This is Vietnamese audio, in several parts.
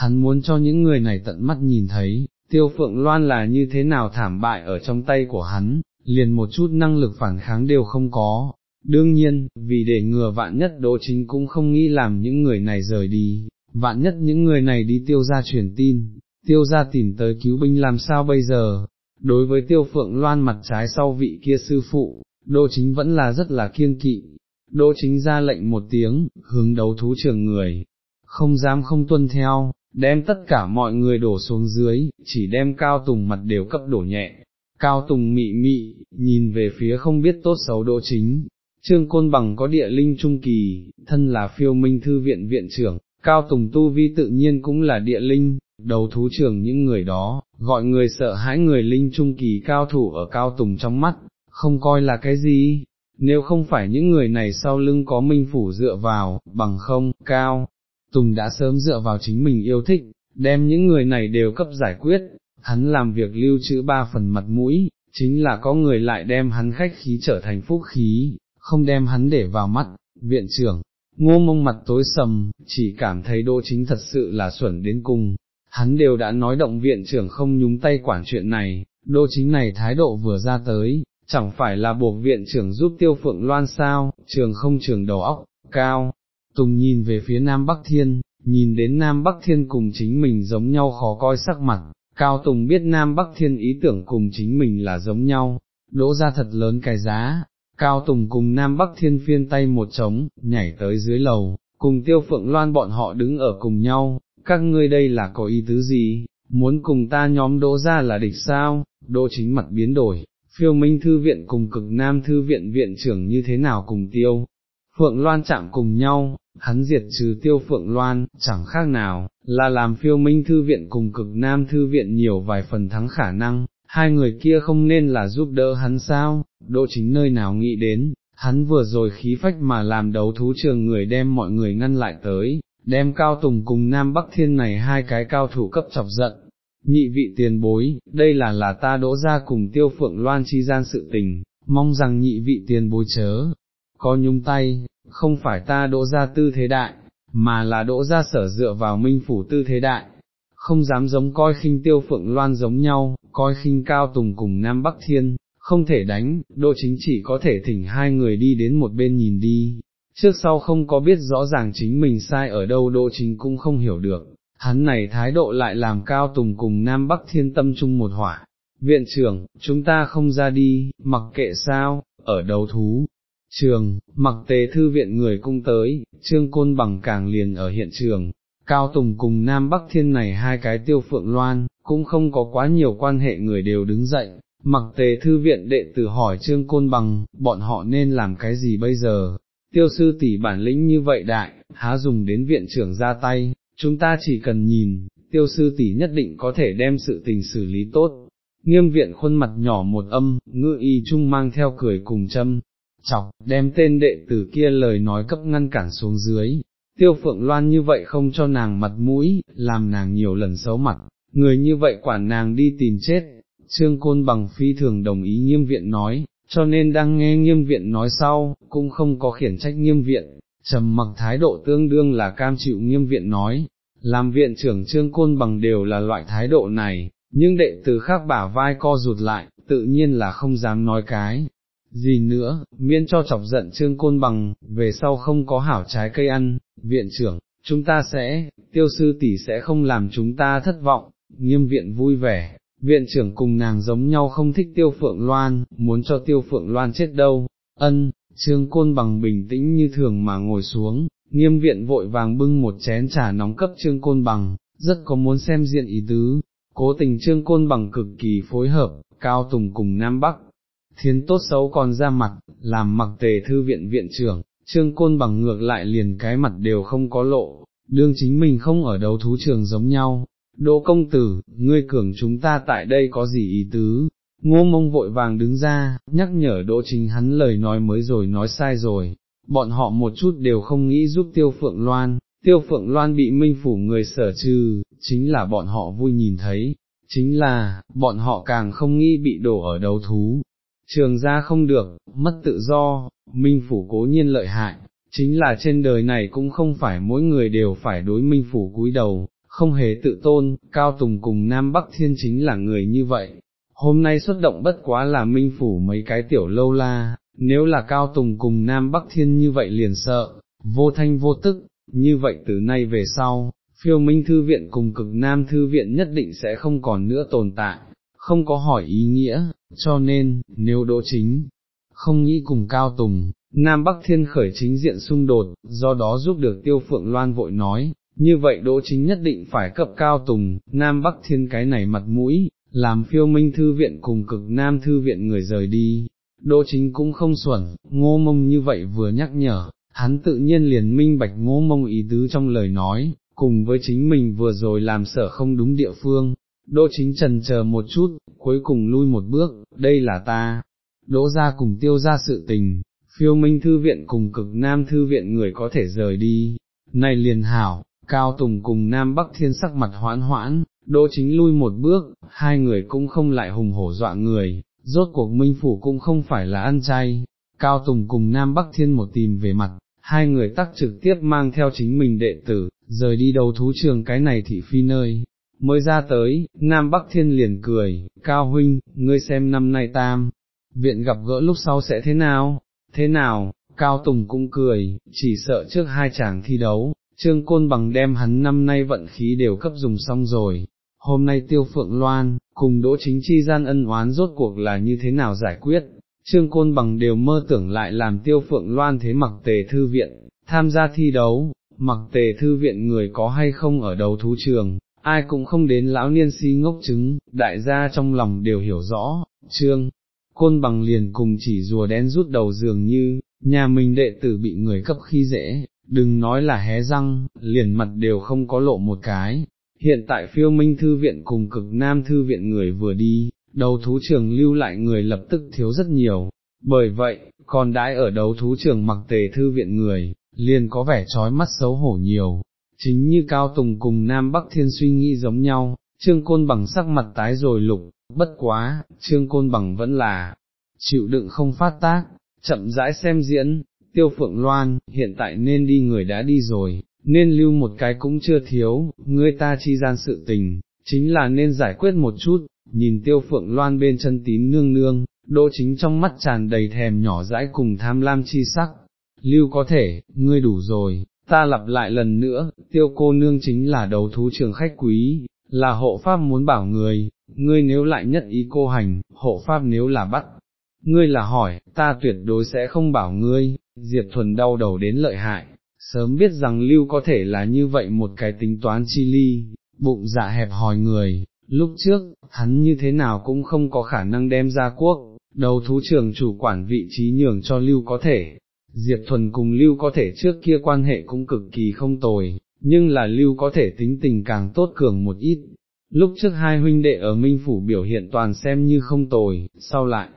hắn muốn cho những người này tận mắt nhìn thấy, tiêu phượng loan là như thế nào thảm bại ở trong tay của hắn, liền một chút năng lực phản kháng đều không có. Đương nhiên, vì để ngừa vạn nhất Đỗ Chính cũng không nghĩ làm những người này rời đi, vạn nhất những người này đi tiêu ra truyền tin, tiêu ra tìm tới cứu binh làm sao bây giờ, đối với tiêu phượng loan mặt trái sau vị kia sư phụ, Đỗ Chính vẫn là rất là kiên kỵ, Đỗ Chính ra lệnh một tiếng, hướng đấu thú trường người, không dám không tuân theo, đem tất cả mọi người đổ xuống dưới, chỉ đem cao tùng mặt đều cấp đổ nhẹ. Cao Tùng mị mị, nhìn về phía không biết tốt xấu đỗ chính, Trương Côn Bằng có địa linh trung kỳ, thân là phiêu minh thư viện viện trưởng, Cao Tùng tu vi tự nhiên cũng là địa linh, đầu thú trưởng những người đó, gọi người sợ hãi người linh trung kỳ cao thủ ở Cao Tùng trong mắt, không coi là cái gì, nếu không phải những người này sau lưng có minh phủ dựa vào, bằng không, Cao. Tùng đã sớm dựa vào chính mình yêu thích, đem những người này đều cấp giải quyết, hắn làm việc lưu trữ ba phần mặt mũi, chính là có người lại đem hắn khách khí trở thành phúc khí, không đem hắn để vào mắt, viện trưởng, ngô mông mặt tối sầm, chỉ cảm thấy đô chính thật sự là xuẩn đến cùng, hắn đều đã nói động viện trưởng không nhúng tay quản chuyện này, đô chính này thái độ vừa ra tới, chẳng phải là buộc viện trưởng giúp tiêu phượng loan sao, trường không trường đầu óc, cao, tùng nhìn về phía Nam Bắc Thiên, nhìn đến Nam Bắc Thiên cùng chính mình giống nhau khó coi sắc mặt, Cao Tùng biết Nam Bắc Thiên ý tưởng cùng chính mình là giống nhau, đỗ ra thật lớn cái giá, Cao Tùng cùng Nam Bắc Thiên phiên tay một trống, nhảy tới dưới lầu, cùng Tiêu Phượng Loan bọn họ đứng ở cùng nhau, các ngươi đây là có ý tứ gì, muốn cùng ta nhóm đỗ ra là địch sao, đỗ chính mặt biến đổi, phiêu minh thư viện cùng cực Nam thư viện viện trưởng như thế nào cùng Tiêu. Phượng Loan chạm cùng nhau, hắn diệt trừ tiêu phượng loan, chẳng khác nào, là làm phiêu minh thư viện cùng cực nam thư viện nhiều vài phần thắng khả năng, hai người kia không nên là giúp đỡ hắn sao, độ chính nơi nào nghĩ đến, hắn vừa rồi khí phách mà làm đấu thú trường người đem mọi người ngăn lại tới, đem cao tùng cùng nam bắc thiên này hai cái cao thủ cấp chọc giận. Nhị vị tiền bối, đây là là ta đỗ ra cùng tiêu phượng loan chi gian sự tình, mong rằng nhị vị tiền bối chớ, có nhung tay, không phải ta đỗ ra tư thế đại, mà là đỗ ra sở dựa vào minh phủ tư thế đại, không dám giống coi khinh tiêu phượng loan giống nhau, coi khinh cao tùng cùng Nam Bắc Thiên, không thể đánh, đỗ chính chỉ có thể thỉnh hai người đi đến một bên nhìn đi, trước sau không có biết rõ ràng chính mình sai ở đâu đỗ chính cũng không hiểu được, hắn này thái độ lại làm cao tùng cùng Nam Bắc Thiên tâm chung một hỏa. Viện trưởng, chúng ta không ra đi, mặc kệ sao, ở đầu thú, trường, mặc tề thư viện người cung tới, trương côn bằng càng liền ở hiện trường, Cao Tùng cùng Nam Bắc Thiên này hai cái tiêu phượng loan, cũng không có quá nhiều quan hệ người đều đứng dậy, mặc tề thư viện đệ tử hỏi trương côn bằng, bọn họ nên làm cái gì bây giờ, tiêu sư tỷ bản lĩnh như vậy đại, há dùng đến viện trưởng ra tay, chúng ta chỉ cần nhìn, tiêu sư tỷ nhất định có thể đem sự tình xử lý tốt. Nghiêm viện khuôn mặt nhỏ một âm, ngư y trung mang theo cười cùng châm, chọc, đem tên đệ tử kia lời nói cấp ngăn cản xuống dưới, tiêu phượng loan như vậy không cho nàng mặt mũi, làm nàng nhiều lần xấu mặt, người như vậy quản nàng đi tìm chết, trương côn bằng phi thường đồng ý nghiêm viện nói, cho nên đang nghe nghiêm viện nói sau, cũng không có khiển trách nghiêm viện, trầm mặc thái độ tương đương là cam chịu nghiêm viện nói, làm viện trưởng trương côn bằng đều là loại thái độ này, nhưng đệ tử khác bả vai co rụt lại, tự nhiên là không dám nói cái, gì nữa, miễn cho chọc giận trương côn bằng, về sau không có hảo trái cây ăn, viện trưởng, chúng ta sẽ, tiêu sư tỷ sẽ không làm chúng ta thất vọng, nghiêm viện vui vẻ, viện trưởng cùng nàng giống nhau không thích tiêu phượng loan, muốn cho tiêu phượng loan chết đâu, ân, trương côn bằng bình tĩnh như thường mà ngồi xuống, nghiêm viện vội vàng bưng một chén trà nóng cấp trương côn bằng, rất có muốn xem diện ý tứ, cố tình trương côn bằng cực kỳ phối hợp, cao tùng cùng Nam Bắc thiến tốt xấu còn ra mặt, làm mặc tề thư viện viện trưởng, trương côn bằng ngược lại liền cái mặt đều không có lộ, đương chính mình không ở đấu thú trường giống nhau. Đỗ công tử, ngươi cường chúng ta tại đây có gì ý tứ? Ngô mông vội vàng đứng ra, nhắc nhở đỗ chính hắn lời nói mới rồi nói sai rồi, bọn họ một chút đều không nghĩ giúp tiêu phượng loan, tiêu phượng loan bị minh phủ người sở trừ, chính là bọn họ vui nhìn thấy, chính là, bọn họ càng không nghĩ bị đổ ở đầu thú, trường ra không được, mất tự do, minh phủ cố nhiên lợi hại, chính là trên đời này cũng không phải mỗi người đều phải đối minh phủ cúi đầu, không hề tự tôn, Cao Tùng cùng Nam Bắc Thiên chính là người như vậy. Hôm nay xuất động bất quá là minh phủ mấy cái tiểu lâu la, nếu là Cao Tùng cùng Nam Bắc Thiên như vậy liền sợ, vô thanh vô tức, như vậy từ nay về sau, phiêu minh thư viện cùng cực Nam thư viện nhất định sẽ không còn nữa tồn tại, không có hỏi ý nghĩa, cho nên, nếu đỗ chính, không nghĩ cùng Cao Tùng, Nam Bắc Thiên khởi chính diện xung đột, do đó giúp được Tiêu Phượng Loan vội nói, như vậy Đỗ Chính nhất định phải cập Cao Tùng, Nam Bắc Thiên cái này mặt mũi, làm phiêu minh thư viện cùng cực Nam thư viện người rời đi. Đỗ Chính cũng không xuẩn, ngô mông như vậy vừa nhắc nhở, hắn tự nhiên liền minh bạch ngô mông ý tứ trong lời nói, cùng với chính mình vừa rồi làm sở không đúng địa phương. Đỗ chính trần chờ một chút, cuối cùng lui một bước, đây là ta, đỗ ra cùng tiêu ra sự tình, phiêu minh thư viện cùng cực nam thư viện người có thể rời đi, này liền hảo, cao tùng cùng nam bắc thiên sắc mặt hoãn hoãn, đỗ chính lui một bước, hai người cũng không lại hùng hổ dọa người, rốt cuộc minh phủ cũng không phải là ăn chay, cao tùng cùng nam bắc thiên một tìm về mặt, hai người tắc trực tiếp mang theo chính mình đệ tử, rời đi đầu thú trường cái này thị phi nơi. Mới ra tới, Nam Bắc Thiên liền cười, Cao Huynh, ngươi xem năm nay tam, viện gặp gỡ lúc sau sẽ thế nào, thế nào, Cao Tùng cũng cười, chỉ sợ trước hai chàng thi đấu, Trương Côn bằng đem hắn năm nay vận khí đều cấp dùng xong rồi, hôm nay Tiêu Phượng Loan, cùng Đỗ Chính Chi gian ân oán rốt cuộc là như thế nào giải quyết, Trương Côn bằng đều mơ tưởng lại làm Tiêu Phượng Loan thế mặc tề thư viện, tham gia thi đấu, mặc tề thư viện người có hay không ở đầu thú trường, ai cũng không đến lão niên si ngốc chứng, đại gia trong lòng đều hiểu rõ, Trương côn bằng liền cùng chỉ rùa đen rút đầu dường như, nhà mình đệ tử bị người cấp khi dễ, đừng nói là hé răng, liền mặt đều không có lộ một cái. Hiện tại phiêu minh thư viện cùng cực nam thư viện người vừa đi, đầu thú trường lưu lại người lập tức thiếu rất nhiều, bởi vậy, còn đãi ở đầu thú trường mặc tề thư viện người, liền có vẻ trói mắt xấu hổ nhiều. Chính như Cao Tùng cùng Nam Bắc Thiên suy nghĩ giống nhau, Trương Côn bằng sắc mặt tái rồi lục, bất quá, trương côn bằng vẫn là, chịu đựng không phát tác, chậm rãi xem diễn, tiêu phượng loan, hiện tại nên đi người đã đi rồi, nên lưu một cái cũng chưa thiếu, người ta chi gian sự tình, chính là nên giải quyết một chút, nhìn tiêu phượng loan bên chân tín nương nương, đỗ chính trong mắt tràn đầy thèm nhỏ dãi cùng tham lam chi sắc, lưu có thể, ngươi đủ rồi, ta lặp lại lần nữa, tiêu cô nương chính là đầu thú trường khách quý, là hộ pháp muốn bảo người, ngươi nếu lại nhất ý cô hành, hộ pháp nếu là bắt, ngươi là hỏi, ta tuyệt đối sẽ không bảo ngươi, Diệp Thuần đau đầu đến lợi hại, sớm biết rằng Lưu có thể là như vậy một cái tính toán chi ly, bụng dạ hẹp hòi người, lúc trước, hắn như thế nào cũng không có khả năng đem ra quốc, đầu thú trường chủ quản vị trí nhường cho Lưu có thể. Diệp Thuần cùng Lưu có thể trước kia quan hệ cũng cực kỳ không tồi, nhưng là Lưu có thể tính tình càng tốt cường một ít, lúc trước hai huynh đệ ở Minh Phủ biểu hiện toàn xem như không tồi, sau lại,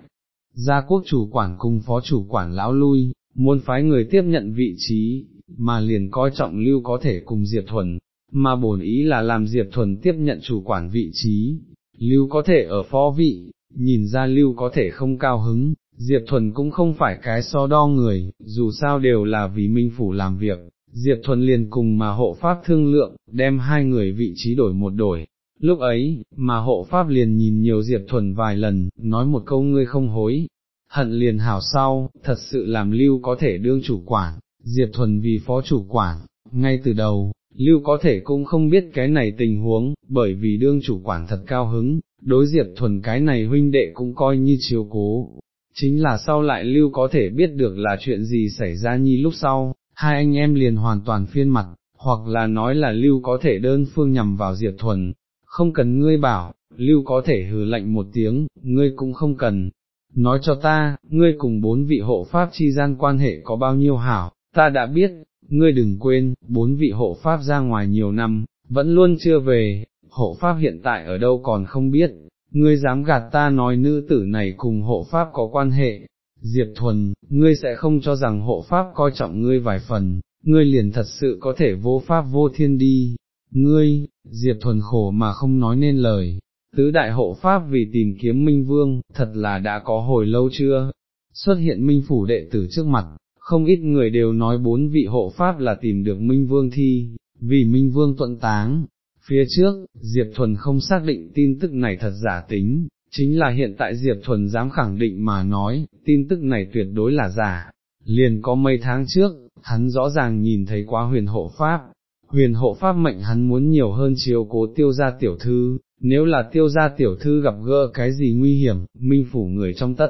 gia quốc chủ quản cùng phó chủ quản lão lui, muốn phái người tiếp nhận vị trí, mà liền coi trọng lưu có thể cùng Diệp Thuần, mà bổn ý là làm Diệp Thuần tiếp nhận chủ quản vị trí, lưu có thể ở phó vị, nhìn ra lưu có thể không cao hứng, Diệp Thuần cũng không phải cái so đo người, dù sao đều là vì Minh Phủ làm việc. Diệp Thuần liền cùng mà hộ pháp thương lượng, đem hai người vị trí đổi một đổi, Lúc ấy, mà hộ pháp liền nhìn nhiều Diệp Thuần vài lần, nói một câu ngươi không hối, hận liền hảo sau, thật sự làm Lưu có thể đương chủ quản, Diệp Thuần vì phó chủ quản, ngay từ đầu, Lưu có thể cũng không biết cái này tình huống, bởi vì đương chủ quản thật cao hứng, đối Diệp Thuần cái này huynh đệ cũng coi như chiếu cố. Chính là sau lại Lưu có thể biết được là chuyện gì xảy ra nhi lúc sau, hai anh em liền hoàn toàn phiên mặt, hoặc là nói là Lưu có thể đơn phương nhằm vào Diệp Thuần, không cần ngươi bảo, lưu có thể hừ lạnh một tiếng, ngươi cũng không cần, nói cho ta, ngươi cùng bốn vị hộ pháp chi gian quan hệ có bao nhiêu hảo, ta đã biết, ngươi đừng quên, bốn vị hộ pháp ra ngoài nhiều năm, vẫn luôn chưa về, hộ pháp hiện tại ở đâu còn không biết, ngươi dám gạt ta nói nữ tử này cùng hộ pháp có quan hệ, Diệp Thuần, ngươi sẽ không cho rằng hộ pháp coi trọng ngươi vài phần, ngươi liền thật sự có thể vô pháp vô thiên đi, ngươi, Diệp Thuần khổ mà không nói nên lời, tứ đại hộ pháp vì tìm kiếm Minh Vương, thật là đã có hồi lâu chưa, xuất hiện Minh Phủ đệ tử trước mặt, không ít người đều nói bốn vị hộ pháp là tìm được Minh Vương thi, vì Minh Vương tuận táng, Phía trước, Diệp Thuần không xác định tin tức này thật giả tính, chính là hiện tại Diệp Thuần dám khẳng định mà nói, tin tức này tuyệt đối là giả. Liền có mấy tháng trước, hắn rõ ràng nhìn thấy quá huyền hộ pháp, huyền hộ pháp mệnh hắn muốn nhiều hơn chiếu cố tiêu gia tiểu thư, nếu là tiêu gia tiểu thư gặp gỡ cái gì nguy hiểm, minh phủ người trong tất.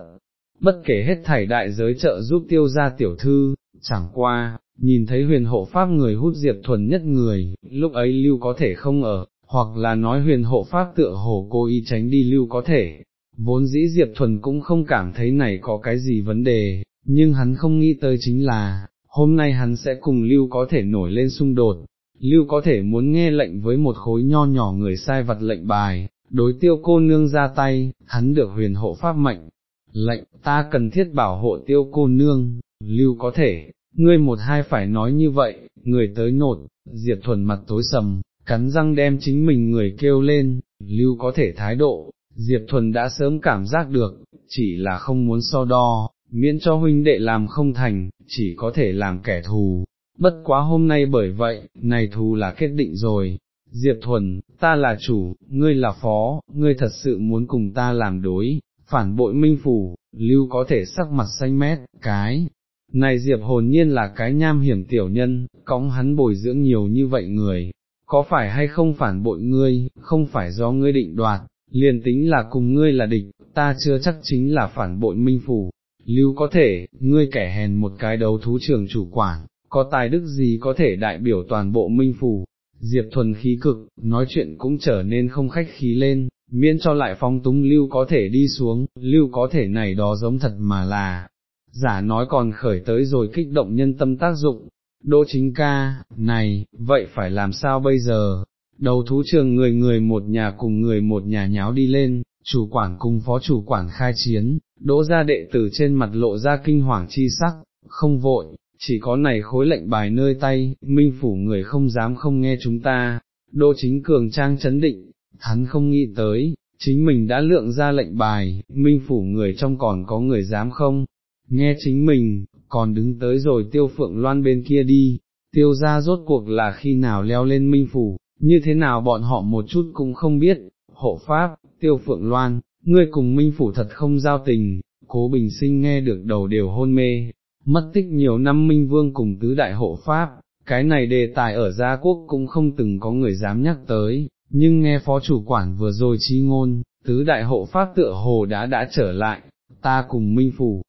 bất kể hết thảy đại giới trợ giúp tiêu gia tiểu thư, chẳng qua, nhìn thấy huyền hộ pháp người hút diệp thuần nhất người, lúc ấy lưu có thể không ở, hoặc là nói huyền hộ pháp tựa hồ cố ý tránh đi lưu có thể. Vốn dĩ Diệp Thuần cũng không cảm thấy này có cái gì vấn đề, nhưng hắn không nghĩ tới chính là, hôm nay hắn sẽ cùng Lưu có thể nổi lên xung đột, Lưu có thể muốn nghe lệnh với một khối nho nhỏ người sai vật lệnh bài, đối tiêu cô nương ra tay, hắn được huyền hộ pháp mệnh, lệnh, ta cần thiết bảo hộ tiêu cô nương, Lưu có thể, ngươi một hai phải nói như vậy, người tới nột, Diệp Thuần mặt tối sầm, cắn răng đem chính mình người kêu lên, Lưu có thể thái độ, Diệp Thuần đã sớm cảm giác được, chỉ là không muốn so đo, miễn cho huynh đệ làm không thành, chỉ có thể làm kẻ thù. Bất quá hôm nay bởi vậy, này thù là kết định rồi. Diệp Thuần, ta là chủ, ngươi là phó, ngươi thật sự muốn cùng ta làm đối, phản bội minh phủ, lưu có thể sắc mặt xanh mét, cái. Này Diệp hồn nhiên là cái nham hiểm tiểu nhân, cõng hắn bồi dưỡng nhiều như vậy người, có phải hay không phản bội ngươi, không phải do ngươi định đoạt, liền tính là cùng ngươi là địch, ta chưa chắc chính là phản bội minh phủ, lưu có thể, ngươi kẻ hèn một cái đấu thú trường chủ quản, có tài đức gì có thể đại biểu toàn bộ minh phủ, diệp thuần khí cực, nói chuyện cũng trở nên không khách khí lên, miễn cho lại phong túng lưu có thể đi xuống, lưu có thể này đó giống thật mà là, giả nói còn khởi tới rồi kích động nhân tâm tác dụng, đỗ chính ca, này, vậy phải làm sao bây giờ, đầu thú trường người người một nhà cùng người một nhà nháo đi lên, chủ quản cùng phó chủ quản khai chiến, đỗ ra đệ tử trên mặt lộ ra kinh hoàng chi sắc, không vội, chỉ có này khối lệnh bài nơi tay, minh phủ người không dám không nghe chúng ta, đỗ chính cường trang chấn định, hắn không nghĩ tới, chính mình đã lượng ra lệnh bài, minh phủ người trong còn có người dám không, nghe chính mình, còn đứng tới rồi tiêu phượng loan bên kia đi, tiêu ra rốt cuộc là khi nào leo lên minh phủ, như thế nào bọn họ một chút cũng không biết, hộ pháp, tiêu phượng loan, ngươi cùng minh phủ thật không giao tình, cố bình sinh nghe được đầu đều hôn mê, mất tích nhiều năm minh vương cùng tứ đại hộ pháp, cái này đề tài ở gia quốc cũng không từng có người dám nhắc tới, nhưng nghe phó chủ quản vừa rồi chi ngôn, tứ đại hộ pháp tựa hồ đã đã trở lại, ta cùng minh phủ,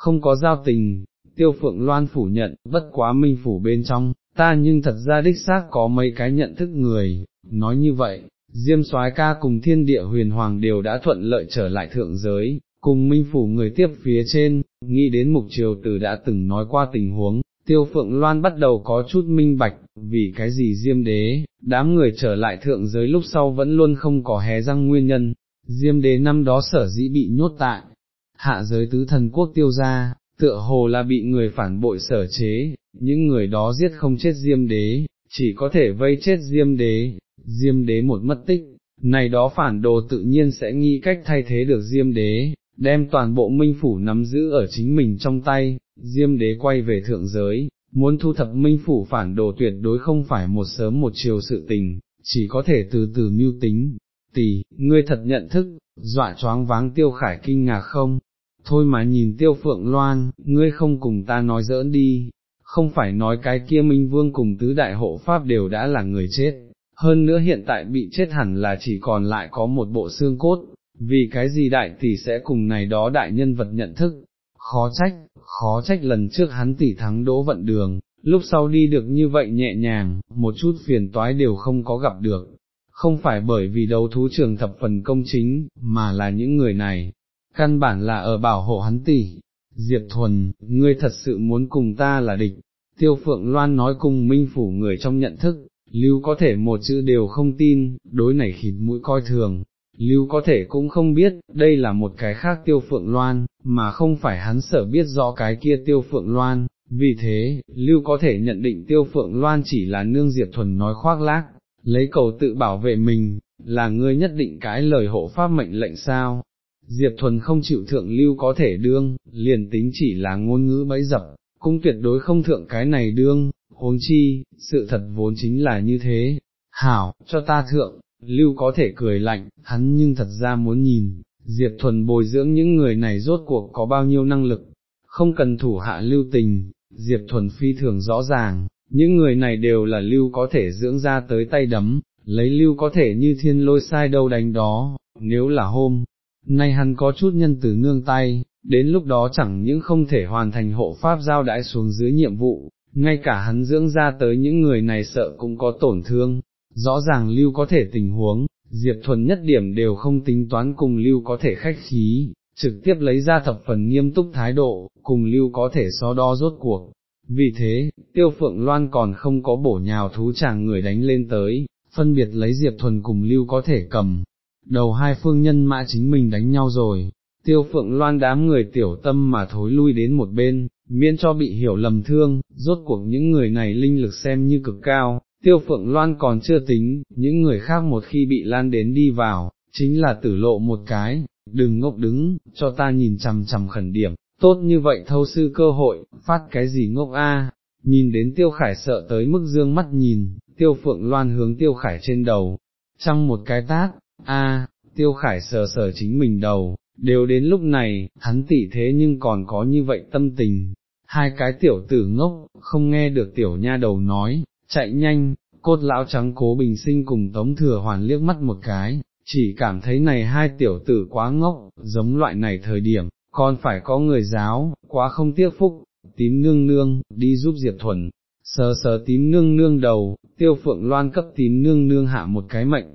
không có giao tình, tiêu phượng loan phủ nhận, bất quá minh phủ bên trong, ta nhưng thật ra đích xác có mấy cái nhận thức người, nói như vậy, Diêm soái ca cùng thiên địa huyền hoàng đều đã thuận lợi trở lại thượng giới, cùng minh phủ người tiếp phía trên, nghĩ đến mục triều tử đã từng nói qua tình huống, tiêu phượng loan bắt đầu có chút minh bạch, vì cái gì diêm đế, đám người trở lại thượng giới lúc sau vẫn luôn không có hé răng nguyên nhân, diêm đế năm đó sở dĩ bị nhốt tại, hạ giới tứ thần quốc tiêu ra, tựa hồ là bị người phản bội sở chế, những người đó giết không chết diêm đế, chỉ có thể vây chết diêm đế, diêm đế một mất tích, này đó phản đồ tự nhiên sẽ nghĩ cách thay thế được diêm đế, đem toàn bộ minh phủ nắm giữ ở chính mình trong tay, diêm đế quay về thượng giới, muốn thu thập minh phủ phản đồ tuyệt đối không phải một sớm một chiều sự tình, chỉ có thể từ từ mưu tính. Tỷ, ngươi thật nhận thức, dọa choáng váng tiêu khải kinh ngạc không, thôi mà nhìn tiêu phượng loan, ngươi không cùng ta nói giỡn đi, không phải nói cái kia minh vương cùng tứ đại hộ pháp đều đã là người chết, hơn nữa hiện tại bị chết hẳn là chỉ còn lại có một bộ xương cốt, vì cái gì đại tỷ sẽ cùng này đó đại nhân vật nhận thức, khó trách, khó trách lần trước hắn tỷ thắng đỗ vận đường, lúc sau đi được như vậy nhẹ nhàng, một chút phiền toái đều không có gặp được, không phải bởi vì đấu thú trường thập phần công chính, mà là những người này, căn bản là ở bảo hộ hắn tỷ. Diệp Thuần, ngươi thật sự muốn cùng ta là địch, tiêu phượng loan nói cùng minh phủ người trong nhận thức, lưu có thể một chữ đều không tin, đối này khịt mũi coi thường, lưu có thể cũng không biết, đây là một cái khác tiêu phượng loan, mà không phải hắn sở biết rõ cái kia tiêu phượng loan, vì thế, lưu có thể nhận định tiêu phượng loan chỉ là nương diệp thuần nói khoác lác, lấy cầu tự bảo vệ mình, là ngươi nhất định cái lời hộ pháp mệnh lệnh sao. Diệp Thuần không chịu thượng lưu có thể đương, liền tính chỉ là ngôn ngữ bẫy dập, cũng tuyệt đối không thượng cái này đương, huống chi, sự thật vốn chính là như thế, hảo, cho ta thượng, lưu có thể cười lạnh, hắn nhưng thật ra muốn nhìn, Diệp Thuần bồi dưỡng những người này rốt cuộc có bao nhiêu năng lực, không cần thủ hạ lưu tình, Diệp Thuần phi thường rõ ràng, những người này đều là lưu có thể dưỡng ra tới tay đấm, lấy lưu có thể như thiên lôi sai đâu đánh đó, nếu là hôm, nay hắn có chút nhân từ nương tay, đến lúc đó chẳng những không thể hoàn thành hộ pháp giao đãi xuống dưới nhiệm vụ, ngay cả hắn dưỡng ra tới những người này sợ cũng có tổn thương, rõ ràng lưu có thể tình huống, Diệp Thuần nhất điểm đều không tính toán cùng lưu có thể khách khí, trực tiếp lấy ra thập phần nghiêm túc thái độ, cùng lưu có thể so đo rốt cuộc. Vì thế, tiêu phượng loan còn không có bổ nhào thú chàng người đánh lên tới, phân biệt lấy Diệp Thuần cùng lưu có thể cầm, đầu hai phương nhân mã chính mình đánh nhau rồi, tiêu phượng loan đám người tiểu tâm mà thối lui đến một bên, miễn cho bị hiểu lầm thương, rốt cuộc những người này linh lực xem như cực cao, tiêu phượng loan còn chưa tính, những người khác một khi bị lan đến đi vào, chính là tử lộ một cái, đừng ngốc đứng, cho ta nhìn chằm chằm khẩn điểm, tốt như vậy thâu sư cơ hội, phát cái gì ngốc a? nhìn đến tiêu khải sợ tới mức dương mắt nhìn, tiêu phượng loan hướng tiêu khải trên đầu, trong một cái tát, a, tiêu khải sờ sờ chính mình đầu, đều đến lúc này, hắn tị thế nhưng còn có như vậy tâm tình, hai cái tiểu tử ngốc, không nghe được tiểu nha đầu nói, chạy nhanh, cốt lão trắng cố bình sinh cùng tống thừa hoàn liếc mắt một cái, chỉ cảm thấy này hai tiểu tử quá ngốc, giống loại này thời điểm, còn phải có người giáo, quá không tiếc phúc, tím nương nương, đi giúp Diệp Thuần, sờ sờ tím nương nương đầu, tiêu phượng loan cấp tím nương nương hạ một cái mệnh,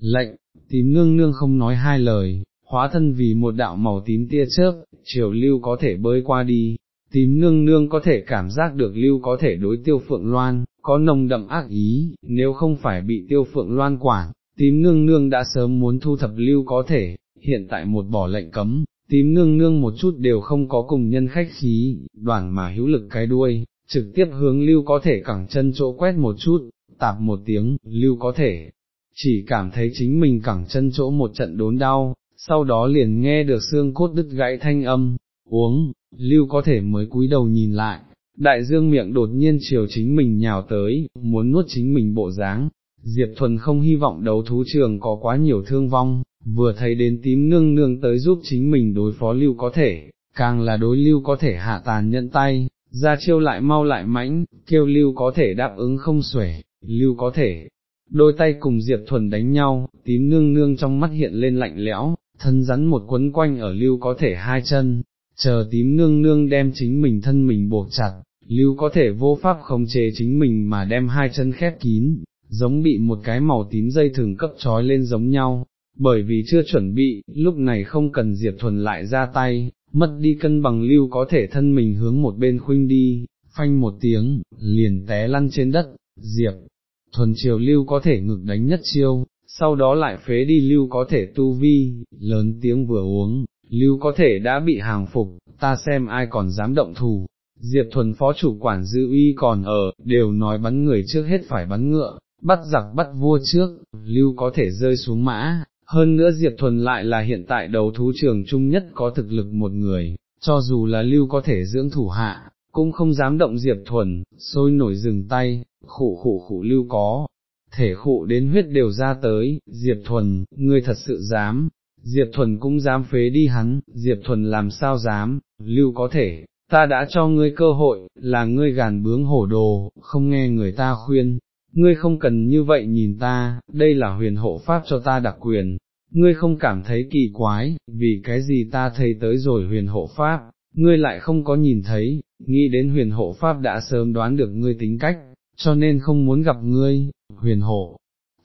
lệnh, tím nương nương không nói hai lời, hóa thân vì một đạo màu tím tia chớp, chiều lưu có thể bơi qua đi, tím nương nương có thể cảm giác được lưu có thể đối tiêu phượng loan, có nồng đậm ác ý, nếu không phải bị tiêu phượng loan quản, tím nương nương đã sớm muốn thu thập lưu có thể, hiện tại một bỏ lệnh cấm, tím nương nương một chút đều không có cùng nhân khách khí, đoàn mà hữu lực cái đuôi, trực tiếp hướng lưu có thể cẳng chân chỗ quét một chút, tạp một tiếng, lưu có thể, chỉ cảm thấy chính mình cẳng chân chỗ một trận đốn đau, sau đó liền nghe được xương cốt đứt gãy thanh âm, uống, lưu có thể mới cúi đầu nhìn lại, đại dương miệng đột nhiên chiều chính mình nhào tới, muốn nuốt chính mình bộ dáng. Diệp Thuần không hy vọng đấu thú trường có quá nhiều thương vong, vừa thấy đến tím nương nương tới giúp chính mình đối phó lưu có thể, càng là đối lưu có thể hạ tàn nhận tay, ra chiêu lại mau lại mãnh, kêu lưu có thể đáp ứng không xuể, lưu có thể, đôi tay cùng Diệp Thuần đánh nhau, tím nương nương trong mắt hiện lên lạnh lẽo, thân rắn một quấn quanh ở lưu có thể hai chân, chờ tím nương nương đem chính mình thân mình buộc chặt, lưu có thể vô pháp khống chế chính mình mà đem hai chân khép kín, giống bị một cái màu tím dây thừng cấp trói lên giống nhau, bởi vì chưa chuẩn bị, lúc này không cần Diệp Thuần lại ra tay, mất đi cân bằng lưu có thể thân mình hướng một bên khuynh đi, phanh một tiếng, liền té lăn trên đất, Diệp. Thuần chiều lưu có thể ngực đánh nhất chiêu, sau đó lại phế đi lưu có thể tu vi, lớn tiếng vừa uống, lưu có thể đã bị hàng phục, ta xem ai còn dám động thủ. Diệp thuần phó chủ quản dư uy còn ở, đều nói bắn người trước hết phải bắn ngựa, bắt giặc bắt vua trước, lưu có thể rơi xuống mã, hơn nữa Diệp thuần lại là hiện tại đầu thú trường chung nhất có thực lực một người, cho dù là lưu có thể dưỡng thủ hạ, cũng không dám động Diệp thuần, sôi nổi dừng tay, khụ khụ khụ lưu có, thể khụ đến huyết đều ra tới, Diệp Thuần, ngươi thật sự dám, Diệp Thuần cũng dám phế đi hắn, Diệp Thuần làm sao dám, lưu có thể, ta đã cho ngươi cơ hội, là ngươi gàn bướng hổ đồ, không nghe người ta khuyên, ngươi không cần như vậy nhìn ta, đây là huyền hộ pháp cho ta đặc quyền, ngươi không cảm thấy kỳ quái, vì cái gì ta thấy tới rồi huyền hộ pháp, ngươi lại không có nhìn thấy, nghĩ đến huyền hộ pháp đã sớm đoán được ngươi tính cách, cho nên không muốn gặp ngươi, huyền hộ.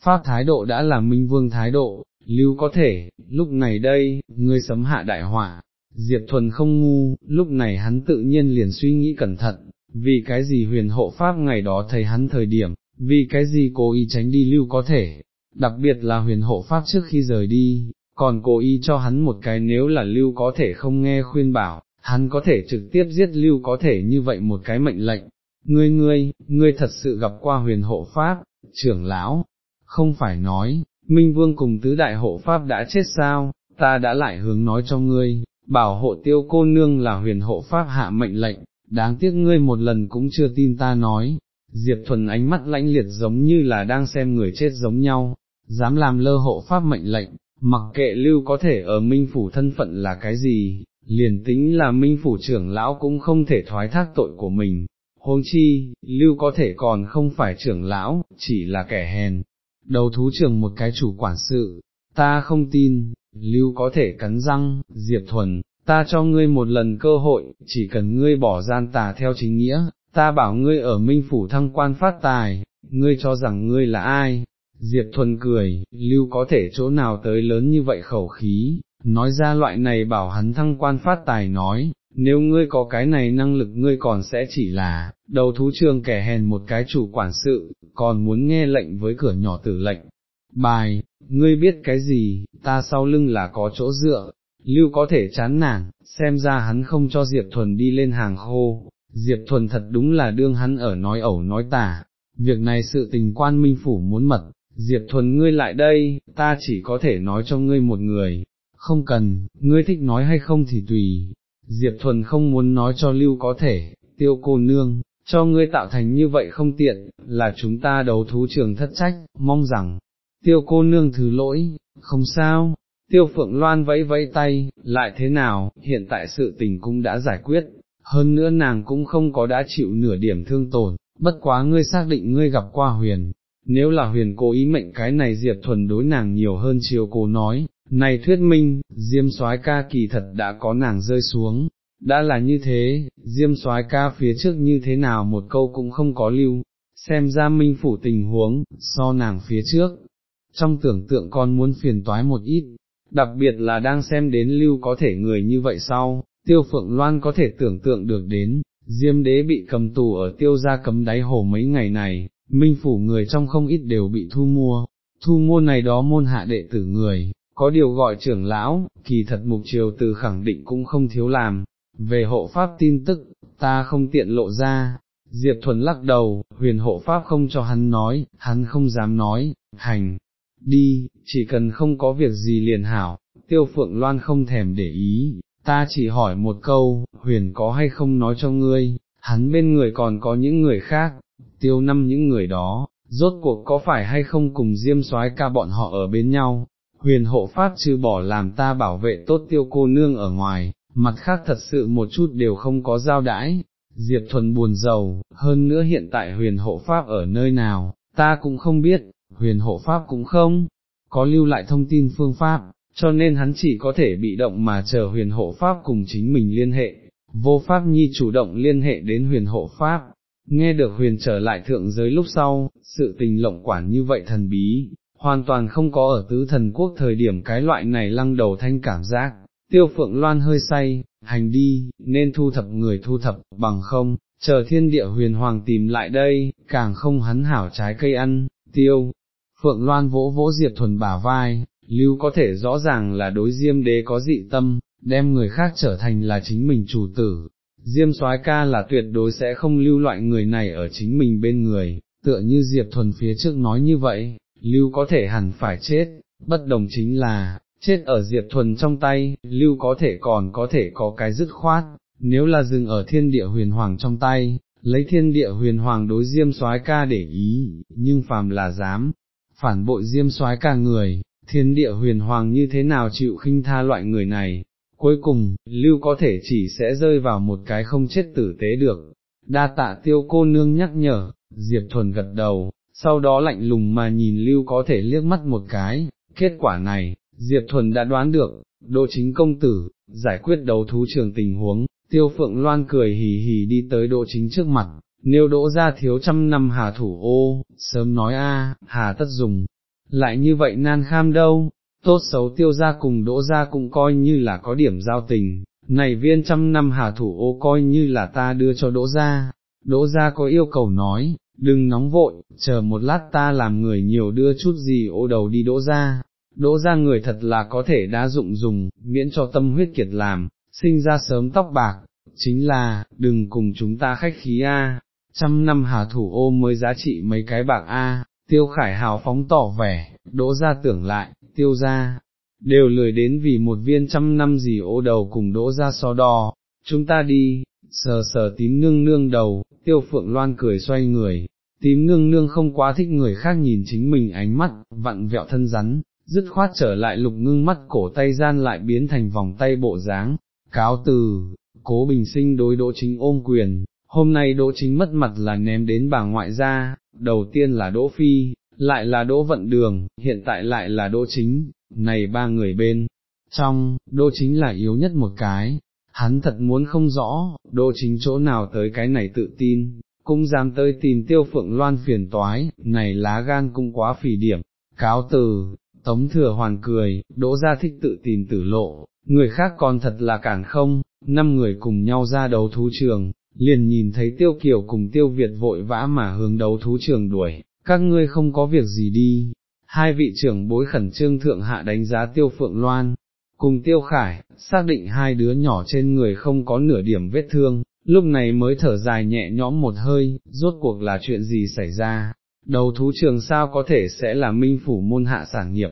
Pháp thái độ đã là minh vương thái độ, lưu có thể, lúc này đây, ngươi sấm hạ đại hỏa. Diệp Thuần không ngu, lúc này hắn tự nhiên liền suy nghĩ cẩn thận, vì cái gì huyền hộ Pháp ngày đó thấy hắn thời điểm, vì cái gì cố ý tránh đi lưu có thể, đặc biệt là huyền hộ Pháp trước khi rời đi, còn cố ý cho hắn một cái nếu là lưu có thể không nghe khuyên bảo, hắn có thể trực tiếp giết lưu có thể như vậy một cái mệnh lệnh, ngươi ngươi, ngươi thật sự gặp qua huyền hộ Pháp, trưởng lão, không phải nói, Minh Vương cùng tứ đại hộ Pháp đã chết sao, ta đã lại hướng nói cho ngươi, bảo hộ tiêu cô nương là huyền hộ Pháp hạ mệnh lệnh, đáng tiếc ngươi một lần cũng chưa tin ta nói, Diệp Thuần ánh mắt lãnh liệt giống như là đang xem người chết giống nhau, dám làm lơ hộ pháp mệnh lệnh, mặc kệ lưu có thể ở minh phủ thân phận là cái gì, liền tính là minh phủ trưởng lão cũng không thể thoái thác tội của mình. Huống chi, lưu có thể còn không phải trưởng lão, chỉ là kẻ hèn, đầu thú trưởng một cái chủ quản sự, ta không tin, lưu có thể cắn răng, Diệp Thuần, ta cho ngươi một lần cơ hội, chỉ cần ngươi bỏ gian tà theo chính nghĩa, ta bảo ngươi ở minh phủ thăng quan phát tài, ngươi cho rằng ngươi là ai, Diệp Thuần cười, lưu có thể chỗ nào tới lớn như vậy khẩu khí, nói ra loại này bảo hắn thăng quan phát tài nói, nếu ngươi có cái này năng lực ngươi còn sẽ chỉ là, đầu thú trường kẻ hèn một cái chủ quản sự, còn muốn nghe lệnh với cửa nhỏ tử lệnh. Bài, ngươi biết cái gì, ta sau lưng là có chỗ dựa, lưu có thể chán nản, xem ra hắn không cho Diệp Thuần đi lên hàng khô, Diệp Thuần thật đúng là đương hắn ở nói ẩu nói tả, việc này sự tình quan minh phủ muốn mật, Diệp Thuần ngươi lại đây, ta chỉ có thể nói cho ngươi một người, không cần, ngươi thích nói hay không thì tùy. Diệp Thuần không muốn nói cho Lưu có thể, tiêu cô nương, cho ngươi tạo thành như vậy không tiện, là chúng ta đấu thú trường thất trách, mong rằng, tiêu cô nương thứ lỗi, không sao, tiêu phượng loan vẫy vẫy tay, lại thế nào, hiện tại sự tình cũng đã giải quyết, hơn nữa nàng cũng không có đã chịu nửa điểm thương tổn, bất quá ngươi xác định ngươi gặp qua huyền, nếu là huyền cố ý mệnh cái này Diệp Thuần đối nàng nhiều hơn chiều cố nói, này thuyết minh, Diêm soái ca kỳ thật đã có nàng rơi xuống, đã là như thế, Diêm soái ca phía trước như thế nào một câu cũng không có lưu, xem ra minh phủ tình huống, so nàng phía trước, trong tưởng tượng con muốn phiền toái một ít, đặc biệt là đang xem đến lưu có thể người như vậy sau, tiêu phượng loan có thể tưởng tượng được đến, Diêm đế bị cầm tù ở tiêu gia cấm đáy hồ mấy ngày này, minh phủ người trong không ít đều bị thu mua, thu mua này đó môn hạ đệ tử người, có điều gọi trưởng lão, kỳ thật mục triều từ khẳng định cũng không thiếu làm, về hộ pháp tin tức, ta không tiện lộ ra, Diệp Thuần lắc đầu, huyền hộ pháp không cho hắn nói, hắn không dám nói, hành, đi, chỉ cần không có việc gì liền hảo, tiêu phượng loan không thèm để ý, ta chỉ hỏi một câu, huyền có hay không nói cho ngươi, hắn bên người còn có những người khác, tiêu năm những người đó, rốt cuộc có phải hay không cùng diêm soái ca bọn họ ở bên nhau, huyền hộ pháp trừ bỏ làm ta bảo vệ tốt tiêu cô nương ở ngoài, mặt khác thật sự một chút đều không có giao đãi. Diệp Thuần buồn giàu, hơn nữa hiện tại huyền hộ pháp ở nơi nào, ta cũng không biết, huyền hộ pháp cũng không, có lưu lại thông tin phương pháp, cho nên hắn chỉ có thể bị động mà chờ huyền hộ pháp cùng chính mình liên hệ, vô pháp nhi chủ động liên hệ đến huyền hộ pháp, nghe được huyền trở lại thượng giới lúc sau, sự tình lộng quản như vậy thần bí, hoàn toàn không có ở tứ thần quốc thời điểm cái loại này lăng đầu thanh cảm giác, tiêu phượng loan hơi say, hành đi, nên thu thập người thu thập, bằng không, chờ thiên địa huyền hoàng tìm lại đây, càng không hắn hảo trái cây ăn, tiêu. Phượng Loan vỗ vỗ Diệp Thuần bả vai, lưu có thể rõ ràng là đối diêm đế có dị tâm, đem người khác trở thành là chính mình chủ tử, Diêm soái ca là tuyệt đối sẽ không lưu loại người này ở chính mình bên người, tựa như Diệp Thuần phía trước nói như vậy, lưu có thể hẳn phải chết, bất đồng chính là, chết ở Diệp Thuần trong tay, lưu có thể còn có thể có cái dứt khoát, nếu là dừng ở thiên địa huyền hoàng trong tay, lấy thiên địa huyền hoàng đối Diêm soái ca để ý, nhưng phàm là dám, phản bội Diêm soái ca người, thiên địa huyền hoàng như thế nào chịu khinh tha loại người này, cuối cùng, lưu có thể chỉ sẽ rơi vào một cái không chết tử tế được. Đa tạ tiêu cô nương nhắc nhở, Diệp Thuần gật đầu, sau đó lạnh lùng mà nhìn lưu có thể liếc mắt một cái, kết quả này, Diệp Thuần đã đoán được, Đỗ chính công tử, giải quyết đấu thú trường tình huống, tiêu phượng loan cười hì hì đi tới Đỗ chính trước mặt, nếu đỗ ra thiếu trăm năm hà thủ ô, sớm nói a, hà tất dùng, lại như vậy nan kham đâu, tốt xấu tiêu ra cùng đỗ ra cũng coi như là có điểm giao tình, này viên trăm năm hà thủ ô coi như là ta đưa cho đỗ ra, đỗ ra có yêu cầu nói, đừng nóng vội, chờ một lát ta làm người nhiều đưa chút gì ô đầu đi đỗ ra, đỗ ra người thật là có thể đa dụng dùng, miễn cho tâm huyết kiệt làm, sinh ra sớm tóc bạc, chính là, đừng cùng chúng ta khách khí a. trăm năm hà thủ ô mới giá trị mấy cái bạc a. tiêu khải hào phóng tỏ vẻ, đỗ ra tưởng lại, tiêu ra, đều lười đến vì một viên trăm năm gì ô đầu cùng đỗ ra so đo, chúng ta đi, sờ sờ tím nương nương đầu, tiêu phượng loan cười xoay người, tím nương nương không quá thích người khác nhìn chính mình ánh mắt, vặn vẹo thân rắn, dứt khoát trở lại lục ngưng mắt cổ tay gian lại biến thành vòng tay bộ dáng, cáo từ, cố bình sinh đối đỗ chính ôm quyền, hôm nay đỗ chính mất mặt là ném đến bà ngoại gia, đầu tiên là đỗ phi, lại là đỗ vận đường, hiện tại lại là đỗ chính, này ba người bên, trong, đỗ chính là yếu nhất một cái, hắn thật muốn không rõ, đỗ chính chỗ nào tới cái này tự tin, cũng dám tới tìm tiêu phượng loan phiền toái, này lá gan cũng quá phì điểm, cáo từ, tống thừa hoàn cười, đỗ ra thích tự tìm tử lộ, người khác còn thật là cản không, năm người cùng nhau ra đấu thú trường, liền nhìn thấy tiêu kiều cùng tiêu Việt vội vã mà hướng đấu thú trường đuổi, các ngươi không có việc gì đi, hai vị trưởng bối khẩn trương thượng hạ đánh giá tiêu phượng loan, cùng tiêu khải, xác định hai đứa nhỏ trên người không có nửa điểm vết thương, lúc này mới thở dài nhẹ nhõm một hơi, rốt cuộc là chuyện gì xảy ra, đầu thú trường sao có thể sẽ là minh phủ môn hạ sản nghiệp,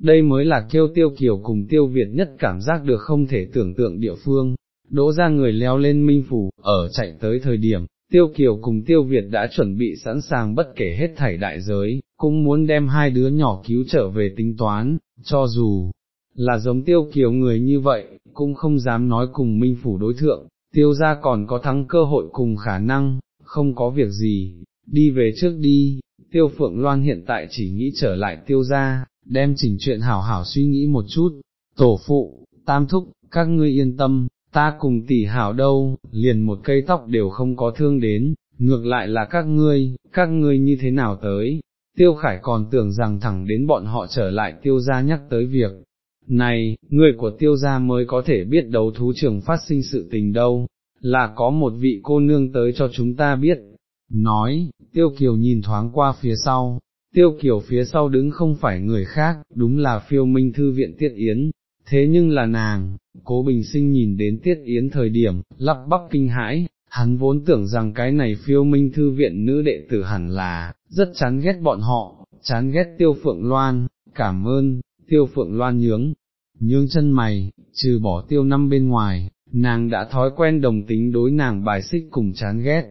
đây mới là kêu tiêu kiều cùng tiêu Việt nhất cảm giác được không thể tưởng tượng địa phương, đỗ ra người leo lên minh phủ, ở chạy tới thời điểm, tiêu kiều cùng tiêu Việt đã chuẩn bị sẵn sàng bất kể hết thảy đại giới, cũng muốn đem hai đứa nhỏ cứu trở về tính toán, cho dù là giống tiêu kiều người như vậy, cũng không dám nói cùng minh phủ đối thượng, tiêu ra còn có thắng cơ hội cùng khả năng, không có việc gì, đi về trước đi, tiêu phượng loan hiện tại chỉ nghĩ trở lại tiêu ra, đem chỉnh chuyện hảo hảo suy nghĩ một chút, tổ phụ, tam thúc, các ngươi yên tâm, ta cùng tỷ hảo đâu, liền một cây tóc đều không có thương đến, ngược lại là các ngươi, các ngươi như thế nào tới, tiêu khải còn tưởng rằng thẳng đến bọn họ trở lại tiêu gia nhắc tới việc. Này, người của tiêu gia mới có thể biết đấu thú trường phát sinh sự tình đâu, là có một vị cô nương tới cho chúng ta biết. Nói, tiêu kiều nhìn thoáng qua phía sau, tiêu kiều phía sau đứng không phải người khác, đúng là phiêu minh thư viện tiết yến, thế nhưng là nàng, cố bình sinh nhìn đến tiết yến thời điểm, lắp bắp kinh hãi, hắn vốn tưởng rằng cái này phiêu minh thư viện nữ đệ tử hẳn là, rất chán ghét bọn họ, chán ghét tiêu phượng loan, cảm ơn, tiêu phượng loan nhướng, nhướng chân mày, trừ bỏ tiêu năm bên ngoài, nàng đã thói quen đồng tính đối nàng bài xích cùng chán ghét,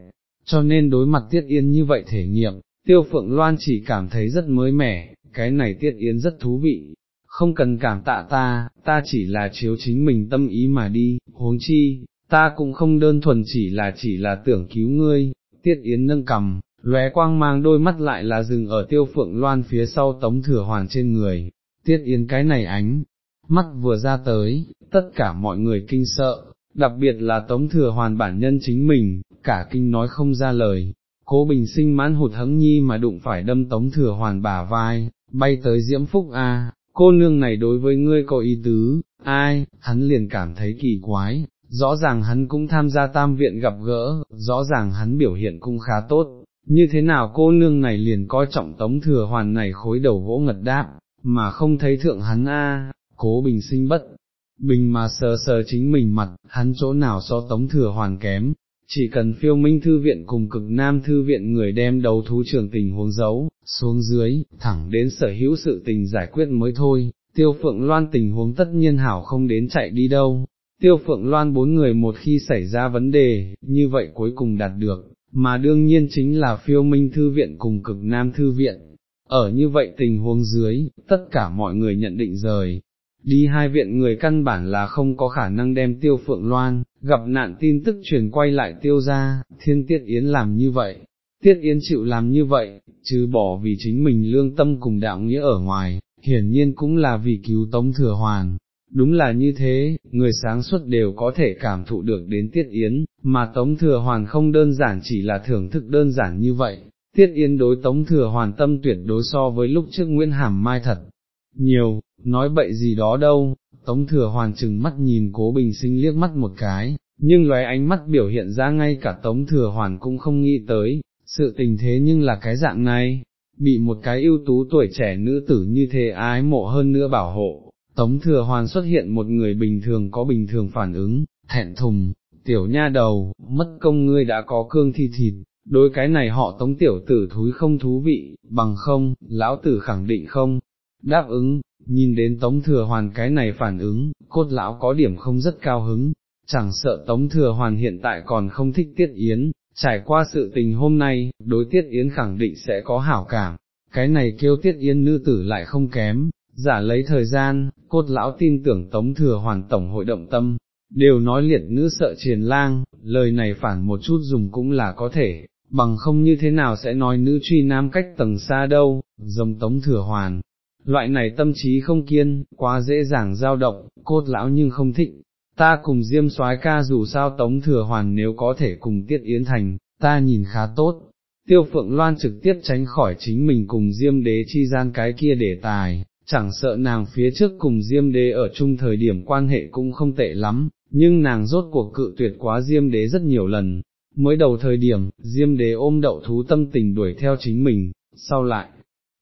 cho nên đối mặt tiết yến như vậy thể nghiệm, tiêu phượng loan chỉ cảm thấy rất mới mẻ, cái này tiết yến rất thú vị, không cần cảm tạ ta, ta chỉ là chiếu chính mình tâm ý mà đi, huống chi, ta cũng không đơn thuần chỉ là chỉ là tưởng cứu ngươi, tiết yến nâng cầm, lóe quang mang đôi mắt lại là dừng ở tiêu phượng loan phía sau tống thừa hoàn trên người, tiết yến cái này ánh, mắt vừa ra tới, tất cả mọi người kinh sợ, đặc biệt là tống thừa hoàn bản nhân chính mình, cả kinh nói không ra lời, cố bình sinh mãn hụt hẫng nhi mà đụng phải đâm tống thừa hoàn bả vai, bay tới diễm phúc a, cô nương này đối với ngươi có ý tứ, ai, hắn liền cảm thấy kỳ quái, rõ ràng hắn cũng tham gia tam viện gặp gỡ, rõ ràng hắn biểu hiện cũng khá tốt, như thế nào cô nương này liền coi trọng tống thừa hoàn này khối đầu gỗ ngật đáp, mà không thấy thượng hắn a, cố bình sinh bất, bình mà sờ sờ chính mình mặt, hắn chỗ nào so tống thừa hoàn kém, chỉ cần phiêu minh thư viện cùng cực nam thư viện người đem đầu thú trường tình huống giấu, xuống dưới, thẳng đến sở hữu sự tình giải quyết mới thôi, tiêu phượng loan tình huống tất nhiên hảo không đến chạy đi đâu. Tiêu phượng loan bốn người một khi xảy ra vấn đề, như vậy cuối cùng đạt được, mà đương nhiên chính là phiêu minh thư viện cùng cực nam thư viện. Ở như vậy tình huống dưới, tất cả mọi người nhận định rời, đi hai viện người căn bản là không có khả năng đem tiêu phượng loan, gặp nạn tin tức truyền quay lại tiêu ra, thiên tiết yến làm như vậy, tiết yến chịu làm như vậy, chứ bỏ vì chính mình lương tâm cùng đạo nghĩa ở ngoài, hiển nhiên cũng là vì cứu tống thừa hoàn. Đúng là như thế, người sáng suốt đều có thể cảm thụ được đến tiết yến, mà tống thừa hoàn không đơn giản chỉ là thưởng thức đơn giản như vậy, tiết Yên đối tống thừa hoàn tâm tuyệt đối so với lúc trước Nguyễn Hàm Mai thật, nhiều, nói bậy gì đó đâu, tống thừa hoàn chừng mắt nhìn cố bình sinh liếc mắt một cái, nhưng lóe ánh mắt biểu hiện ra ngay cả tống thừa hoàn cũng không nghĩ tới, sự tình thế nhưng là cái dạng này, bị một cái ưu tú tuổi trẻ nữ tử như thế ái mộ hơn nữa bảo hộ, tống thừa hoàn xuất hiện một người bình thường có bình thường phản ứng, thẹn thùng, tiểu nha đầu, mất công ngươi đã có cương thi thịt. Đối cái này họ tống tiểu tử thúi không thú vị, bằng không, lão tử khẳng định không, đáp ứng, nhìn đến tống thừa hoàn cái này phản ứng, cốt lão có điểm không rất cao hứng, chẳng sợ tống thừa hoàn hiện tại còn không thích tiết yến, trải qua sự tình hôm nay, đối tiết yến khẳng định sẽ có hảo cảm, cái này kêu tiết yến nữ tử lại không kém, giả lấy thời gian, cốt lão tin tưởng tống thừa hoàn tổng hội động tâm, đều nói liệt nữ sợ triền lang, lời này phản một chút dùng cũng là có thể, bằng không như thế nào sẽ nói nữ truy nam cách tầng xa đâu, giống tống thừa hoàn. Loại này tâm trí không kiên, quá dễ dàng dao động, cốt lão nhưng không thích, ta cùng diêm soái ca dù sao tống thừa hoàn nếu có thể cùng tiết yến thành, ta nhìn khá tốt. Tiêu phượng loan trực tiếp tránh khỏi chính mình cùng diêm đế chi gian cái kia để tài, chẳng sợ nàng phía trước cùng diêm đế ở chung thời điểm quan hệ cũng không tệ lắm, nhưng nàng rốt cuộc cự tuyệt quá diêm đế rất nhiều lần. Mới đầu thời điểm, diêm đế ôm đậu thú tâm tình đuổi theo chính mình, sau lại,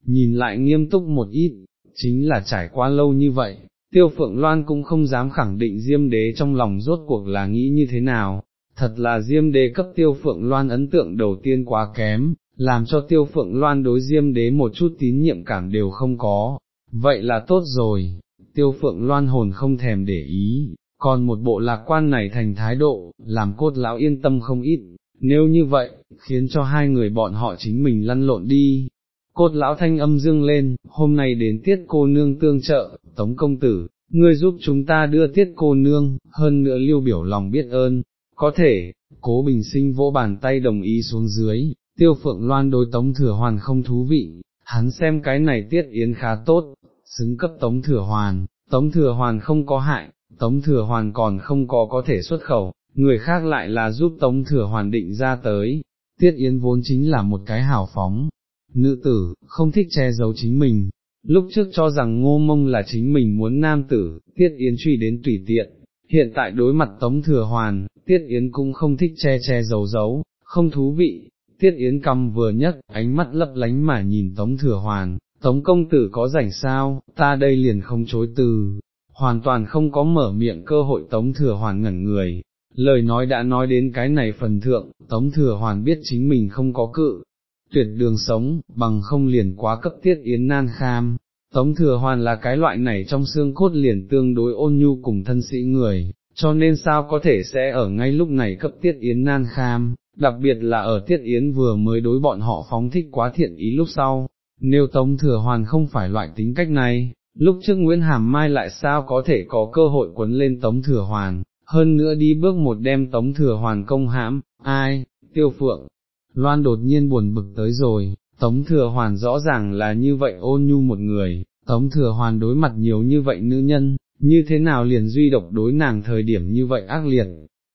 nhìn lại nghiêm túc một ít, chính là trải qua lâu như vậy, tiêu phượng loan cũng không dám khẳng định diêm đế trong lòng rốt cuộc là nghĩ như thế nào, thật là diêm đế cấp tiêu phượng loan ấn tượng đầu tiên quá kém, làm cho tiêu phượng loan đối diêm đế một chút tín nhiệm cảm đều không có, vậy là tốt rồi, tiêu phượng loan hồn không thèm để ý, còn một bộ lạc quan này thành thái độ, làm cốt lão yên tâm không ít, nếu như vậy, khiến cho hai người bọn họ chính mình lăn lộn đi, cốt lão thanh âm dương lên, hôm nay đến tiết cô nương tương trợ, tống công tử, ngươi giúp chúng ta đưa tiết cô nương, hơn nữa lưu biểu lòng biết ơn, có thể, cố bình sinh vỗ bàn tay đồng ý xuống dưới, tiêu phượng loan đối tống thừa hoàn không thú vị, hắn xem cái này tiết yến khá tốt, xứng cấp tống thừa hoàn, tống thừa hoàn không có hại, tống thừa hoàn còn không có có thể xuất khẩu, người khác lại là giúp tống thừa hoàn định ra tới, tiết yến vốn chính là một cái hào phóng, nữ tử, không thích che giấu chính mình, lúc trước cho rằng ngô mông là chính mình muốn nam tử, tiết yến truy đến tùy tiện, hiện tại đối mặt tống thừa hoàn, tiết yến cũng không thích che che giấu giấu, không thú vị, tiết yến cầm vừa nhấc, ánh mắt lấp lánh mà nhìn tống thừa hoàn, tống công tử có rảnh sao, ta đây liền không chối từ, hoàn toàn không có mở miệng cơ hội tống thừa hoàn ngẩn người. Lời nói đã nói đến cái này phần thượng, Tống Thừa Hoàn biết chính mình không có cự, tuyệt đường sống, bằng không liền quá cấp tiết yến nan kham. Tống thừa hoàn là cái loại này trong xương cốt liền tương đối ôn nhu cùng thân sĩ người, cho nên sao có thể sẽ ở ngay lúc này cấp tiết yến nan kham, đặc biệt là ở tiết yến vừa mới đối bọn họ phóng thích quá thiện ý lúc sau. Nếu Tống Thừa Hoàn không phải loại tính cách này, lúc trước Nguyễn Hàm Mai lại sao có thể có cơ hội quấn lên Tống Thừa Hoàn, hơn nữa đi bước một đem Tống Thừa Hoàn công hãm, ai, tiêu phượng, Loan đột nhiên buồn bực tới rồi, Tống Thừa Hoàn rõ ràng là như vậy ôn nhu một người, Tống Thừa Hoàn đối mặt nhiều như vậy nữ nhân, như thế nào liền duy độc đối nàng thời điểm như vậy ác liệt.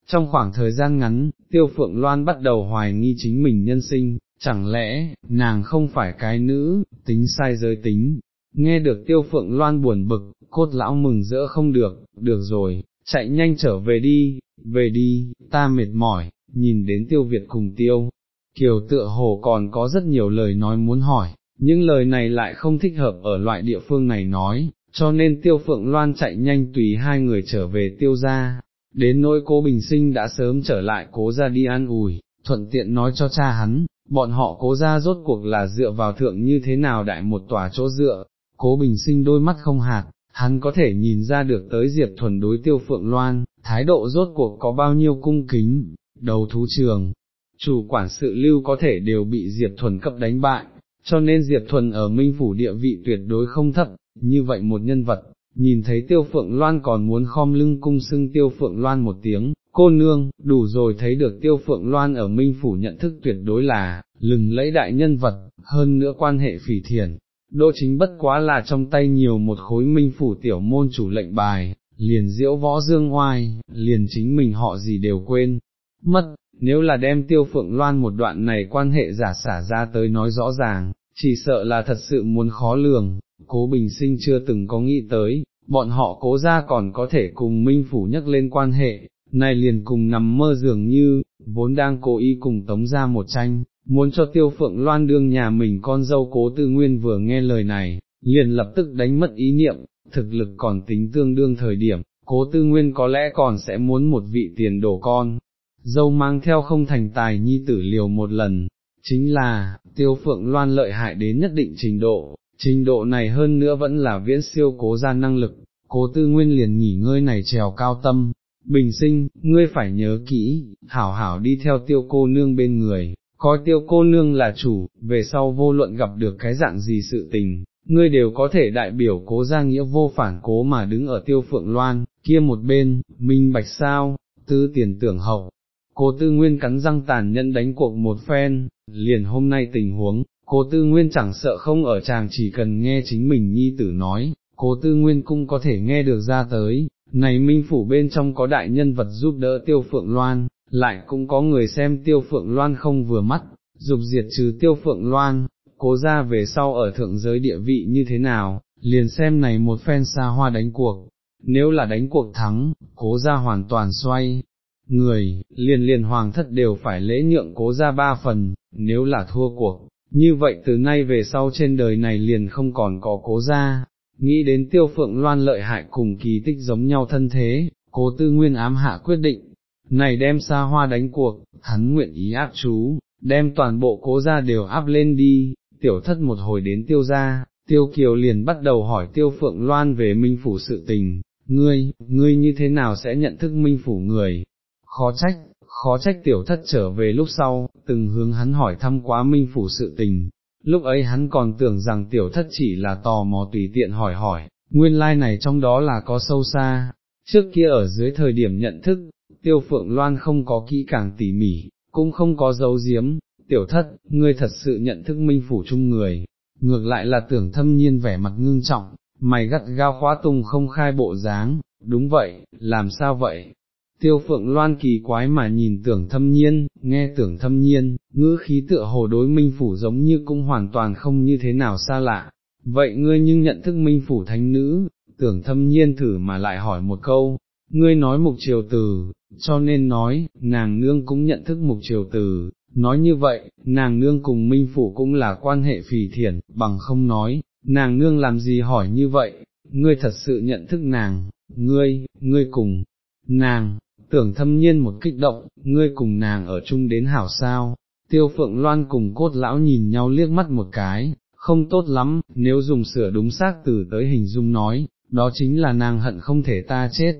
Trong khoảng thời gian ngắn, Tiêu Phượng Loan bắt đầu hoài nghi chính mình nhân sinh, chẳng lẽ, nàng không phải cái nữ, tính sai giới tính. Nghe được Tiêu Phượng Loan buồn bực, cốt lão mừng rỡ không được, được rồi, chạy nhanh trở về đi, về đi, ta mệt mỏi, nhìn đến Tiêu Việt cùng Tiêu Kiều tựa hồ còn có rất nhiều lời nói muốn hỏi, nhưng lời này lại không thích hợp ở loại địa phương này nói, cho nên tiêu phượng loan chạy nhanh tùy hai người trở về tiêu ra, đến nỗi cố bình sinh đã sớm trở lại cố ra đi ăn ủi, thuận tiện nói cho cha hắn, bọn họ cố ra rốt cuộc là dựa vào thượng như thế nào đại một tòa chỗ dựa, cố bình sinh đôi mắt không hạt, hắn có thể nhìn ra được tới Diệp Thuần đối tiêu phượng loan, thái độ rốt cuộc có bao nhiêu cung kính, đầu thú trường, chủ quản sự lưu có thể đều bị Diệp Thuần cấp đánh bại, cho nên Diệp Thuần ở Minh Phủ địa vị tuyệt đối không thấp, như vậy một nhân vật, nhìn thấy Tiêu Phượng Loan còn muốn khom lưng cung xưng Tiêu Phượng Loan một tiếng, cô nương, đủ rồi thấy được Tiêu Phượng Loan ở Minh Phủ nhận thức tuyệt đối là, lừng lẫy đại nhân vật, hơn nữa quan hệ phỉ thiền. Đô chính bất quá là trong tay nhiều một khối minh phủ tiểu môn chủ lệnh bài, liền diễu võ dương oai, liền chính mình họ gì đều quên, mất, nếu là đem tiêu phượng loan một đoạn này quan hệ giả xả ra tới nói rõ ràng, chỉ sợ là thật sự muốn khó lường, cố bình sinh chưa từng có nghĩ tới, bọn họ cố ra còn có thể cùng minh phủ nhắc lên quan hệ, này liền cùng nằm mơ dường như, vốn đang cố ý cùng tống ra một tranh, muốn cho tiêu phượng loan đương nhà mình con dâu cố tư nguyên vừa nghe lời này, liền lập tức đánh mất ý niệm, thực lực còn tính tương đương thời điểm, cố tư nguyên có lẽ còn sẽ muốn một vị tiền đổ con, dâu mang theo không thành tài nhi tử liều một lần, chính là, tiêu phượng loan lợi hại đến nhất định trình độ, trình độ này hơn nữa vẫn là viễn siêu cố ra năng lực, cố tư nguyên liền nghỉ ngơi này trèo cao tâm, bình sinh, ngươi phải nhớ kỹ, hảo hảo đi theo tiêu cô nương bên người, coi tiêu cô nương là chủ, về sau vô luận gặp được cái dạng gì sự tình, ngươi đều có thể đại biểu cố ra nghĩa vô phản cố mà đứng ở tiêu phượng loan, kia một bên, minh bạch sao, tư tiền tưởng hậu. Cô tư nguyên cắn răng tàn nhân đánh cuộc một phen, liền hôm nay tình huống, cô tư nguyên chẳng sợ không ở chàng chỉ cần nghe chính mình nhi tử nói, cô tư nguyên cũng có thể nghe được ra tới, này minh phủ bên trong có đại nhân vật giúp đỡ tiêu phượng loan, lại cũng có người xem tiêu phượng loan không vừa mắt, dục diệt trừ tiêu phượng loan, cố ra về sau ở thượng giới địa vị như thế nào, liền xem này một phen xa hoa đánh cuộc, nếu là đánh cuộc thắng, cố ra hoàn toàn xoay, người, liền liền hoàng thất đều phải lễ nhượng cố ra ba phần, nếu là thua cuộc, như vậy từ nay về sau trên đời này liền không còn có cố ra, nghĩ đến tiêu phượng loan lợi hại cùng kỳ tích giống nhau thân thế, cố tư nguyên ám hạ quyết định, này đem xa hoa đánh cuộc, hắn nguyện ý áp chú, đem toàn bộ cố ra đều áp lên đi, tiểu thất một hồi đến tiêu ra, tiêu kiều liền bắt đầu hỏi tiêu phượng loan về minh phủ sự tình, ngươi, ngươi như thế nào sẽ nhận thức minh phủ người, khó trách, khó trách tiểu thất trở về lúc sau, từng hướng hắn hỏi thăm quá minh phủ sự tình, lúc ấy hắn còn tưởng rằng tiểu thất chỉ là tò mò tùy tiện hỏi hỏi, nguyên lai like này trong đó là có sâu xa, trước kia ở dưới thời điểm nhận thức, tiêu phượng loan không có kỹ càng tỉ mỉ, cũng không có dấu diếm, tiểu thất, ngươi thật sự nhận thức minh phủ chung người, ngược lại là tưởng thâm nhiên vẻ mặt ngưng trọng, mày gắt gao khóa tung không khai bộ dáng, đúng vậy, làm sao vậy? Tiêu phượng loan kỳ quái mà nhìn tưởng thâm nhiên, nghe tưởng thâm nhiên, ngữ khí tựa hồ đối minh phủ giống như cũng hoàn toàn không như thế nào xa lạ, vậy ngươi nhưng nhận thức minh phủ thánh nữ, tưởng thâm nhiên thử mà lại hỏi một câu, ngươi nói mục triều từ, cho nên nói, nàng nương cũng nhận thức mục triều từ, nói như vậy, nàng nương cùng minh phủ cũng là quan hệ phì thiển, bằng không nói, nàng nương làm gì hỏi như vậy, ngươi thật sự nhận thức nàng, ngươi, ngươi cùng, nàng, tưởng thâm nhiên một kích động, ngươi cùng nàng ở chung đến hảo sao, tiêu phượng loan cùng cốt lão nhìn nhau liếc mắt một cái, không tốt lắm, nếu dùng sửa đúng xác từ tới hình dung nói, đó chính là nàng hận không thể ta chết,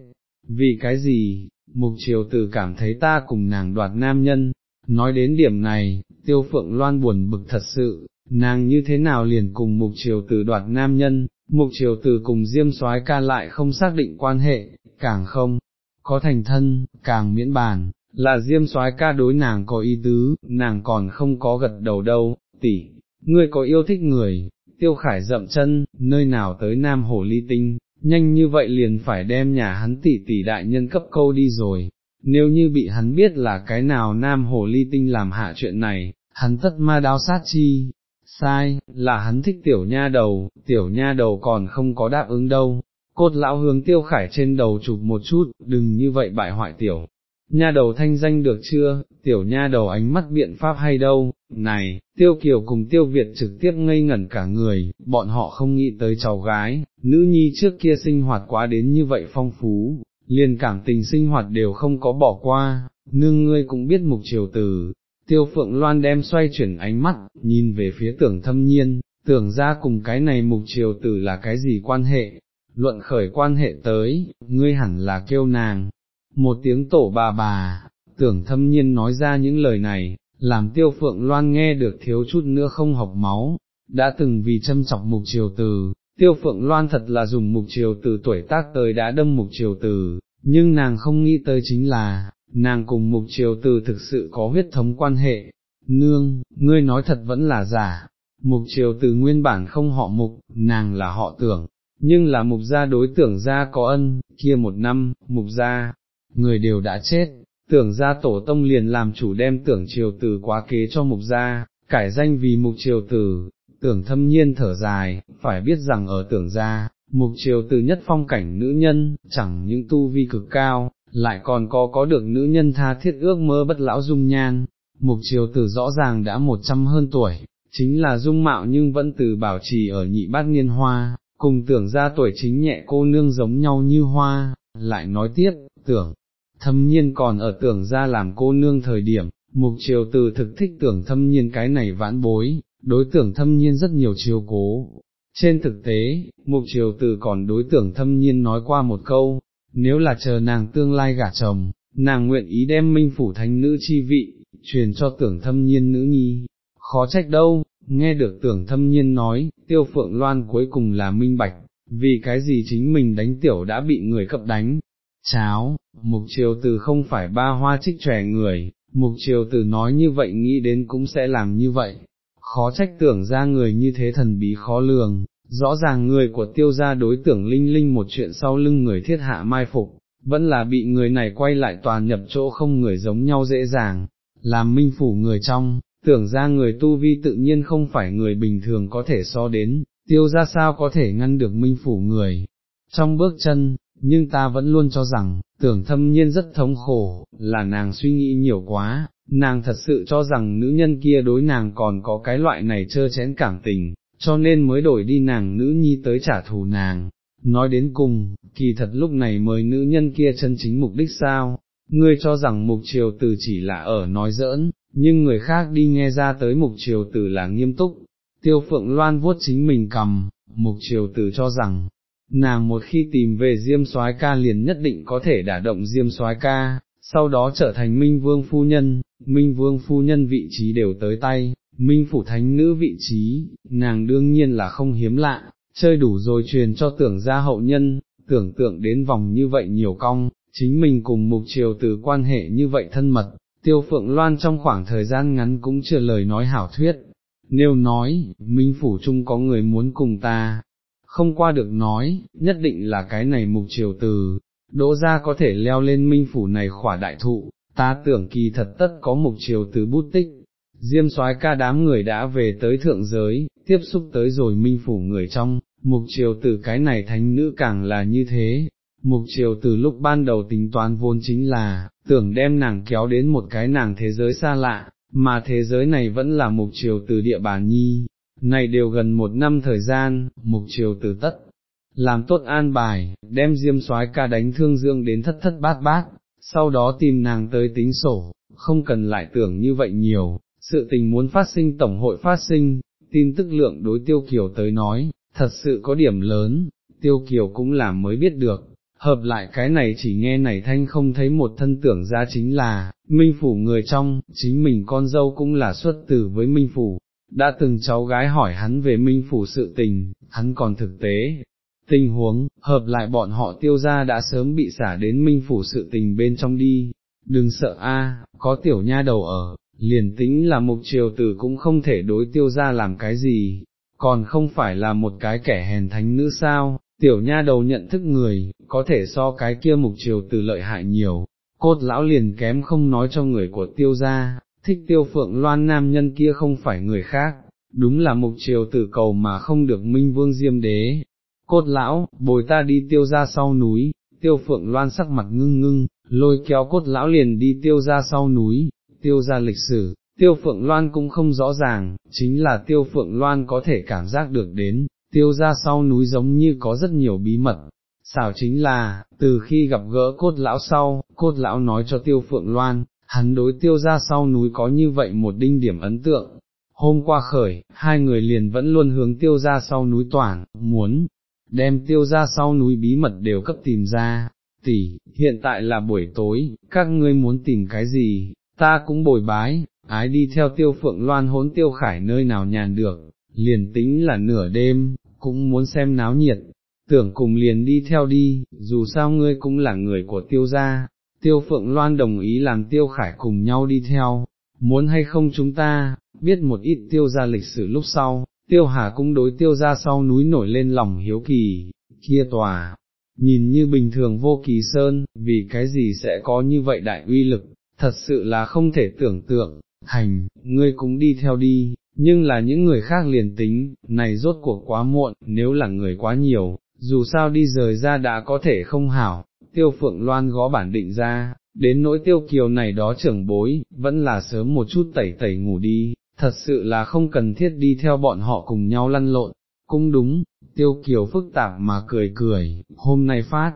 vì cái gì, mục triều tử cảm thấy ta cùng nàng đoạt nam nhân, nói đến điểm này, tiêu phượng loan buồn bực thật sự, nàng như thế nào liền cùng mục triều tử đoạt nam nhân, mục triều tử cùng diêm soái ca lại không xác định quan hệ, càng không, có thành thân, càng miễn bàn, là diêm soái ca đối nàng có ý tứ, nàng còn không có gật đầu đâu, tỷ, ngươi có yêu thích người, tiêu khải dậm chân, nơi nào tới nam hồ ly tinh, nhanh như vậy liền phải đem nhà hắn tỷ tỷ đại nhân cấp câu đi rồi, nếu như bị hắn biết là cái nào nam hồ ly tinh làm hạ chuyện này, hắn tất ma đao sát chi, sai, là hắn thích tiểu nha đầu, tiểu nha đầu còn không có đáp ứng đâu, cốt lão hướng tiêu khải trên đầu chụp một chút, đừng như vậy bại hoại tiểu. Nha đầu thanh danh được chưa, tiểu nha đầu ánh mắt biện pháp hay đâu, này, tiêu kiều cùng tiêu Việt trực tiếp ngây ngẩn cả người, bọn họ không nghĩ tới cháu gái, nữ nhi trước kia sinh hoạt quá đến như vậy phong phú, liền cảm tình sinh hoạt đều không có bỏ qua, nương ngươi cũng biết mục triều từ, tiêu phượng loan đem xoay chuyển ánh mắt, nhìn về phía tưởng thâm nhiên, tưởng ra cùng cái này mục triều tử là cái gì quan hệ, luận khởi quan hệ tới, ngươi hẳn là kêu nàng, một tiếng tổ bà bà, tưởng thâm nhiên nói ra những lời này, làm tiêu phượng loan nghe được thiếu chút nữa không học máu, đã từng vì châm chọc mục triều từ, tiêu phượng loan thật là dùng mục triều từ tuổi tác tới đã đâm mục triều từ, nhưng nàng không nghĩ tới chính là, nàng cùng mục triều từ thực sự có huyết thống quan hệ, nương, ngươi nói thật vẫn là giả, mục triều từ nguyên bản không họ mục, nàng là họ tưởng, nhưng là mục gia đối tưởng gia có ân, kia một năm, mục gia, người đều đã chết, tưởng gia tổ tông liền làm chủ đem tưởng triều tử quá kế cho mục gia, cải danh vì mục triều tử, tưởng thâm nhiên thở dài, phải biết rằng ở tưởng gia, mục triều tử nhất phong cảnh nữ nhân, chẳng những tu vi cực cao, lại còn có có được nữ nhân tha thiết ước mơ bất lão dung nhan, mục triều tử rõ ràng đã một trăm hơn tuổi, chính là dung mạo nhưng vẫn từ bảo trì ở nhị bát niên hoa, cùng tưởng ra tuổi chính nhẹ cô nương giống nhau như hoa, lại nói tiếp, tưởng, thâm nhiên còn ở tưởng ra làm cô nương thời điểm, mục triều từ thực thích tưởng thâm nhiên cái này vãn bối, đối tưởng thâm nhiên rất nhiều chiều cố. Trên thực tế, mục triều từ còn đối tưởng thâm nhiên nói qua một câu, nếu là chờ nàng tương lai gả chồng, nàng nguyện ý đem minh phủ thánh nữ chi vị, truyền cho tưởng thâm nhiên nữ nhi, khó trách đâu, nghe được tưởng thâm nhiên nói, tiêu phượng loan cuối cùng là minh bạch, vì cái gì chính mình đánh tiểu đã bị người cập đánh, cháo, mục triều từ không phải ba hoa trích trẻ người, mục triều từ nói như vậy nghĩ đến cũng sẽ làm như vậy, khó trách tưởng ra người như thế thần bí khó lường, rõ ràng người của tiêu gia đối tưởng linh linh một chuyện sau lưng người thiết hạ mai phục, vẫn là bị người này quay lại toàn nhập chỗ không người giống nhau dễ dàng, làm minh phủ người trong, tưởng ra người tu vi tự nhiên không phải người bình thường có thể so đến, tiêu ra sao có thể ngăn được minh phủ người. Trong bước chân, nhưng ta vẫn luôn cho rằng, tưởng thâm nhiên rất thống khổ, là nàng suy nghĩ nhiều quá, nàng thật sự cho rằng nữ nhân kia đối nàng còn có cái loại này trơ chén cảm tình, cho nên mới đổi đi nàng nữ nhi tới trả thù nàng. Nói đến cùng, kỳ thật lúc này mới nữ nhân kia chân chính mục đích sao, ngươi cho rằng mục triều tử chỉ là ở nói giỡn, nhưng người khác đi nghe ra tới mục triều tử là nghiêm túc, tiêu phượng loan vuốt chính mình cầm, mục triều tử cho rằng, nàng một khi tìm về diêm soái ca liền nhất định có thể đả động diêm soái ca, sau đó trở thành minh vương phu nhân, minh vương phu nhân vị trí đều tới tay, minh phủ thánh nữ vị trí, nàng đương nhiên là không hiếm lạ, chơi đủ rồi truyền cho tưởng gia hậu nhân, tưởng tượng đến vòng như vậy nhiều cong, chính mình cùng mục triều từ quan hệ như vậy thân mật, tiêu phượng loan trong khoảng thời gian ngắn cũng chưa lời nói hảo thuyết, nếu nói, minh phủ chung có người muốn cùng ta, không qua được nói, nhất định là cái này mục triều từ, đỗ ra có thể leo lên minh phủ này khỏa đại thụ, ta tưởng kỳ thật tất có mục triều từ bút tích. Diêm soái ca đám người đã về tới thượng giới, tiếp xúc tới rồi minh phủ người trong, mục triều từ cái này thánh nữ càng là như thế, mục triều từ lúc ban đầu tính toán vốn chính là, tưởng đem nàng kéo đến một cái nàng thế giới xa lạ, mà thế giới này vẫn là mục triều từ địa bàn nhi, này đều gần một năm thời gian, mục triều từ tất, làm tốt an bài, đem diêm soái ca đánh thương dương đến thất thất bát bát, sau đó tìm nàng tới tính sổ, không cần lại tưởng như vậy nhiều, sự tình muốn phát sinh tổng hội phát sinh, tin tức lượng đối tiêu kiều tới nói, thật sự có điểm lớn, tiêu kiều cũng làm mới biết được, hợp lại cái này chỉ nghe này thanh không thấy một thân tưởng ra chính là, minh phủ người trong, chính mình con dâu cũng là xuất tử với minh phủ, đã từng cháu gái hỏi hắn về minh phủ sự tình, hắn còn thực tế. Tình huống, hợp lại bọn họ tiêu ra đã sớm bị xả đến minh phủ sự tình bên trong đi, đừng sợ a, có tiểu nha đầu ở, liền tính là mục triều tử cũng không thể đối tiêu ra làm cái gì, còn không phải là một cái kẻ hèn thánh nữ sao, tiểu nha đầu nhận thức người, có thể so cái kia mục triều tử lợi hại nhiều, cốt lão liền kém không nói cho người của tiêu gia, thích tiêu phượng loan nam nhân kia không phải người khác, đúng là mục triều tử cầu mà không được minh vương diêm đế. Cốt lão, bồi ta đi tiêu ra sau núi, tiêu phượng loan sắc mặt ngưng ngưng, lôi kéo cốt lão liền đi tiêu ra sau núi, tiêu ra lịch sử, tiêu phượng loan cũng không rõ ràng, chính là tiêu phượng loan có thể cảm giác được đến, tiêu ra sau núi giống như có rất nhiều bí mật. Xảo chính là, từ khi gặp gỡ cốt lão sau, cốt lão nói cho tiêu phượng loan, hắn đối tiêu ra sau núi có như vậy một đinh điểm ấn tượng. Hôm qua khởi, hai người liền vẫn luôn hướng tiêu ra sau núi toàn, muốn đem tiêu ra sau núi bí mật đều cấp tìm ra. Tỷ, hiện tại là buổi tối, các ngươi muốn tìm cái gì, ta cũng bồi bái, ái đi theo tiêu phượng loan hốn tiêu khải nơi nào nhàn được, liền tính là nửa đêm, cũng muốn xem náo nhiệt, tưởng cùng liền đi theo đi, dù sao ngươi cũng là người của tiêu gia, tiêu phượng loan đồng ý làm tiêu khải cùng nhau đi theo, muốn hay không chúng ta, biết một ít tiêu gia lịch sử lúc sau, tiêu hà cũng đối tiêu gia sau núi nổi lên lòng hiếu kỳ, kia tòa, nhìn như bình thường vô kỳ sơn, vì cái gì sẽ có như vậy đại uy lực, thật sự là không thể tưởng tượng, hành, ngươi cũng đi theo đi, nhưng là những người khác liền tính, này rốt cuộc quá muộn, nếu là người quá nhiều, dù sao đi rời ra đã có thể không hảo, tiêu phượng loan gõ bản định ra, đến nỗi tiêu kiều này đó trưởng bối, vẫn là sớm một chút tẩy tẩy ngủ đi, thật sự là không cần thiết đi theo bọn họ cùng nhau lăn lộn, cũng đúng, tiêu kiều phức tạp mà cười cười, hôm nay phát,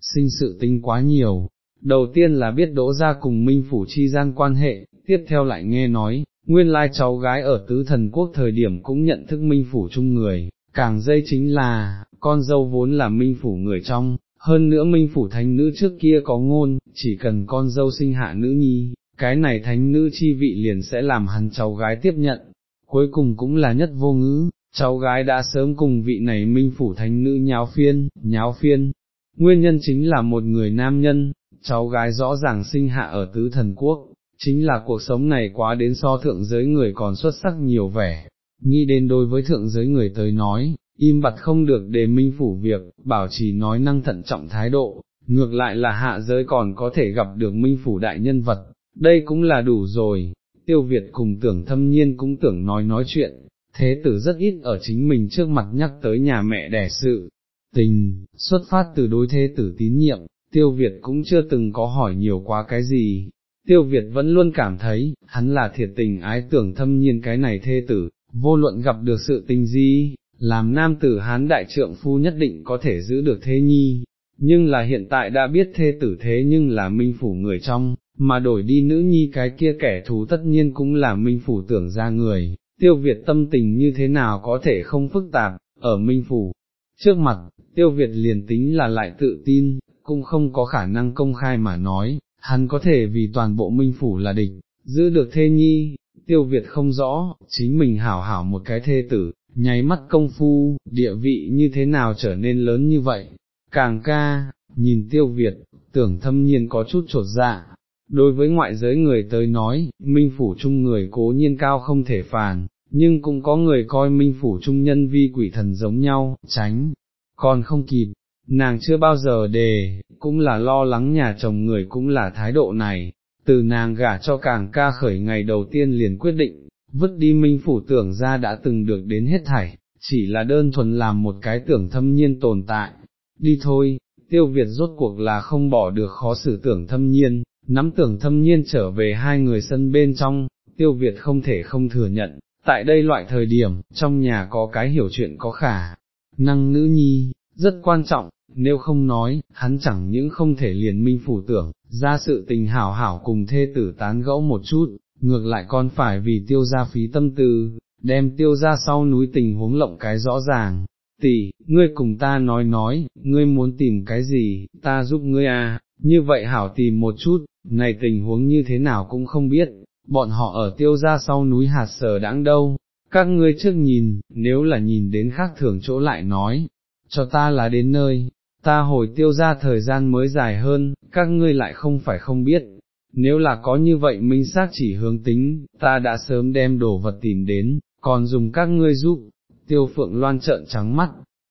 sinh sự tinh quá nhiều. Đầu tiên là biết đỗ ra cùng minh phủ chi gian quan hệ, tiếp theo lại nghe nói, nguyên lai cháu gái ở tứ thần quốc thời điểm cũng nhận thức minh phủ chung người, càng dây chính là, con dâu vốn là minh phủ người trong, hơn nữa minh phủ thánh nữ trước kia có ngôn, chỉ cần con dâu sinh hạ nữ nhi, cái này thánh nữ chi vị liền sẽ làm hắn cháu gái tiếp nhận, cuối cùng cũng là nhất vô ngữ, cháu gái đã sớm cùng vị này minh phủ thánh nữ nháo phiên, nháo phiên, nguyên nhân chính là một người nam nhân, cháu gái rõ ràng sinh hạ ở tứ thần quốc, chính là cuộc sống này quá đến so thượng giới người còn xuất sắc nhiều vẻ, nghĩ đến đối với thượng giới người tới nói, im bặt không được đề minh phủ việc, bảo trì nói năng thận trọng thái độ, ngược lại là hạ giới còn có thể gặp được minh phủ đại nhân vật, đây cũng là đủ rồi, tiêu Việt cùng tưởng thâm nhiên cũng tưởng nói nói chuyện, thế tử rất ít ở chính mình trước mặt nhắc tới nhà mẹ đẻ sự, tình, xuất phát từ đối thế tử tín nhiệm, tiêu Việt cũng chưa từng có hỏi nhiều quá cái gì, tiêu Việt vẫn luôn cảm thấy, hắn là thiệt tình ái tưởng thâm nhiên cái này thê tử, vô luận gặp được sự tình gì, làm nam tử hán đại trượng phu nhất định có thể giữ được thế nhi, nhưng là hiện tại đã biết thê tử thế nhưng là minh phủ người trong, mà đổi đi nữ nhi cái kia kẻ thù tất nhiên cũng là minh phủ tưởng ra người, tiêu Việt tâm tình như thế nào có thể không phức tạp, ở minh phủ. Trước mặt, tiêu Việt liền tính là lại tự tin, cũng không có khả năng công khai mà nói, hắn có thể vì toàn bộ minh phủ là địch, giữ được thê nhi, tiêu Việt không rõ, chính mình hảo hảo một cái thê tử, nháy mắt công phu, địa vị như thế nào trở nên lớn như vậy, càng ca, nhìn tiêu Việt, tưởng thâm nhiên có chút trột dạ, đối với ngoại giới người tới nói, minh phủ chung người cố nhiên cao không thể phàn, nhưng cũng có người coi minh phủ trung nhân vi quỷ thần giống nhau, tránh, còn không kịp, nàng chưa bao giờ đề, cũng là lo lắng nhà chồng người cũng là thái độ này, từ nàng gả cho càng ca khởi ngày đầu tiên liền quyết định, vứt đi minh phủ tưởng ra đã từng được đến hết thảy, chỉ là đơn thuần làm một cái tưởng thâm nhiên tồn tại, đi thôi, tiêu Việt rốt cuộc là không bỏ được khó xử tưởng thâm nhiên, nắm tưởng thâm nhiên trở về hai người sân bên trong, tiêu Việt không thể không thừa nhận, tại đây loại thời điểm, trong nhà có cái hiểu chuyện có khả, năng nữ nhi, rất quan trọng, nếu không nói, hắn chẳng những không thể liền minh phủ tưởng, ra sự tình hảo hảo cùng thê tử tán gẫu một chút, ngược lại còn phải vì tiêu ra phí tâm tư, đem tiêu ra sau núi tình huống lộng cái rõ ràng. Tỷ, ngươi cùng ta nói nói, ngươi muốn tìm cái gì, ta giúp ngươi à, như vậy hảo tìm một chút, này tình huống như thế nào cũng không biết, bọn họ ở tiêu ra sau núi hạt sở đáng đâu, các ngươi trước nhìn, nếu là nhìn đến khác thường chỗ lại nói, cho ta là đến nơi, ta hồi tiêu ra thời gian mới dài hơn, các ngươi lại không phải không biết, nếu là có như vậy minh xác chỉ hướng tính, ta đã sớm đem đồ vật tìm đến, còn dùng các ngươi giúp, tiêu phượng loan trợn trắng mắt,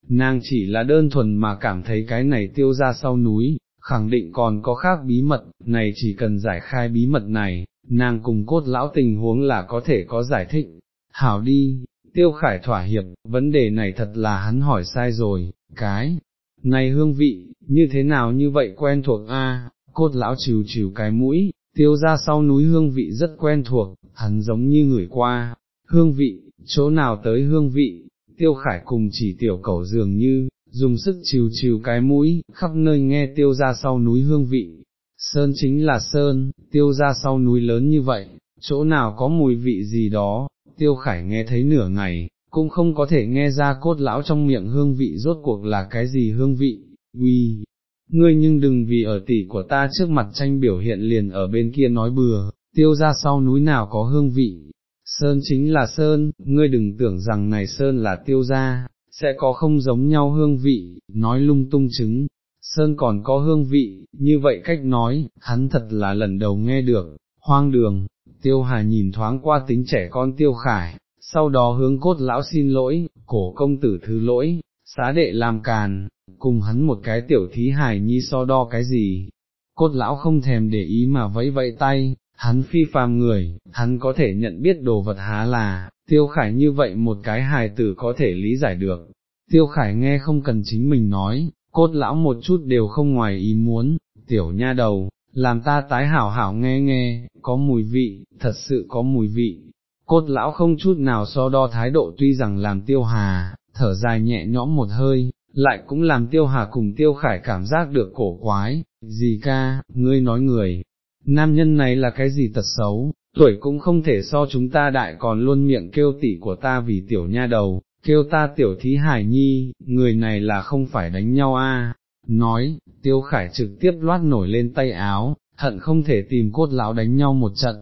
nàng chỉ là đơn thuần mà cảm thấy cái này tiêu ra sau núi, khẳng định còn có khác bí mật, này chỉ cần giải khai bí mật này, nàng cùng cốt lão tình huống là có thể có giải thích, hảo đi, tiêu khải thỏa hiệp, vấn đề này thật là hắn hỏi sai rồi, cái, này hương vị, như thế nào như vậy quen thuộc a? Cốt lão trừ trừ cái mũi, tiêu ra sau núi hương vị rất quen thuộc, hắn giống như người qua, hương vị, chỗ nào tới hương vị, tiêu khải cùng chỉ tiểu cẩu dường như, dùng sức chiều chiều cái mũi, khắp nơi nghe tiêu ra sau núi hương vị. Sơn chính là sơn, tiêu ra sau núi lớn như vậy, chỗ nào có mùi vị gì đó, tiêu khải nghe thấy nửa ngày, cũng không có thể nghe ra cốt lão trong miệng hương vị rốt cuộc là cái gì hương vị, uy, ngươi nhưng đừng vì ở tỷ của ta trước mặt tranh biểu hiện liền ở bên kia nói bừa, tiêu ra sau núi nào có hương vị, sơn chính là sơn, ngươi đừng tưởng rằng này sơn là tiêu ra, sẽ có không giống nhau hương vị, nói lung tung chứng, sơn còn có hương vị, như vậy cách nói, hắn thật là lần đầu nghe được, hoang đường, tiêu hà nhìn thoáng qua tính trẻ con tiêu khải, sau đó hướng cốt lão xin lỗi, cổ công tử thứ lỗi, xá đệ làm càn, cùng hắn một cái tiểu thí hài nhi so đo cái gì, cốt lão không thèm để ý mà vẫy vẫy tay, hắn phi phàm người, hắn có thể nhận biết đồ vật há là, tiêu khải như vậy một cái hài tử có thể lý giải được, tiêu khải nghe không cần chính mình nói, cốt lão một chút đều không ngoài ý muốn, tiểu nha đầu, làm ta tái hảo hảo nghe nghe, có mùi vị, thật sự có mùi vị. Cốt lão không chút nào so đo thái độ tuy rằng làm tiêu hà, thở dài nhẹ nhõm một hơi, lại cũng làm tiêu hà cùng tiêu khải cảm giác được cổ quái, gì ca, ngươi nói người, nam nhân này là cái gì tật xấu, tuổi cũng không thể so chúng ta đại còn luôn miệng kêu tỷ của ta vì tiểu nha đầu, kêu ta tiểu thí hải nhi, người này là không phải đánh nhau a. nói, tiêu khải trực tiếp loát nổi lên tay áo, hận không thể tìm cốt lão đánh nhau một trận.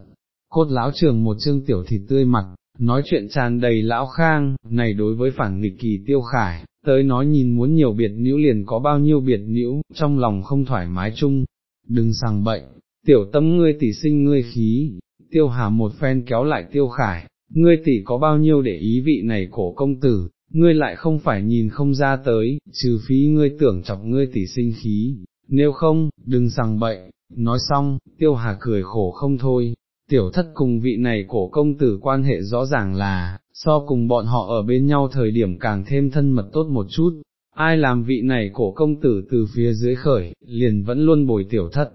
Cốt lão trường một chương tiểu thịt tươi mặt, nói chuyện tràn đầy lão khang, này đối với phản nghịch kỳ tiêu khải, tới nói nhìn muốn nhiều biệt nữ liền có bao nhiêu biệt nữ, trong lòng không thoải mái chung, đừng sàng bệnh, tiểu tâm ngươi tỷ sinh ngươi khí, tiêu hà một phen kéo lại tiêu khải, ngươi tỷ có bao nhiêu để ý vị này cổ công tử, ngươi lại không phải nhìn không ra tới, trừ phí ngươi tưởng chọc ngươi tỷ sinh khí, nếu không, đừng sàng bệnh, nói xong, tiêu hà cười khổ không thôi, tiểu thất cùng vị này cổ công tử quan hệ rõ ràng là, so cùng bọn họ ở bên nhau thời điểm càng thêm thân mật tốt một chút, ai làm vị này cổ công tử từ phía dưới khởi, liền vẫn luôn bồi tiểu thất,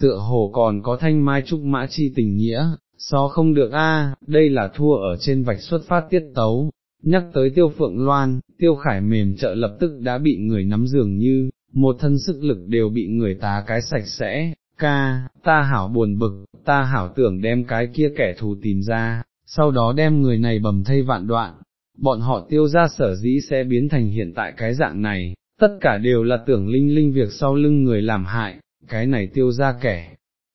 tựa hồ còn có thanh mai trúc mã chi tình nghĩa, so không được a, đây là thua ở trên vạch xuất phát tiết tấu. Nhắc tới tiêu phượng loan, tiêu khải mềm trợ lập tức đã bị người nắm dường như, một thân sức lực đều bị người tá cái sạch sẽ, ca, ta hảo buồn bực, ta hảo tưởng đem cái kia kẻ thù tìm ra, sau đó đem người này bầm thây vạn đoạn, bọn họ tiêu ra sở dĩ sẽ biến thành hiện tại cái dạng này, tất cả đều là tưởng linh linh việc sau lưng người làm hại, cái này tiêu ra kẻ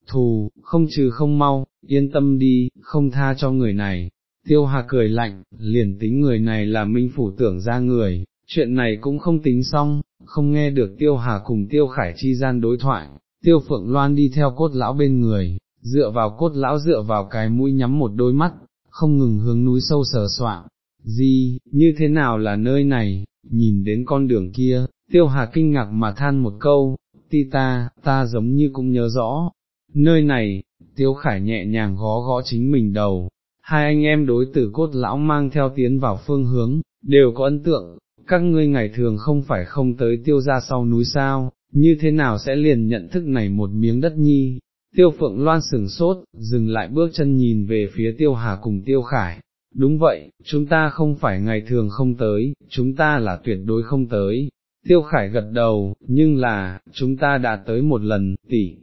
thù, không trừ không mau, yên tâm đi, không tha cho người này. Tiêu Hà cười lạnh, liền tính người này là minh phủ tưởng ra người, chuyện này cũng không tính xong, không nghe được Tiêu Hà cùng Tiêu Khải chi gian đối thoại, Tiêu Phượng Loan đi theo cốt lão bên người, dựa vào cốt lão dựa vào cái mũi nhắm một đôi mắt, không ngừng hướng núi sâu sờ soạng. Gì, như thế nào là nơi này, nhìn đến con đường kia, Tiêu Hà kinh ngạc mà than một câu, ti ta, ta giống như cũng nhớ rõ, nơi này, Tiêu Khải nhẹ nhàng gó gõ chính mình đầu, hai anh em đối tử cốt lão mang theo tiến vào phương hướng, đều có ấn tượng, các ngươi ngày thường không phải không tới tiêu ra sau núi sao, như thế nào sẽ liền nhận thức này một miếng đất nhi. Tiêu phượng loan sừng sốt, dừng lại bước chân nhìn về phía tiêu hà cùng tiêu khải. Đúng vậy, chúng ta không phải ngày thường không tới, chúng ta là tuyệt đối không tới. Tiêu khải gật đầu, nhưng là, chúng ta đã tới một lần, tỷ.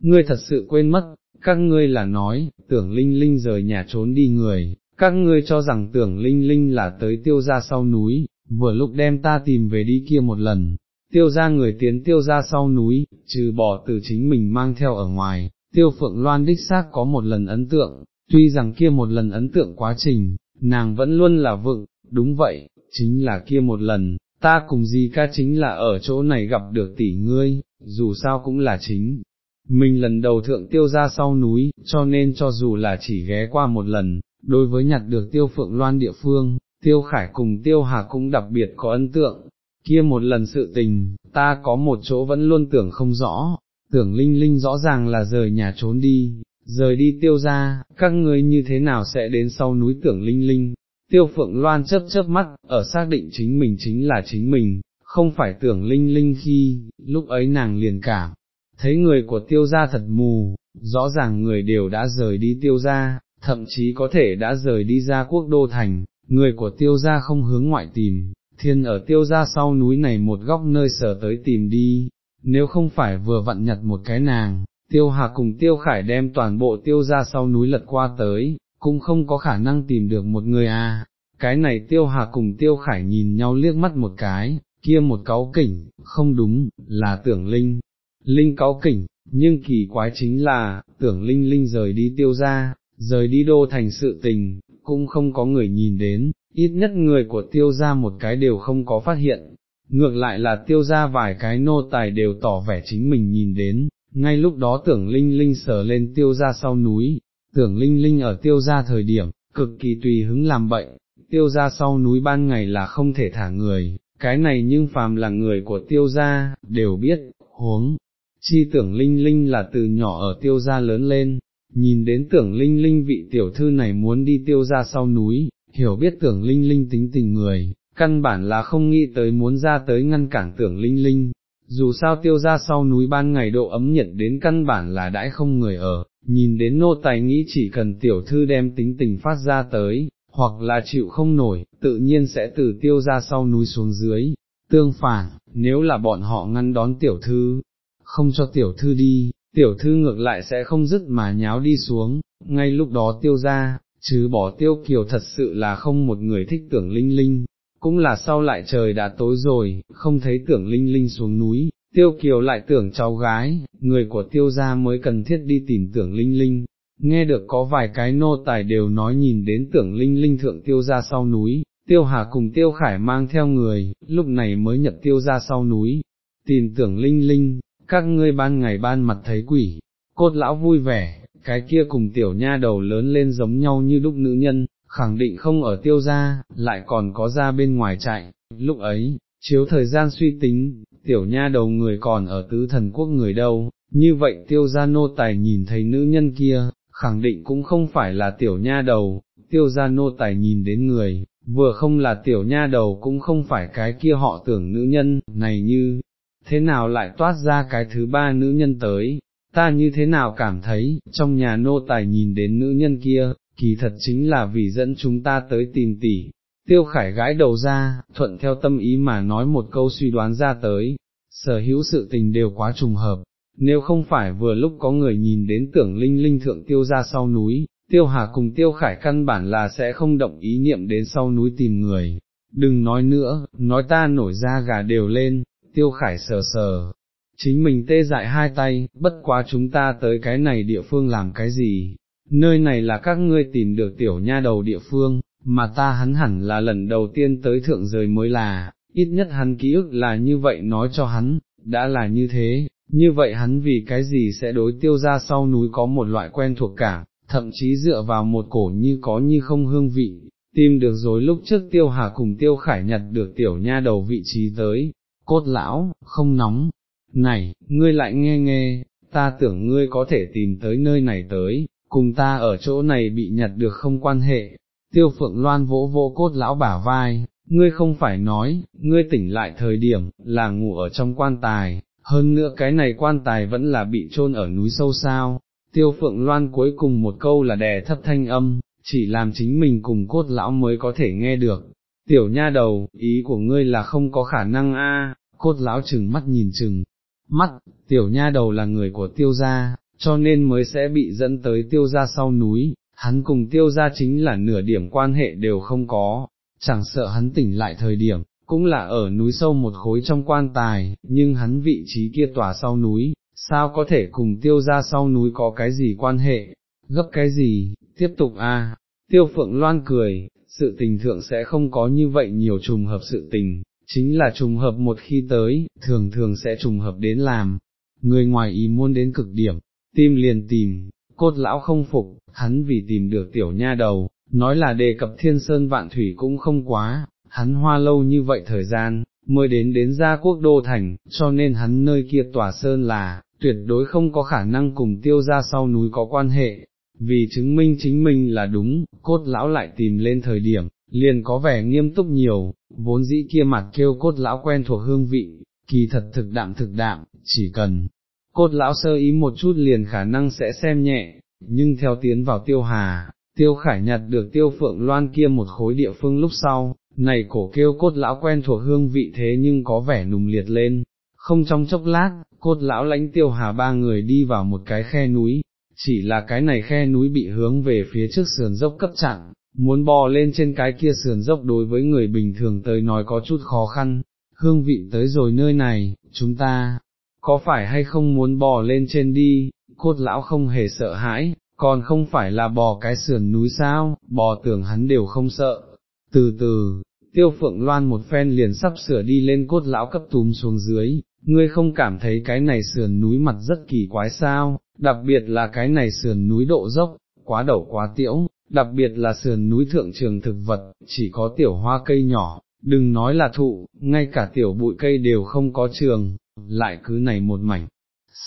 Ngươi thật sự quên mất, các ngươi là nói, tưởng Linh Linh rời nhà trốn đi người, các ngươi cho rằng tưởng Linh Linh là tới tiêu ra sau núi, vừa lúc đem ta tìm về đi kia một lần, tiêu ra người tiến tiêu ra sau núi, trừ bỏ từ chính mình mang theo ở ngoài, tiêu phượng loan đích xác có một lần ấn tượng, tuy rằng kia một lần ấn tượng quá trình, nàng vẫn luôn là vựng, đúng vậy, chính là kia một lần, ta cùng gì ca chính là ở chỗ này gặp được tỷ ngươi, dù sao cũng là chính. Mình lần đầu thượng tiêu ra sau núi, cho nên cho dù là chỉ ghé qua một lần, đối với nhặt được tiêu phượng loan địa phương, tiêu khải cùng tiêu hà cũng đặc biệt có ấn tượng, kia một lần sự tình, ta có một chỗ vẫn luôn tưởng không rõ, tưởng linh linh rõ ràng là rời nhà trốn đi, rời đi tiêu ra, các ngươi như thế nào sẽ đến sau núi tưởng linh linh, tiêu phượng loan chớp chớp mắt, ở xác định chính mình chính là chính mình, không phải tưởng linh linh khi, lúc ấy nàng liền cảm, thấy người của tiêu gia thật mù, rõ ràng người đều đã rời đi tiêu gia, thậm chí có thể đã rời đi ra quốc đô thành, người của tiêu gia không hướng ngoại tìm, thiên ở tiêu gia sau núi này một góc nơi sở tới tìm đi, nếu không phải vừa vặn nhặt một cái nàng, tiêu hà cùng tiêu khải đem toàn bộ tiêu gia sau núi lật qua tới, cũng không có khả năng tìm được một người à, cái này tiêu hà cùng tiêu khải nhìn nhau liếc mắt một cái, kia một cáu kỉnh, không đúng, là tưởng linh, linh cáu kỉnh, nhưng kỳ quái chính là, tưởng linh linh rời đi tiêu gia, rời đi đô thành sự tình, cũng không có người nhìn đến, ít nhất người của tiêu gia một cái đều không có phát hiện, ngược lại là tiêu gia vài cái nô tài đều tỏ vẻ chính mình nhìn đến, ngay lúc đó tưởng linh linh sờ lên tiêu gia sau núi, tưởng linh linh ở tiêu gia thời điểm, cực kỳ tùy hứng làm bệnh, tiêu gia sau núi ban ngày là không thể thả người, cái này nhưng phàm là người của tiêu gia, đều biết, huống, chi tưởng linh linh là từ nhỏ ở tiêu gia lớn lên, nhìn đến tưởng linh linh vị tiểu thư này muốn đi tiêu gia sau núi, hiểu biết tưởng linh linh tính tình người, căn bản là không nghĩ tới muốn ra tới ngăn cản tưởng linh linh, dù sao tiêu ra sau núi ban ngày độ ấm nhận đến căn bản là đãi không người ở, nhìn đến nô tài nghĩ chỉ cần tiểu thư đem tính tình phát ra tới, hoặc là chịu không nổi, tự nhiên sẽ từ tiêu ra sau núi xuống dưới, tương phản, nếu là bọn họ ngăn đón tiểu thư, không cho tiểu thư đi, tiểu thư ngược lại sẽ không dứt mà nháo đi xuống, ngay lúc đó tiêu ra, chứ bỏ tiêu kiều thật sự là không một người thích tưởng linh linh, cũng là sau lại trời đã tối rồi, không thấy tưởng linh linh xuống núi, tiêu kiều lại tưởng cháu gái, người của tiêu gia mới cần thiết đi tìm tưởng linh linh, nghe được có vài cái nô tài đều nói nhìn đến tưởng linh linh thượng tiêu gia sau núi, tiêu hà cùng tiêu khải mang theo người, lúc này mới nhập tiêu gia sau núi, tìm tưởng linh linh, các ngươi ban ngày ban mặt thấy quỷ, cốt lão vui vẻ, cái kia cùng tiểu nha đầu lớn lên giống nhau như đúc nữ nhân, khẳng định không ở tiêu gia, lại còn có ra bên ngoài chạy, lúc ấy, chiếu thời gian suy tính, tiểu nha đầu người còn ở tứ thần quốc người đâu, như vậy tiêu gia nô tài nhìn thấy nữ nhân kia, khẳng định cũng không phải là tiểu nha đầu, tiêu gia nô tài nhìn đến người, vừa không là tiểu nha đầu cũng không phải cái kia họ tưởng nữ nhân, này như, thế nào lại toát ra cái thứ ba nữ nhân tới, ta như thế nào cảm thấy, trong nhà nô tài nhìn đến nữ nhân kia, kỳ thật chính là vì dẫn chúng ta tới tìm tỷ. Tiêu khải gãi đầu ra, thuận theo tâm ý mà nói một câu suy đoán ra tới, sở hữu sự tình đều quá trùng hợp, nếu không phải vừa lúc có người nhìn đến tưởng linh linh thượng tiêu ra sau núi, tiêu hà cùng tiêu khải căn bản là sẽ không động ý niệm đến sau núi tìm người. Đừng nói nữa, nói ta nổi ra gà đều lên, tiêu khải sờ sờ, chính mình tê dại hai tay, bất quá chúng ta tới cái này địa phương làm cái gì, nơi này là các ngươi tìm được tiểu nha đầu địa phương, mà ta hắn hẳn là lần đầu tiên tới thượng rời mới là, ít nhất hắn ký ức là như vậy nói cho hắn, đã là như thế, như vậy hắn vì cái gì sẽ đối tiêu ra sau núi có một loại quen thuộc cả, thậm chí dựa vào một cổ như có như không hương vị, tìm được rồi lúc trước tiêu hà cùng tiêu khải nhặt được tiểu nha đầu vị trí tới, cốt lão, không nóng, này, ngươi lại nghe nghe, ta tưởng ngươi có thể tìm tới nơi này tới, cùng ta ở chỗ này bị nhặt được không quan hệ, tiêu phượng loan vỗ vỗ cốt lão bả vai, ngươi không phải nói, ngươi tỉnh lại thời điểm, là ngủ ở trong quan tài, hơn nữa cái này quan tài vẫn là bị chôn ở núi sâu sao, tiêu phượng loan cuối cùng một câu là đè thấp thanh âm, chỉ làm chính mình cùng cốt lão mới có thể nghe được. Tiểu nha đầu, ý của ngươi là không có khả năng a. cốt lão chừng mắt nhìn chừng, mắt, tiểu nha đầu là người của tiêu gia, cho nên mới sẽ bị dẫn tới tiêu gia sau núi, hắn cùng tiêu gia chính là nửa điểm quan hệ đều không có, chẳng sợ hắn tỉnh lại thời điểm, cũng là ở núi sâu một khối trong quan tài, nhưng hắn vị trí kia tỏa sau núi, sao có thể cùng tiêu gia sau núi có cái gì quan hệ, gấp cái gì, tiếp tục a. tiêu phượng loan cười, sự tình thượng sẽ không có như vậy nhiều trùng hợp sự tình, chính là trùng hợp một khi tới, thường thường sẽ trùng hợp đến làm, người ngoài ý muốn đến cực điểm, tim liền tìm, cốt lão không phục, hắn vì tìm được tiểu nha đầu, nói là đề cập thiên sơn vạn thủy cũng không quá, hắn hoa lâu như vậy thời gian, mới đến đến gia quốc đô thành, cho nên hắn nơi kia tỏa sơn là, tuyệt đối không có khả năng cùng tiêu ra sau núi có quan hệ, vì chứng minh chính mình là đúng, cốt lão lại tìm lên thời điểm, liền có vẻ nghiêm túc nhiều, vốn dĩ kia mặt kêu cốt lão quen thuộc hương vị, kỳ thật thực đạm thực đạm, chỉ cần cốt lão sơ ý một chút liền khả năng sẽ xem nhẹ, nhưng theo tiến vào tiêu hà, tiêu khải nhặt được tiêu phượng loan kia một khối địa phương lúc sau, này cổ kêu cốt lão quen thuộc hương vị thế nhưng có vẻ nùng liệt lên, không trong chốc lát, cốt lão lãnh tiêu hà ba người đi vào một cái khe núi, chỉ là cái này khe núi bị hướng về phía trước sườn dốc cấp chặn, muốn bò lên trên cái kia sườn dốc đối với người bình thường tới nói có chút khó khăn, hương vị tới rồi nơi này, chúng ta, có phải hay không muốn bò lên trên đi, cốt lão không hề sợ hãi, còn không phải là bò cái sườn núi sao, bò tưởng hắn đều không sợ. Từ từ, tiêu phượng loan một phen liền sắp sửa đi lên cốt lão cấp túm xuống dưới, ngươi không cảm thấy cái này sườn núi mặt rất kỳ quái sao, đặc biệt là cái này sườn núi độ dốc, quá đậu quá tiễu, đặc biệt là sườn núi thượng trường thực vật, chỉ có tiểu hoa cây nhỏ, đừng nói là thụ, ngay cả tiểu bụi cây đều không có trường, lại cứ này một mảnh.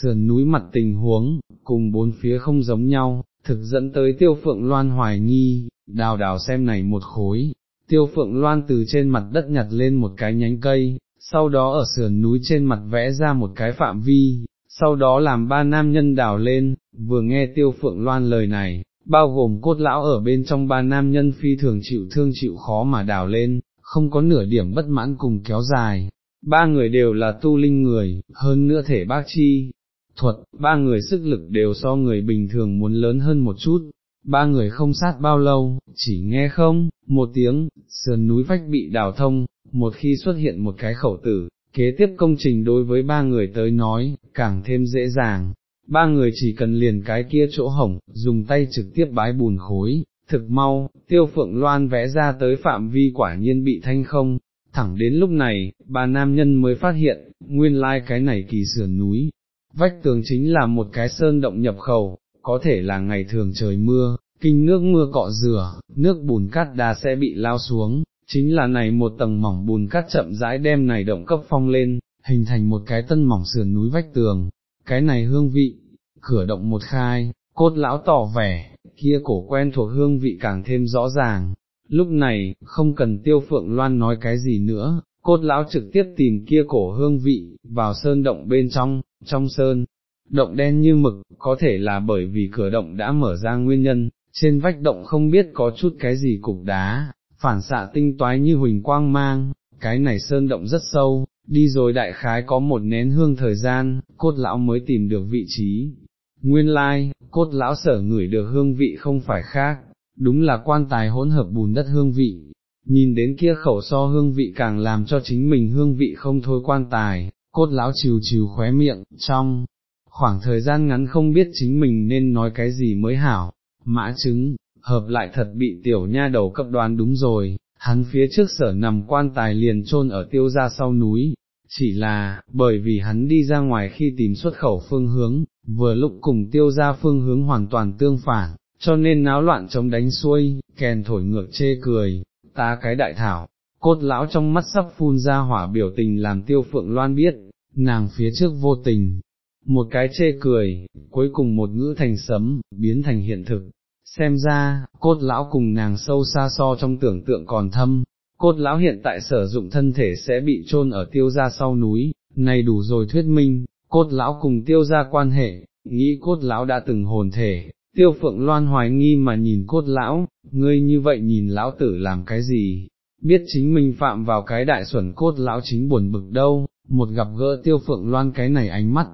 Sườn núi mặt tình huống, cùng bốn phía không giống nhau, thực dẫn tới tiêu phượng loan hoài nghi, đào đào xem này một khối, tiêu phượng loan từ trên mặt đất nhặt lên một cái nhánh cây, sau đó ở sườn núi trên mặt vẽ ra một cái phạm vi, sau đó làm ba nam nhân đào lên, vừa nghe tiêu phượng loan lời này, bao gồm cốt lão ở bên trong ba nam nhân phi thường chịu thương chịu khó mà đào lên, không có nửa điểm bất mãn cùng kéo dài. Ba người đều là tu linh người, hơn nữa thể bác chi, thuật, ba người sức lực đều so người bình thường muốn lớn hơn một chút, ba người không sát bao lâu, chỉ nghe không, một tiếng, sườn núi vách bị đào thông, một khi xuất hiện một cái khẩu tử, kế tiếp công trình đối với ba người tới nói, càng thêm dễ dàng, ba người chỉ cần liền cái kia chỗ hổng, dùng tay trực tiếp bái bùn khối, thực mau, tiêu phượng loan vẽ ra tới phạm vi quả nhiên bị thanh không, thẳng đến lúc này, ba nam nhân mới phát hiện, nguyên lai like cái này kỳ sườn núi, vách tường chính là một cái sơn động nhập khẩu, có thể là ngày thường trời mưa, kinh nước mưa cọ rửa, nước bùn cát đá sẽ bị lao xuống, chính là này một tầng mỏng bùn cát chậm rãi đem này động cấp phong lên, hình thành một cái tân mỏng sườn núi vách tường, cái này hương vị, cửa động một khai, cốt lão tỏ vẻ, kia cổ quen thuộc hương vị càng thêm rõ ràng, lúc này, không cần tiêu phượng loan nói cái gì nữa, cốt lão trực tiếp tìm kia cổ hương vị, vào sơn động bên trong, trong sơn, động đen như mực, có thể là bởi vì cửa động đã mở ra nguyên nhân, trên vách động không biết có chút cái gì cục đá, phản xạ tinh toái như huỳnh quang mang, cái này sơn động rất sâu, đi rồi đại khái có một nén hương thời gian, cốt lão mới tìm được vị trí. Nguyên lai, like, cốt lão sở ngửi được hương vị không phải khác, đúng là quan tài hỗn hợp bùn đất hương vị, nhìn đến kia khẩu so hương vị càng làm cho chính mình hương vị không thôi quan tài, cốt lão chiều chiều khóe miệng, trong khoảng thời gian ngắn không biết chính mình nên nói cái gì mới hảo, mã chứng, hợp lại thật bị tiểu nha đầu cấp đoán đúng rồi, hắn phía trước sở nằm quan tài liền chôn ở tiêu ra sau núi, chỉ là, bởi vì hắn đi ra ngoài khi tìm xuất khẩu phương hướng, vừa lúc cùng tiêu ra phương hướng hoàn toàn tương phản, cho nên náo loạn chống đánh xuôi, kèn thổi ngược chê cười, ta cái đại thảo, cốt lão trong mắt sắp phun ra hỏa biểu tình làm tiêu phượng loan biết, nàng phía trước vô tình, một cái chê cười, cuối cùng một ngữ thành sấm, biến thành hiện thực, xem ra, cốt lão cùng nàng sâu xa so trong tưởng tượng còn thâm, cốt lão hiện tại sử dụng thân thể sẽ bị chôn ở tiêu gia sau núi, này đủ rồi thuyết minh, cốt lão cùng tiêu gia quan hệ, nghĩ cốt lão đã từng hồn thể, tiêu phượng loan hoài nghi mà nhìn cốt lão, ngươi như vậy nhìn lão tử làm cái gì, biết chính mình phạm vào cái đại xuẩn cốt lão chính buồn bực đâu, một gặp gỡ tiêu phượng loan cái này ánh mắt,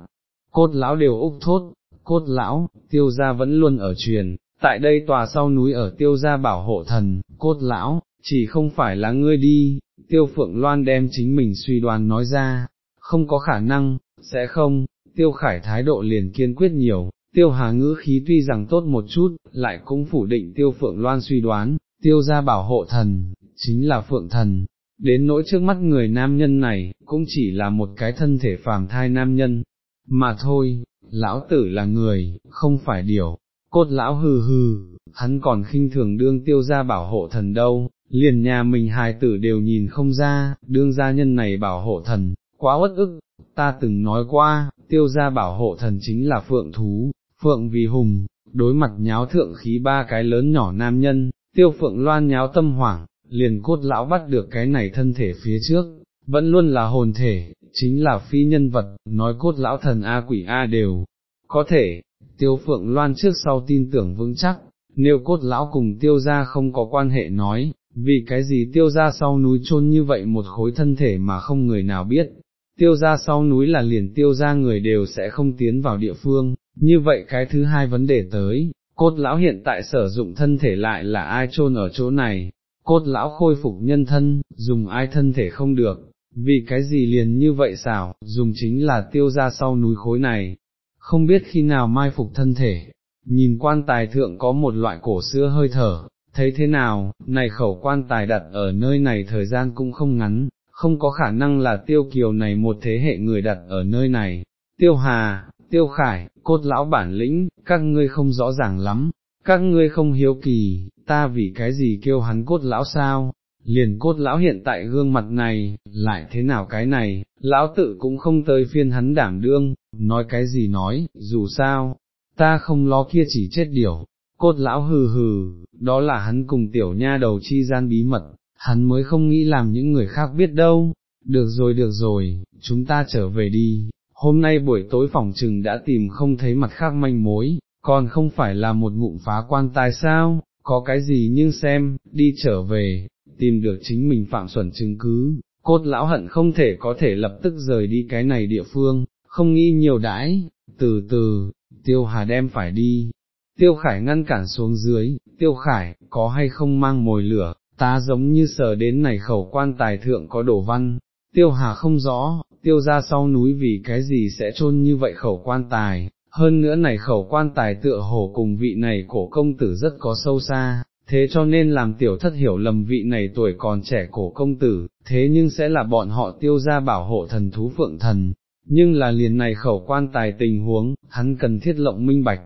cốt lão đều úc thốt, cốt lão, tiêu gia vẫn luôn ở truyền, tại đây tòa sau núi ở tiêu gia bảo hộ thần, cốt lão, chỉ không phải là ngươi đi, tiêu phượng loan đem chính mình suy đoán nói ra, không có khả năng, sẽ không, tiêu khải thái độ liền kiên quyết nhiều, tiêu hà ngữ khí tuy rằng tốt một chút, lại cũng phủ định tiêu phượng loan suy đoán, tiêu gia bảo hộ thần, chính là phượng thần, đến nỗi trước mắt người nam nhân này, cũng chỉ là một cái thân thể phàm thai nam nhân, mà thôi, lão tử là người, không phải điều, cốt lão hừ hừ, hắn còn khinh thường đương tiêu gia bảo hộ thần đâu, liền nhà mình hài tử đều nhìn không ra, đương gia nhân này bảo hộ thần, quá uất ức, ta từng nói qua, tiêu gia bảo hộ thần chính là phượng thú, phượng vì hùng, đối mặt nháo thượng khí ba cái lớn nhỏ nam nhân, tiêu phượng loan nháo tâm hoảng, liền cốt lão bắt được cái này thân thể phía trước, vẫn luôn là hồn thể, chính là phi nhân vật, nói cốt lão thần A quỷ A đều, có thể, tiêu phượng loan trước sau tin tưởng vững chắc, nếu cốt lão cùng tiêu gia không có quan hệ nói, vì cái gì tiêu gia sau núi chôn như vậy một khối thân thể mà không người nào biết, tiêu gia sau núi là liền tiêu gia người đều sẽ không tiến vào địa phương, như vậy cái thứ hai vấn đề tới, cốt lão hiện tại sử dụng thân thể lại là ai chôn ở chỗ này, cốt lão khôi phục nhân thân, dùng ai thân thể không được, vì cái gì liền như vậy xảo, dùng chính là tiêu gia sau núi khối này, không biết khi nào mai phục thân thể, nhìn quan tài thượng có một loại cổ xưa hơi thở, thấy thế nào, này khẩu quan tài đặt ở nơi này thời gian cũng không ngắn, không có khả năng là tiêu kiều này một thế hệ người đặt ở nơi này, tiêu hà, tiêu khải, cốt lão bản lĩnh, các ngươi không rõ ràng lắm, các ngươi không hiếu kỳ, ta vì cái gì kêu hắn cốt lão sao, liền cốt lão hiện tại gương mặt này, lại thế nào cái này, lão tự cũng không tới phiên hắn đảm đương, nói cái gì nói, dù sao, ta không lo kia chỉ chết điểu, cốt lão hừ hừ, đó là hắn cùng tiểu nha đầu chi gian bí mật, hắn mới không nghĩ làm những người khác biết đâu, được rồi được rồi, chúng ta trở về đi, hôm nay buổi tối phòng trừng đã tìm không thấy mặt khác manh mối, còn không phải là một ngụm phá quan tài sao, có cái gì nhưng xem, đi trở về, tìm được chính mình phạm xuẩn chứng cứ, cốt lão hận không thể có thể lập tức rời đi cái này địa phương, không nghĩ nhiều đãi, từ từ, tiêu hà đem phải đi. Tiêu khải ngăn cản xuống dưới, tiêu khải, có hay không mang mồi lửa, ta giống như sờ đến này khẩu quan tài thượng có đổ văn, tiêu hà không rõ, tiêu ra sau núi vì cái gì sẽ chôn như vậy khẩu quan tài, hơn nữa này khẩu quan tài tựa hồ cùng vị này cổ công tử rất có sâu xa, thế cho nên làm tiểu thất hiểu lầm vị này tuổi còn trẻ cổ công tử, thế nhưng sẽ là bọn họ tiêu ra bảo hộ thần thú phượng thần, nhưng là liền này khẩu quan tài tình huống, hắn cần thiết lộng minh bạch.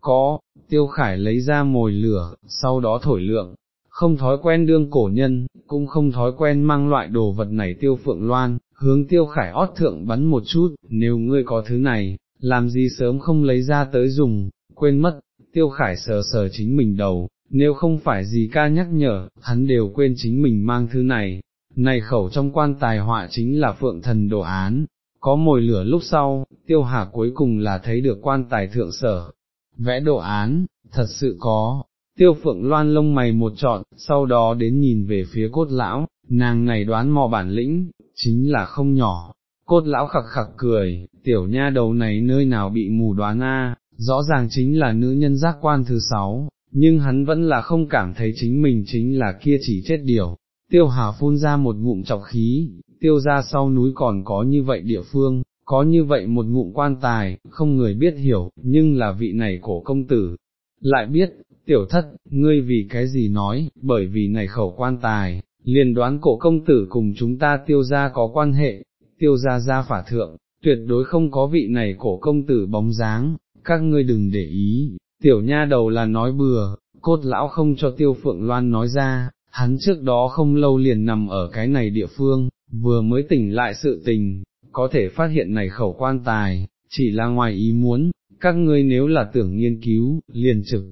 Có, tiêu khải lấy ra mồi lửa, sau đó thổi lượng, không thói quen đương cổ nhân, cũng không thói quen mang loại đồ vật này tiêu phượng loan, hướng tiêu khải ót thượng bắn một chút, nếu ngươi có thứ này, làm gì sớm không lấy ra tới dùng, quên mất, tiêu khải sờ sờ chính mình đầu, nếu không phải gì ca nhắc nhở, hắn đều quên chính mình mang thứ này, này khẩu trong quan tài họa chính là phượng thần đồ án, có mồi lửa lúc sau, tiêu hà cuối cùng là thấy được quan tài thượng sở, vẽ đồ án, thật sự có, tiêu phượng loan lông mày một trọn, sau đó đến nhìn về phía cốt lão, nàng này đoán mò bản lĩnh, chính là không nhỏ. Cốt lão khặc khặc cười, tiểu nha đầu này nơi nào bị mù đoán a, rõ ràng chính là nữ nhân giác quan thứ sáu, nhưng hắn vẫn là không cảm thấy chính mình chính là kia chỉ chết điều. Tiêu hà phun ra một ngụm chọc khí, tiêu ra sau núi còn có như vậy địa phương, có như vậy một ngụm quan tài, không người biết hiểu, nhưng là vị này cổ công tử, lại biết, tiểu thất, ngươi vì cái gì nói, bởi vì này khẩu quan tài, liền đoán cổ công tử cùng chúng ta tiêu ra có quan hệ, tiêu ra ra phả thượng, tuyệt đối không có vị này cổ công tử bóng dáng, các ngươi đừng để ý, tiểu nha đầu là nói bừa, cốt lão không cho tiêu phượng loan nói ra, hắn trước đó không lâu liền nằm ở cái này địa phương, vừa mới tỉnh lại sự tình, có thể phát hiện này khẩu quan tài, chỉ là ngoài ý muốn, các ngươi nếu là tưởng nghiên cứu, liền trực,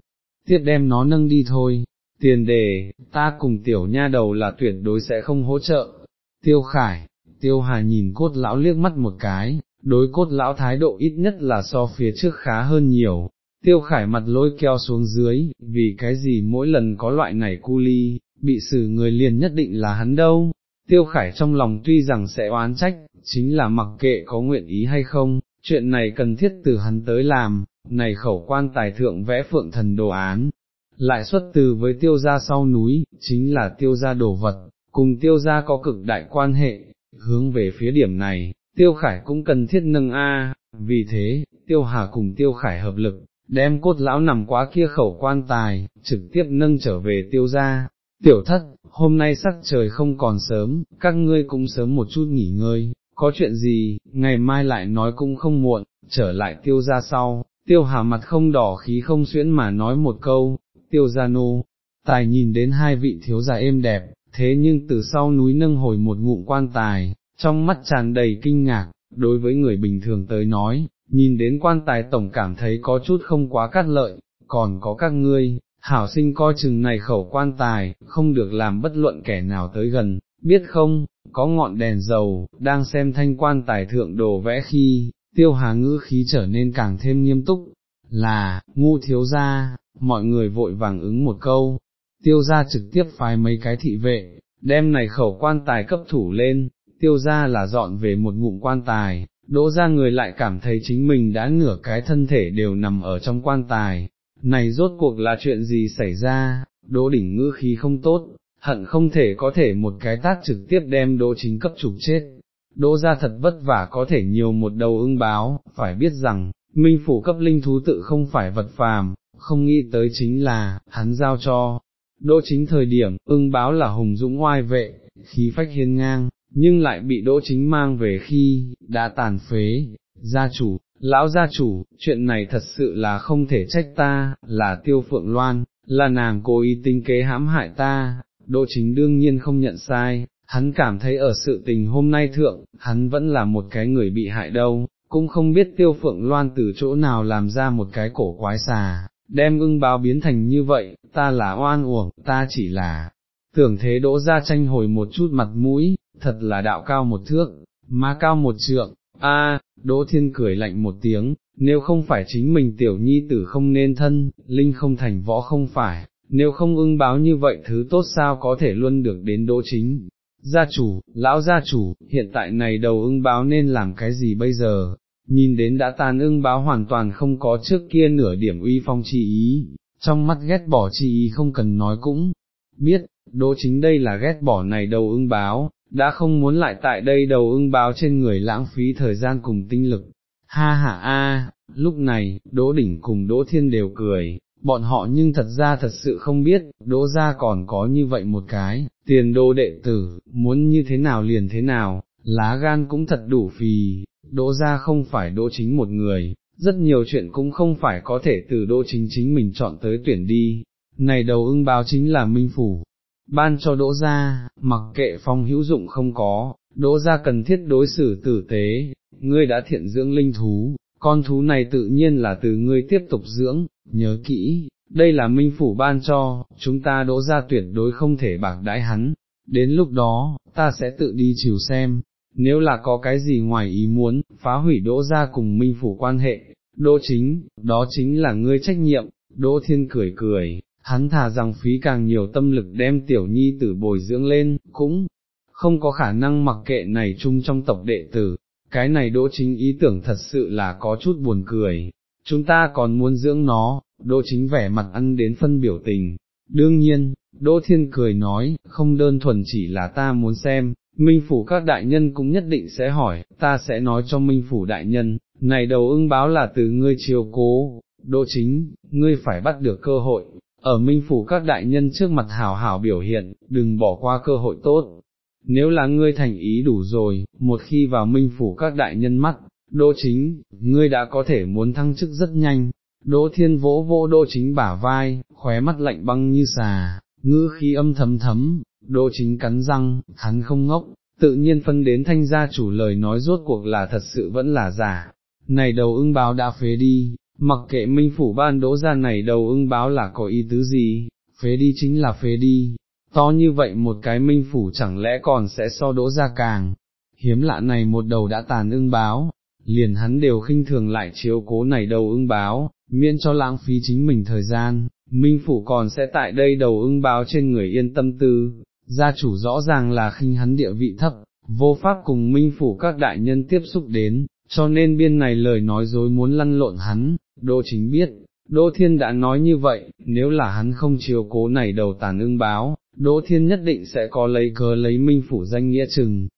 tiếp đem nó nâng đi thôi, tiền đề, ta cùng tiểu nha đầu là tuyệt đối sẽ không hỗ trợ, tiêu khải, tiêu hà nhìn cốt lão liếc mắt một cái, đối cốt lão thái độ ít nhất là so phía trước khá hơn nhiều, tiêu khải mặt lôi keo xuống dưới, vì cái gì mỗi lần có loại này cu ly, bị xử người liền nhất định là hắn đâu, tiêu khải trong lòng tuy rằng sẽ oán trách, chính là mặc kệ có nguyện ý hay không, chuyện này cần thiết từ hắn tới làm, này khẩu quan tài thượng vẽ phượng thần đồ án, lại xuất từ với tiêu gia sau núi, chính là tiêu gia đồ vật, cùng tiêu gia có cực đại quan hệ, hướng về phía điểm này, tiêu khải cũng cần thiết nâng A, vì thế, tiêu hà cùng tiêu khải hợp lực, đem cốt lão nằm quá kia khẩu quan tài, trực tiếp nâng trở về tiêu gia. Tiểu thất, hôm nay sắc trời không còn sớm, các ngươi cũng sớm một chút nghỉ ngơi, có chuyện gì, ngày mai lại nói cũng không muộn, trở lại tiêu ra sau, tiêu hà mặt không đỏ khí không xuyễn mà nói một câu, tiêu gia nô, tài nhìn đến hai vị thiếu gia êm đẹp, thế nhưng từ sau núi nâng hồi một ngụm quan tài, trong mắt tràn đầy kinh ngạc, đối với người bình thường tới nói, nhìn đến quan tài tổng cảm thấy có chút không quá cắt lợi, còn có các ngươi, hảo sinh coi chừng này khẩu quan tài, không được làm bất luận kẻ nào tới gần, biết không, có ngọn đèn dầu, đang xem thanh quan tài thượng đồ vẽ khi, tiêu hà ngữ khí trở nên càng thêm nghiêm túc, là, ngu thiếu gia, mọi người vội vàng ứng một câu, tiêu gia trực tiếp phái mấy cái thị vệ, đem này khẩu quan tài cấp thủ lên, tiêu gia là dọn về một ngụm quan tài, đỗ ra người lại cảm thấy chính mình đã nửa cái thân thể đều nằm ở trong quan tài, này rốt cuộc là chuyện gì xảy ra, đỗ đỉnh ngữ khí không tốt, hận không thể có thể một cái tát trực tiếp đem đỗ chính cấp trục chết. Đỗ ra thật vất vả có thể nhiều một đầu ưng báo, phải biết rằng, minh phủ cấp linh thú tự không phải vật phàm, không nghĩ tới chính là, hắn giao cho. Đỗ chính thời điểm, ưng báo là hùng dũng oai vệ, khí phách hiên ngang, nhưng lại bị đỗ chính mang về khi, đã tàn phế, gia chủ, lão gia chủ, chuyện này thật sự là không thể trách ta, là tiêu phượng loan, là nàng cố ý tính kế hãm hại ta, đỗ chính đương nhiên không nhận sai, hắn cảm thấy ở sự tình hôm nay thượng, hắn vẫn là một cái người bị hại đâu, cũng không biết tiêu phượng loan từ chỗ nào làm ra một cái cổ quái xà, đem ưng báo biến thành như vậy, ta là oan uổng, ta chỉ là, tưởng thế đỗ ra tranh hồi một chút mặt mũi, thật là đạo cao một thước, má cao một trượng, a đỗ thiên cười lạnh một tiếng, nếu không phải chính mình tiểu nhi tử không nên thân, linh không thành võ không phải, nếu không ưng báo như vậy thứ tốt sao có thể luôn được đến đỗ chính. Gia chủ, lão gia chủ, hiện tại này đầu ưng báo nên làm cái gì bây giờ, nhìn đến đã tàn ưng báo hoàn toàn không có trước kia nửa điểm uy phong chi ý, trong mắt ghét bỏ chi ý không cần nói cũng, biết, đỗ chính đây là ghét bỏ này đầu ưng báo, đã không muốn lại tại đây đầu ưng báo trên người lãng phí thời gian cùng tinh lực. Ha ha a, lúc này, Đỗ Đỉnh cùng Đỗ Thiên đều cười, bọn họ nhưng thật ra thật sự không biết, Đỗ gia còn có như vậy một cái, tiền đô đệ tử, muốn như thế nào liền thế nào, lá gan cũng thật đủ phì, Đỗ gia không phải Đỗ chính một người, rất nhiều chuyện cũng không phải có thể từ Đỗ chính chính mình chọn tới tuyển đi, này đầu ưng báo chính là Minh Phủ, ban cho đỗ gia, mặc kệ phong hữu dụng không có, đỗ gia cần thiết đối xử tử tế, ngươi đã thiện dưỡng linh thú, con thú này tự nhiên là từ ngươi tiếp tục dưỡng, nhớ kỹ, đây là minh phủ ban cho, chúng ta đỗ gia tuyệt đối không thể bạc đãi hắn, đến lúc đó, ta sẽ tự đi chiều xem, nếu là có cái gì ngoài ý muốn, phá hủy đỗ gia cùng minh phủ quan hệ, đỗ chính, đó chính là ngươi trách nhiệm, đỗ thiên cười cười, hắn thà rằng phí càng nhiều tâm lực đem tiểu nhi tử bồi dưỡng lên, cũng không có khả năng mặc kệ này chung trong tộc đệ tử, cái này đỗ chính ý tưởng thật sự là có chút buồn cười, chúng ta còn muốn dưỡng nó, đỗ chính vẻ mặt ăn đến phân biểu tình. Đương nhiên, Đỗ Thiên cười nói, không đơn thuần chỉ là ta muốn xem, Minh Phủ các đại nhân cũng nhất định sẽ hỏi, ta sẽ nói cho Minh Phủ đại nhân, này đầu ưng báo là từ ngươi chiều cố, Đỗ Chính, ngươi phải bắt được cơ hội, ở minh phủ các đại nhân trước mặt hảo hảo biểu hiện, đừng bỏ qua cơ hội tốt. Nếu là ngươi thành ý đủ rồi, một khi vào minh phủ các đại nhân mắt, đỗ chính, ngươi đã có thể muốn thăng chức rất nhanh. Đỗ thiên vỗ vỗ đỗ chính bả vai, khóe mắt lạnh băng như xà, ngư khí âm thấm thấm, đỗ chính cắn răng, hắn không ngốc, tự nhiên phân đến thanh gia chủ lời nói rốt cuộc là thật sự vẫn là giả. Này đầu ưng báo đã phế đi, Mặc kệ minh phủ ban đỗ ra này đầu ưng báo là có ý tứ gì, phế đi chính là phế đi, to như vậy một cái minh phủ chẳng lẽ còn sẽ so đỗ ra càng, hiếm lạ này một đầu đã tàn ưng báo, liền hắn đều khinh thường lại chiếu cố này đầu ưng báo, miễn cho lãng phí chính mình thời gian, minh phủ còn sẽ tại đây đầu ưng báo trên người yên tâm tư, gia chủ rõ ràng là khinh hắn địa vị thấp, vô pháp cùng minh phủ các đại nhân tiếp xúc đến, cho nên biên này lời nói dối muốn lăn lộn hắn, Đỗ chính biết, Đỗ Thiên đã nói như vậy, nếu là hắn không chiều cố này đầu tàn ưng báo, Đỗ Thiên nhất định sẽ có lấy cớ lấy minh phủ danh nghĩa chừng,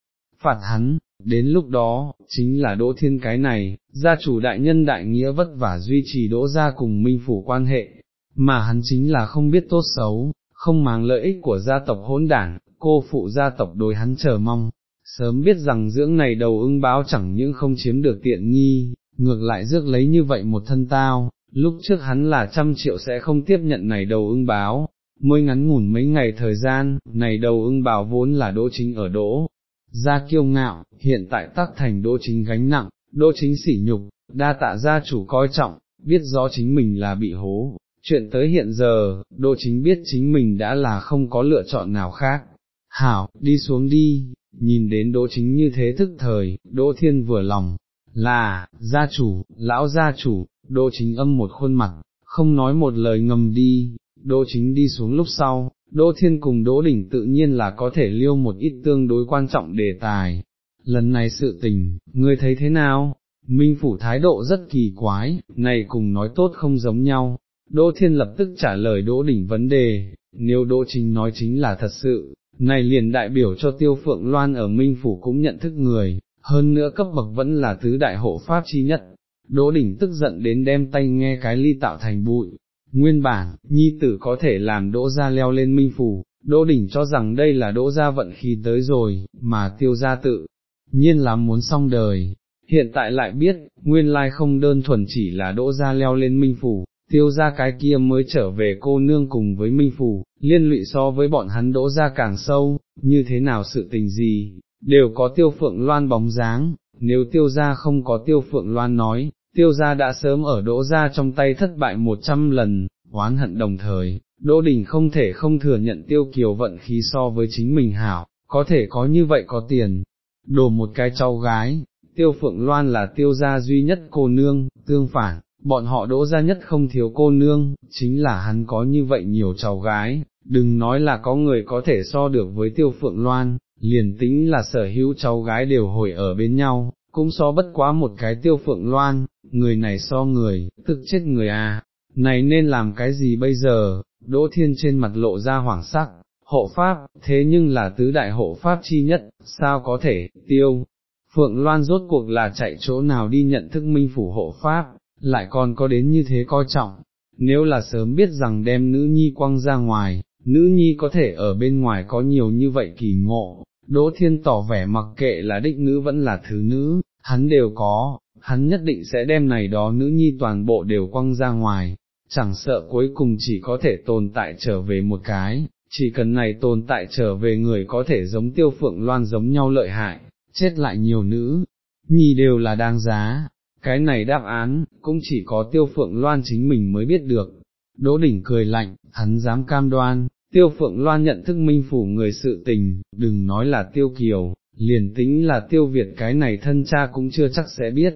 phạt hắn, đến lúc đó, chính là Đỗ Thiên cái này, gia chủ đại nhân đại nghĩa vất vả duy trì Đỗ gia cùng minh phủ quan hệ, mà hắn chính là không biết tốt xấu, không mang lợi ích của gia tộc hỗn đảng, cô phụ gia tộc đối hắn chờ mong, sớm biết rằng dưỡng này đầu ưng báo chẳng những không chiếm được tiện nghi, ngược lại rước lấy như vậy một thân tao, lúc trước hắn là trăm triệu sẽ không tiếp nhận này đầu ưng báo, mới ngắn ngủn mấy ngày thời gian, này đầu ưng báo vốn là đỗ chính ở đỗ, ra kiêu ngạo, hiện tại tắc thành đỗ chính gánh nặng, đỗ chính sỉ nhục, đa tạ gia chủ coi trọng, biết rõ chính mình là bị hố, chuyện tới hiện giờ, đỗ chính biết chính mình đã là không có lựa chọn nào khác. Hảo, đi xuống đi, nhìn đến đỗ chính như thế thức thời, đỗ thiên vừa lòng, là, gia chủ, lão gia chủ, đỗ chính âm một khuôn mặt, không nói một lời ngầm đi, đỗ chính đi xuống lúc sau, đỗ thiên cùng đỗ đỉnh tự nhiên là có thể liêu một ít tương đối quan trọng đề tài. Lần này sự tình, ngươi thấy thế nào? Minh phủ thái độ rất kỳ quái, này cùng nói tốt không giống nhau. Đỗ Thiên lập tức trả lời Đỗ Đỉnh vấn đề, nếu Đỗ Chính nói chính là thật sự, này liền đại biểu cho Tiêu Phượng Loan ở Minh Phủ cũng nhận thức người, hơn nữa cấp bậc vẫn là tứ đại hộ pháp chi nhất. Đỗ đỉnh tức giận đến đem tay nghe cái ly tạo thành bụi, nguyên bản, nhi tử có thể làm đỗ ra leo lên minh phủ, đỗ đỉnh cho rằng đây là đỗ ra vận khí tới rồi, mà tiêu ra tự, nhiên là muốn xong đời, hiện tại lại biết, nguyên lai không đơn thuần chỉ là đỗ ra leo lên minh phủ, tiêu ra cái kia mới trở về cô nương cùng với minh phủ, liên lụy so với bọn hắn đỗ ra càng sâu, như thế nào sự tình gì, đều có tiêu phượng loan bóng dáng, nếu tiêu gia không có tiêu phượng loan nói, tiêu gia đã sớm ở đỗ gia trong tay thất bại một trăm lần, oán hận đồng thời, đỗ đình không thể không thừa nhận tiêu kiều vận khí so với chính mình hảo, có thể có như vậy có tiền, đồ một cái cháu gái, tiêu phượng loan là tiêu gia duy nhất cô nương, tương phản. Bọn họ đỗ gia nhất không thiếu cô nương, chính là hắn có như vậy nhiều cháu gái, đừng nói là có người có thể so được với tiêu phượng loan, liền tính là sở hữu cháu gái đều hồi ở bên nhau, cũng so bất quá một cái tiêu phượng loan, người này so người, tức chết người à, này nên làm cái gì bây giờ, đỗ thiên trên mặt lộ ra hoảng sắc, hộ pháp, thế nhưng là tứ đại hộ pháp chi nhất, sao có thể, tiêu. Phượng Loan rốt cuộc là chạy chỗ nào đi nhận thức minh phủ hộ pháp, lại còn có đến như thế coi trọng, nếu là sớm biết rằng đem nữ nhi quăng ra ngoài, nữ nhi có thể ở bên ngoài có nhiều như vậy kỳ ngộ, Đỗ Thiên tỏ vẻ mặc kệ là định nữ vẫn là thứ nữ, hắn đều có, hắn nhất định sẽ đem này đó nữ nhi toàn bộ đều quăng ra ngoài, chẳng sợ cuối cùng chỉ có thể tồn tại trở về một cái, chỉ cần này tồn tại trở về người có thể giống tiêu phượng loan giống nhau lợi hại, chết lại nhiều nữ, nhi đều là đáng giá, cái này đáp án, cũng chỉ có tiêu phượng loan chính mình mới biết được. Đỗ đỉnh cười lạnh, hắn dám cam đoan, tiêu phượng loan nhận thức minh phủ người sự tình, đừng nói là tiêu kiều, liền tính là tiêu Việt cái này thân cha cũng chưa chắc sẽ biết.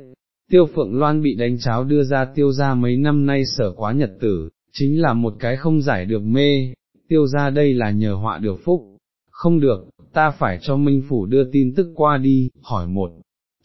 Tiêu Phượng Loan bị đánh cháo đưa ra tiêu ra mấy năm nay sở quá nhật tử, chính là một cái không giải được mê, tiêu ra đây là nhờ họa được phúc, không được, ta phải cho Minh Phủ đưa tin tức qua đi, hỏi một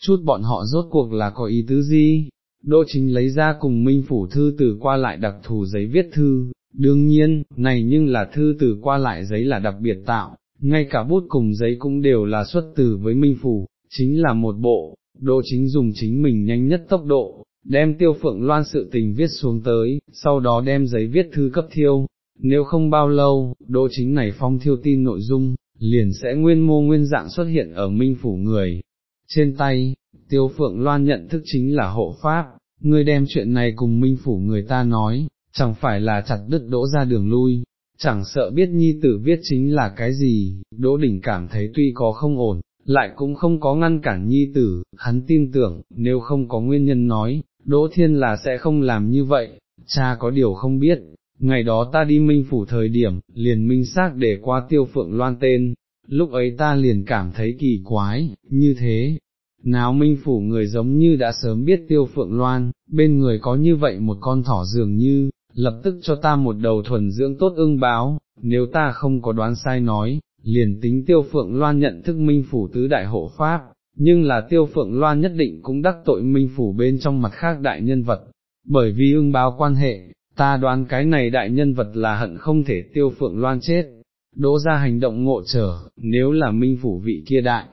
chút bọn họ rốt cuộc là có ý tứ gì, Đỗ chính lấy ra cùng Minh Phủ thư từ qua lại đặc thù giấy viết thư, đương nhiên, này nhưng là thư từ qua lại giấy là đặc biệt tạo, ngay cả bút cùng giấy cũng đều là xuất từ với Minh Phủ, chính là một bộ, Đỗ chính dùng chính mình nhanh nhất tốc độ, đem tiêu phượng loan sự tình viết xuống tới, sau đó đem giấy viết thư cấp thiêu, nếu không bao lâu, đỗ chính này phong thiêu tin nội dung, liền sẽ nguyên mô nguyên dạng xuất hiện ở minh phủ người. Trên tay, tiêu phượng loan nhận thức chính là hộ pháp, người đem chuyện này cùng minh phủ người ta nói, chẳng phải là chặt đứt đỗ ra đường lui, chẳng sợ biết nhi tử viết chính là cái gì, đỗ đỉnh cảm thấy tuy có không ổn, lại cũng không có ngăn cản nhi tử, hắn tin tưởng, nếu không có nguyên nhân nói, đỗ thiên là sẽ không làm như vậy, cha có điều không biết, ngày đó ta đi minh phủ thời điểm, liền minh xác để qua tiêu phượng loan tên, lúc ấy ta liền cảm thấy kỳ quái, như thế, nào minh phủ người giống như đã sớm biết tiêu phượng loan, bên người có như vậy một con thỏ dường như, lập tức cho ta một đầu thuần dưỡng tốt ưng báo, nếu ta không có đoán sai nói, liền tính tiêu phượng loan nhận thức minh phủ tứ đại hộ pháp, nhưng là tiêu phượng loan nhất định cũng đắc tội minh phủ bên trong mặt khác đại nhân vật, bởi vì ưng báo quan hệ, ta đoán cái này đại nhân vật là hận không thể tiêu phượng loan chết, đỗ ra hành động ngộ trở, nếu là minh phủ vị kia đại.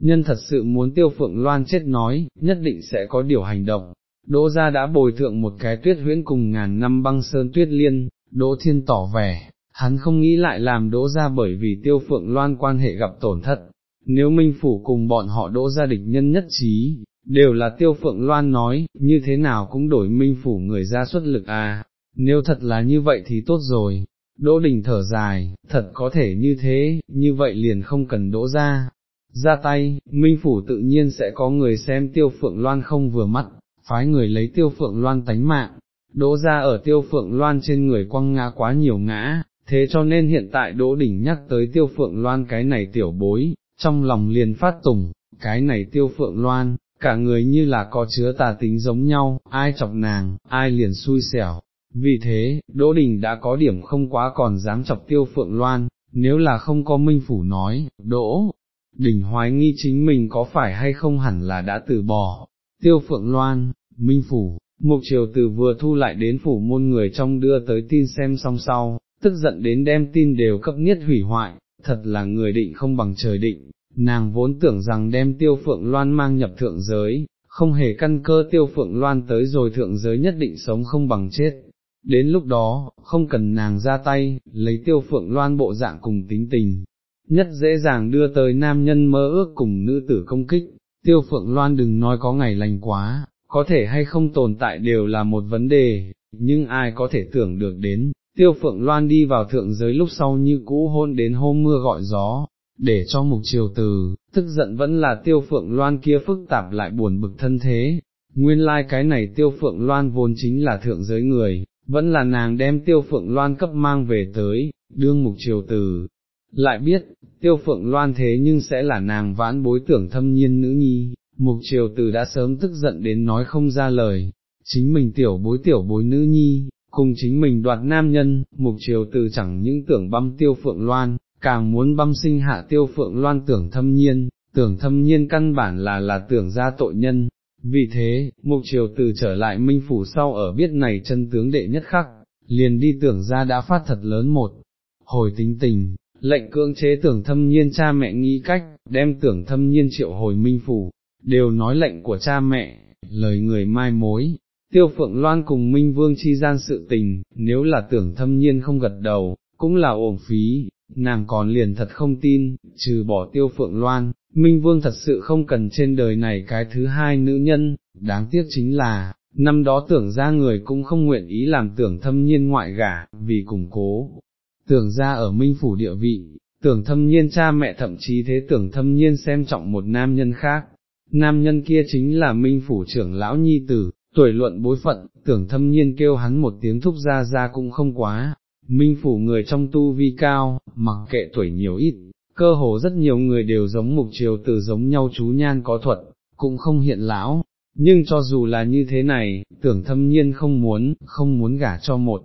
Nhân thật sự muốn tiêu phượng loan chết nói, nhất định sẽ có điều hành động. Đỗ gia đã bồi thượng một cái tuyết huyễn cùng ngàn năm băng sơn tuyết liên, đỗ thiên tỏ vẻ, hắn không nghĩ lại làm đỗ gia bởi vì tiêu phượng loan quan hệ gặp tổn thất. Nếu minh phủ cùng bọn họ đỗ gia địch nhân nhất trí, đều là tiêu phượng loan nói, như thế nào cũng đổi minh phủ người ra xuất lực à, nếu thật là như vậy thì tốt rồi, đỗ đình thở dài, thật có thể như thế, như vậy liền không cần đỗ ra, ra tay, minh phủ tự nhiên sẽ có người xem tiêu phượng loan không vừa mắt, phái người lấy tiêu phượng loan tánh mạng, đỗ ra ở tiêu phượng loan trên người quăng ngã quá nhiều ngã, thế cho nên hiện tại đỗ đỉnh nhắc tới tiêu phượng loan cái này tiểu bối, trong lòng liền phát tùng, cái này tiêu phượng loan, cả người như là có chứa tà tính giống nhau, ai chọc nàng, ai liền xui xẻo, vì thế, Đỗ Đình đã có điểm không quá còn dám chọc tiêu phượng loan, nếu là không có minh phủ nói, Đỗ Đình hoài nghi chính mình có phải hay không hẳn là đã từ bỏ, tiêu phượng loan, minh phủ, mục triều từ vừa thu lại đến phủ môn người trong đưa tới tin xem xong sau, tức giận đến đem tin đều cấp niết hủy hoại, thật là người định không bằng trời định, nàng vốn tưởng rằng đem tiêu phượng loan mang nhập thượng giới, không hề căn cơ tiêu phượng loan tới rồi thượng giới nhất định sống không bằng chết, đến lúc đó, không cần nàng ra tay, lấy tiêu phượng loan bộ dạng cùng tính tình, nhất dễ dàng đưa tới nam nhân mơ ước cùng nữ tử công kích, tiêu phượng loan đừng nói có ngày lành quá, có thể hay không tồn tại đều là một vấn đề, nhưng ai có thể tưởng được đến, tiêu phượng loan đi vào thượng giới lúc sau như cũ hôn đến hôm mưa gọi gió, để cho mục triều từ, tức giận vẫn là tiêu phượng loan kia phức tạp lại buồn bực thân thế, nguyên lai like cái này tiêu phượng loan vốn chính là thượng giới người, vẫn là nàng đem tiêu phượng loan cấp mang về tới, đương mục triều từ, lại biết, tiêu phượng loan thế nhưng sẽ là nàng vãn bối tưởng thâm nhiên nữ nhi, mục triều từ đã sớm tức giận đến nói không ra lời, chính mình tiểu bối tiểu bối nữ nhi, cùng chính mình đoạt nam nhân, mục triều từ chẳng những tưởng băm tiêu phượng loan, càng muốn băm sinh hạ tiêu phượng loan tưởng thâm nhiên, tưởng thâm nhiên căn bản là là tưởng ra tội nhân, vì thế, mục triều từ trở lại minh phủ sau ở biết này chân tướng đệ nhất khắc, liền đi tưởng ra đã phát thật lớn một, hồi tính tình, lệnh cưỡng chế tưởng thâm nhiên cha mẹ nghĩ cách, đem tưởng thâm nhiên triệu hồi minh phủ, đều nói lệnh của cha mẹ, lời người mai mối. Tiêu Phượng Loan cùng Minh Vương chi gian sự tình, nếu là tưởng thâm nhiên không gật đầu, cũng là ổn phí, nàng còn liền thật không tin, trừ bỏ Tiêu Phượng Loan, Minh Vương thật sự không cần trên đời này cái thứ hai nữ nhân, đáng tiếc chính là, năm đó tưởng ra người cũng không nguyện ý làm tưởng thâm nhiên ngoại gả, vì củng cố, tưởng ra ở minh phủ địa vị, tưởng thâm nhiên cha mẹ thậm chí thế tưởng thâm nhiên xem trọng một nam nhân khác, nam nhân kia chính là minh phủ trưởng lão nhi tử, tuổi luận bối phận, tưởng thâm nhiên kêu hắn một tiếng thúc ra ra cũng không quá, minh phủ người trong tu vi cao, mặc kệ tuổi nhiều ít, cơ hồ rất nhiều người đều giống mục triều từ giống nhau chú nhan có thuật, cũng không hiện lão, nhưng cho dù là như thế này, tưởng thâm nhiên không muốn, không muốn gả cho một,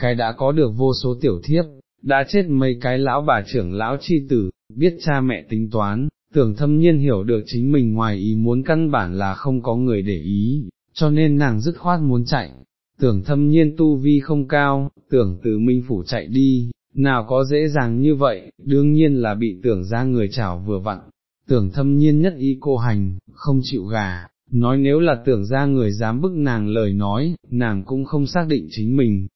cái đã có được vô số tiểu thiếp, đã chết mấy cái lão bà trưởng lão chi tử, biết cha mẹ tính toán, tưởng thâm nhiên hiểu được chính mình ngoài ý muốn căn bản là không có người để ý, cho nên nàng dứt khoát muốn chạy, tưởng thâm nhiên tu vi không cao, tưởng từ minh phủ chạy đi, nào có dễ dàng như vậy, đương nhiên là bị tưởng ra người chảo vừa vặn, tưởng thâm nhiên nhất ý cô hành, không chịu gà, nói nếu là tưởng ra người dám bức nàng lời nói, nàng cũng không xác định chính mình.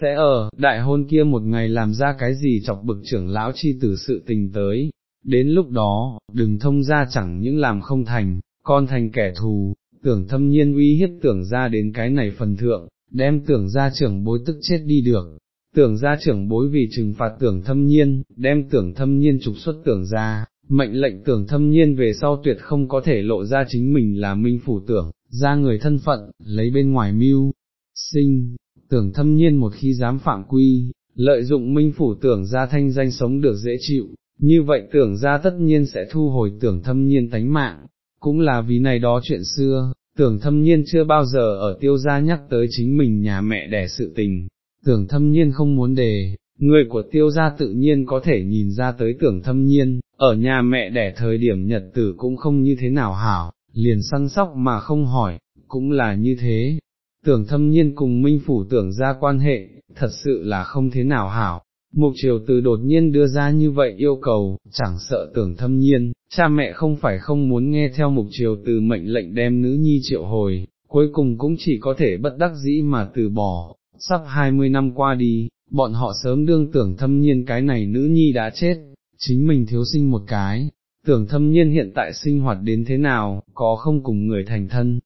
Sẽ ở, đại hôn kia một ngày làm ra cái gì chọc bực trưởng lão chi tử sự tình tới, đến lúc đó, đừng thông ra chẳng những làm không thành, con thành kẻ thù, tưởng thâm nhiên uy hiếp tưởng ra đến cái này phần thượng, đem tưởng ra trưởng bối tức chết đi được, tưởng ra trưởng bối vì trừng phạt tưởng thâm nhiên, đem tưởng thâm nhiên trục xuất tưởng ra, mệnh lệnh tưởng thâm nhiên về sau tuyệt không có thể lộ ra chính mình là minh phủ tưởng, ra người thân phận, lấy bên ngoài mưu, sinh, tưởng thâm nhiên một khi dám phạm quy, lợi dụng minh phủ tưởng ra thanh danh sống được dễ chịu, như vậy tưởng ra tất nhiên sẽ thu hồi tưởng thâm nhiên tánh mạng, cũng là vì này đó chuyện xưa, tưởng thâm nhiên chưa bao giờ ở tiêu gia nhắc tới chính mình nhà mẹ đẻ sự tình, tưởng thâm nhiên không muốn đề, người của tiêu gia tự nhiên có thể nhìn ra tới tưởng thâm nhiên, ở nhà mẹ đẻ thời điểm nhật tử cũng không như thế nào hảo, liền săn sóc mà không hỏi, cũng là như thế. Tưởng thâm nhiên cùng minh phủ tưởng ra quan hệ, thật sự là không thế nào hảo, Mục triều từ đột nhiên đưa ra như vậy yêu cầu, chẳng sợ tưởng thâm nhiên, cha mẹ không phải không muốn nghe theo mục triều từ mệnh lệnh đem nữ nhi triệu hồi, cuối cùng cũng chỉ có thể bất đắc dĩ mà từ bỏ, sắp 20 năm qua đi, bọn họ sớm đương tưởng thâm nhiên cái này nữ nhi đã chết, chính mình thiếu sinh một cái, tưởng thâm nhiên hiện tại sinh hoạt đến thế nào, có không cùng người thành thân,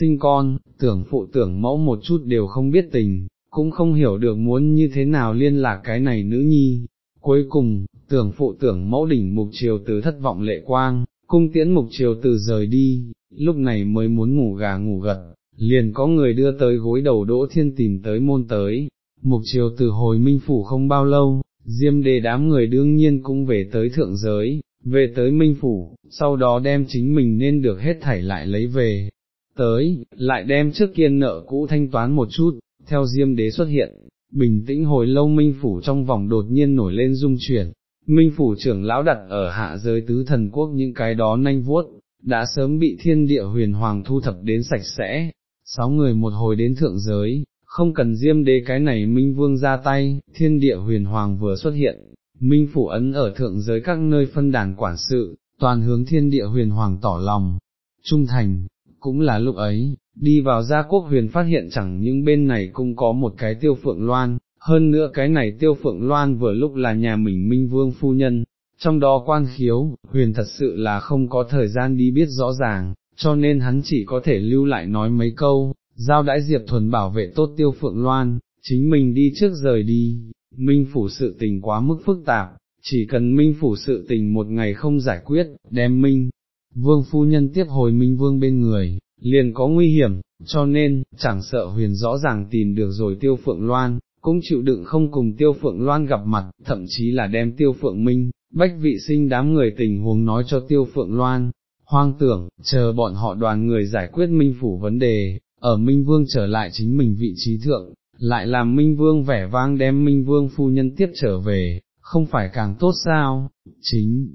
sinh con, tưởng phụ tưởng mẫu một chút đều không biết tình, cũng không hiểu được muốn như thế nào liên lạc cái này nữ nhi. Cuối cùng, tưởng phụ tưởng mẫu đỉnh mục triều từ thất vọng lệ quang, cung tiễn mục triều từ rời đi, lúc này mới muốn ngủ gà ngủ gật, liền có người đưa tới gối đầu đỗ thiên tìm tới môn tới. Mục triều từ hồi minh phủ không bao lâu, diêm đề đám người đương nhiên cũng về tới thượng giới, về tới minh phủ, sau đó đem chính mình nên được hết thảy lại lấy về, tới, lại đem trước kiên nợ cũ thanh toán một chút, theo diêm đế xuất hiện, bình tĩnh hồi lâu minh phủ trong vòng đột nhiên nổi lên dung chuyển, minh phủ trưởng lão đặt ở hạ giới tứ thần quốc những cái đó nanh vuốt, đã sớm bị thiên địa huyền hoàng thu thập đến sạch sẽ, sáu người một hồi đến thượng giới, không cần diêm đế cái này minh vương ra tay, thiên địa huyền hoàng vừa xuất hiện, minh phủ ấn ở thượng giới các nơi phân đàn quản sự, toàn hướng thiên địa huyền hoàng tỏ lòng, trung thành, cũng là lúc ấy, đi vào gia quốc huyền phát hiện chẳng những bên này cũng có một cái tiêu phượng loan, hơn nữa cái này tiêu phượng loan vừa lúc là nhà mình minh vương phu nhân, trong đó quan khiếu, huyền thật sự là không có thời gian đi biết rõ ràng, cho nên hắn chỉ có thể lưu lại nói mấy câu, giao đãi Diệp Thuần bảo vệ tốt tiêu phượng loan, chính mình đi trước rời đi, minh phủ sự tình quá mức phức tạp, chỉ cần minh phủ sự tình một ngày không giải quyết, đem minh, vương phu nhân tiếp hồi minh vương bên người, liền có nguy hiểm, cho nên, chẳng sợ huyền rõ ràng tìm được rồi tiêu phượng loan, cũng chịu đựng không cùng tiêu phượng loan gặp mặt, thậm chí là đem tiêu phượng minh, bách vị sinh đám người tình huống nói cho tiêu phượng loan, hoang tưởng, chờ bọn họ đoàn người giải quyết minh phủ vấn đề, ở minh vương trở lại chính mình vị trí thượng, lại làm minh vương vẻ vang đem minh vương phu nhân tiếp trở về, không phải càng tốt sao, chính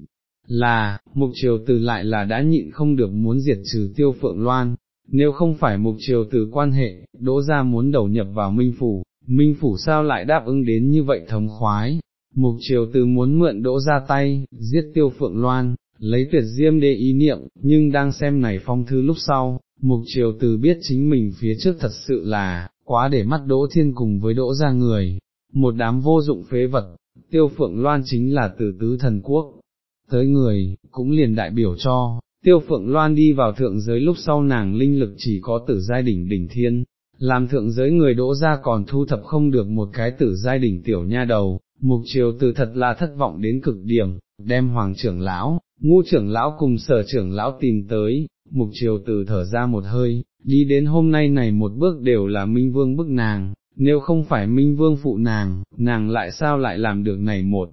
là, mục triều từ lại là đã nhịn không được muốn diệt trừ tiêu phượng loan, nếu không phải mục triều từ quan hệ, đỗ ra muốn đầu nhập vào minh phủ, minh phủ sao lại đáp ứng đến như vậy thống khoái, mục triều từ muốn mượn đỗ ra tay, giết tiêu phượng loan, lấy tuyệt diêm để ý niệm, nhưng đang xem này phong thư lúc sau, mục triều từ biết chính mình phía trước thật sự là, quá để mắt đỗ thiên cùng với đỗ ra người, một đám vô dụng phế vật, tiêu phượng loan chính là từ tứ thần quốc, tới người, cũng liền đại biểu cho, tiêu phượng loan đi vào thượng giới lúc sau nàng linh lực chỉ có tử giai đỉnh đỉnh thiên, làm thượng giới người đỗ ra còn thu thập không được một cái tử giai đỉnh tiểu nha đầu, mục triều từ thật là thất vọng đến cực điểm, đem hoàng trưởng lão, ngu trưởng lão cùng sở trưởng lão tìm tới, mục triều từ thở ra một hơi, đi đến hôm nay này một bước đều là minh vương bức nàng, nếu không phải minh vương phụ nàng, nàng lại sao lại làm được này một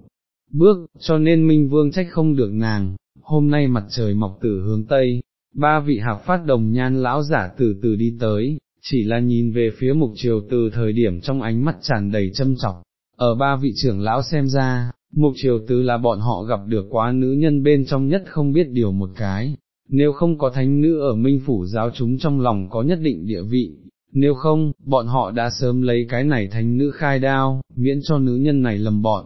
bước, cho nên minh vương trách không được nàng, hôm nay mặt trời mọc từ hướng tây, ba vị hạc phát đồng nhan lão giả từ từ đi tới, chỉ là nhìn về phía mục triều từ thời điểm trong ánh mắt tràn đầy châm trọng ở ba vị trưởng lão xem ra, mục triều từ là bọn họ gặp được quá nữ nhân bên trong nhất không biết điều một cái, nếu không có thánh nữ ở minh phủ giáo chúng trong lòng có nhất định địa vị, nếu không, bọn họ đã sớm lấy cái này thánh nữ khai đao, miễn cho nữ nhân này lầm bọn,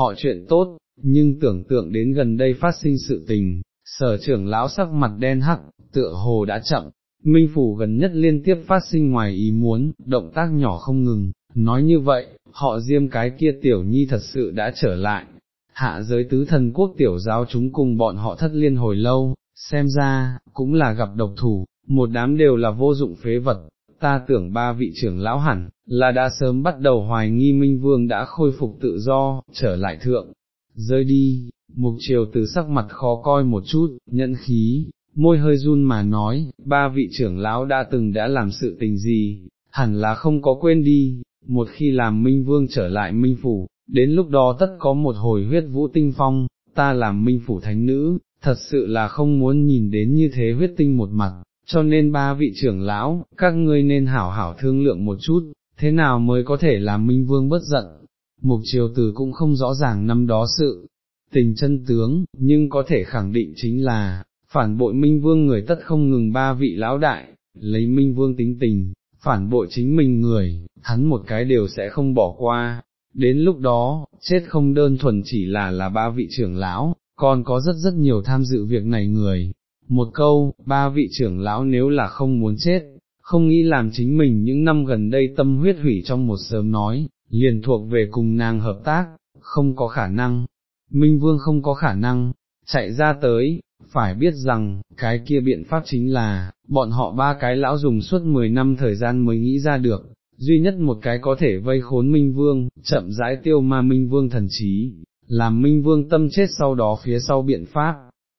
họ chuyện tốt, nhưng tưởng tượng đến gần đây phát sinh sự tình, sở trưởng lão sắc mặt đen hắc, tựa hồ đã chậm, minh phủ gần nhất liên tiếp phát sinh ngoài ý muốn, động tác nhỏ không ngừng, nói như vậy, họ diêm cái kia tiểu nhi thật sự đã trở lại, hạ giới tứ thần quốc tiểu giáo chúng cùng bọn họ thất liên hồi lâu, xem ra, cũng là gặp độc thủ, một đám đều là vô dụng phế vật, ta tưởng ba vị trưởng lão hẳn, là đã sớm bắt đầu hoài nghi Minh Vương đã khôi phục tự do, trở lại thượng, rơi đi, mục triều từ sắc mặt khó coi một chút, nhẫn khí, môi hơi run mà nói, ba vị trưởng lão đã từng đã làm sự tình gì, hẳn là không có quên đi, một khi làm Minh Vương trở lại Minh Phủ, đến lúc đó tất có một hồi huyết vũ tinh phong, ta làm Minh Phủ Thánh Nữ, thật sự là không muốn nhìn đến như thế huyết tinh một mặt, cho nên ba vị trưởng lão, các ngươi nên hảo hảo thương lượng một chút, thế nào mới có thể làm Minh Vương bất giận. Mục triều tử cũng không rõ ràng năm đó sự tình chân tướng, nhưng có thể khẳng định chính là, phản bội Minh Vương người tất không ngừng ba vị lão đại, lấy Minh Vương tính tình, phản bội chính mình người, hắn một cái đều sẽ không bỏ qua, đến lúc đó, chết không đơn thuần chỉ là là ba vị trưởng lão, còn có rất rất nhiều tham dự việc này người. Một câu, ba vị trưởng lão nếu là không muốn chết, không nghĩ làm chính mình những năm gần đây tâm huyết hủy trong một sớm nói, liền thuộc về cùng nàng hợp tác, không có khả năng. Minh Vương không có khả năng, chạy ra tới, phải biết rằng, cái kia biện pháp chính là, bọn họ ba cái lão dùng suốt 10 năm thời gian mới nghĩ ra được, duy nhất một cái có thể vây khốn Minh Vương, chậm rãi tiêu ma Minh Vương thần trí, làm Minh Vương tâm chết sau đó phía sau biện pháp,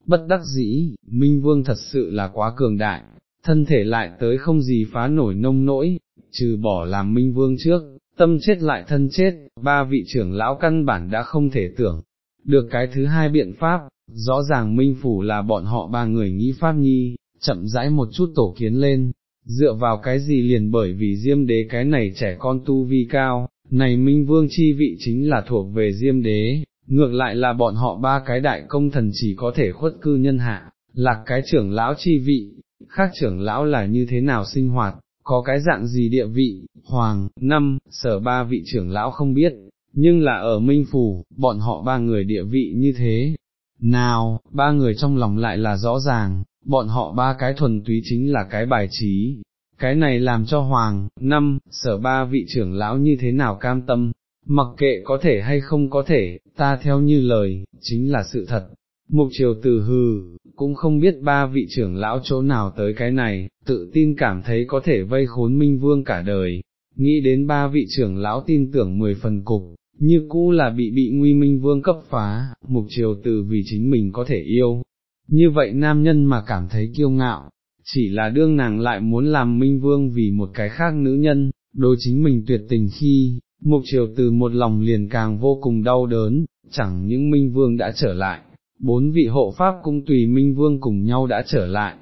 bất đắc dĩ, Minh Vương thật sự là quá cường đại, thân thể lại tới không gì phá nổi nông nỗi, trừ bỏ làm Minh Vương trước, tâm chết lại thân chết, ba vị trưởng lão căn bản đã không thể tưởng, được cái thứ hai biện pháp, rõ ràng Minh Phủ là bọn họ ba người nghĩ pháp nhi, chậm rãi một chút tổ kiến lên, dựa vào cái gì liền bởi vì Diêm Đế cái này trẻ con tu vi cao, này Minh Vương chi vị chính là thuộc về Diêm Đế, ngược lại là bọn họ ba cái đại công thần chỉ có thể khuất cư nhân hạ, lạc cái trưởng lão chi vị, khác trưởng lão là như thế nào sinh hoạt, có cái dạng gì địa vị, hoàng, năm, sở ba vị trưởng lão không biết, nhưng là ở Minh Phủ, bọn họ ba người địa vị như thế. Nào, ba người trong lòng lại là rõ ràng, bọn họ ba cái thuần túy chính là cái bài trí, cái này làm cho hoàng, năm, sở ba vị trưởng lão như thế nào cam tâm, mặc kệ có thể hay không có thể, ta theo như lời, chính là sự thật. Mục triều từ hừ, cũng không biết ba vị trưởng lão chỗ nào tới cái này, tự tin cảm thấy có thể vây khốn minh vương cả đời, nghĩ đến ba vị trưởng lão tin tưởng mười phần cục, như cũ là bị bị nguy minh vương cấp phá, mục triều từ vì chính mình có thể yêu. Như vậy nam nhân mà cảm thấy kiêu ngạo, chỉ là đương nàng lại muốn làm minh vương vì một cái khác nữ nhân, đối chính mình tuyệt tình khi, Mục triều từ một lòng liền càng vô cùng đau đớn, chẳng những Minh Vương đã trở lại, bốn vị hộ pháp cũng tùy Minh Vương cùng nhau đã trở lại,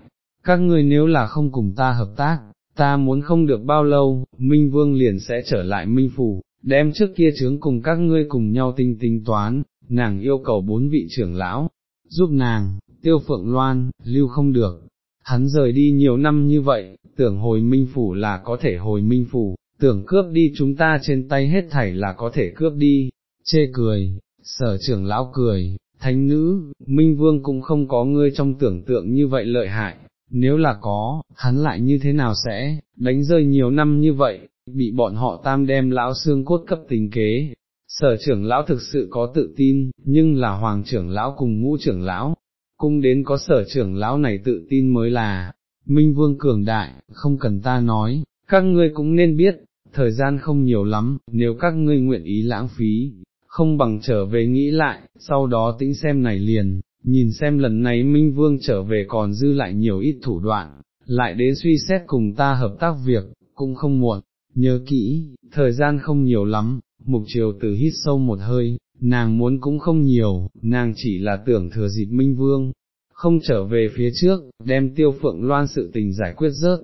các ngươi nếu là không cùng ta hợp tác, ta muốn không được bao lâu, Minh Vương liền sẽ trở lại Minh Phủ, đem trước kia chướng cùng các ngươi cùng nhau tinh tinh toán, nàng yêu cầu bốn vị trưởng lão, giúp nàng, tiêu phượng loan, lưu không được. Hắn rời đi nhiều năm như vậy, tưởng hồi minh phủ là có thể hồi minh phủ, tưởng cướp đi chúng ta trên tay hết thảy là có thể cướp đi, chê cười, sở trưởng lão cười, thánh nữ, minh vương cũng không có ngươi trong tưởng tượng như vậy lợi hại, nếu là có, hắn lại như thế nào sẽ, đánh rơi nhiều năm như vậy, bị bọn họ tam đem lão xương cốt cấp tình kế. Sở trưởng lão thực sự có tự tin, nhưng là hoàng trưởng lão cùng ngũ trưởng lão, cung đến có sở trưởng lão này tự tin mới là, Minh Vương cường đại, không cần ta nói, các ngươi cũng nên biết, thời gian không nhiều lắm, nếu các ngươi nguyện ý lãng phí, không bằng trở về nghĩ lại, sau đó tĩnh xem này liền, nhìn xem lần này Minh Vương trở về còn dư lại nhiều ít thủ đoạn, lại đến suy xét cùng ta hợp tác việc, cũng không muộn, nhớ kỹ, thời gian không nhiều lắm, mục triều từ hít sâu một hơi, nàng muốn cũng không nhiều, nàng chỉ là tưởng thừa dịp Minh Vương, không trở về phía trước, đem tiêu phượng loan sự tình giải quyết rớt.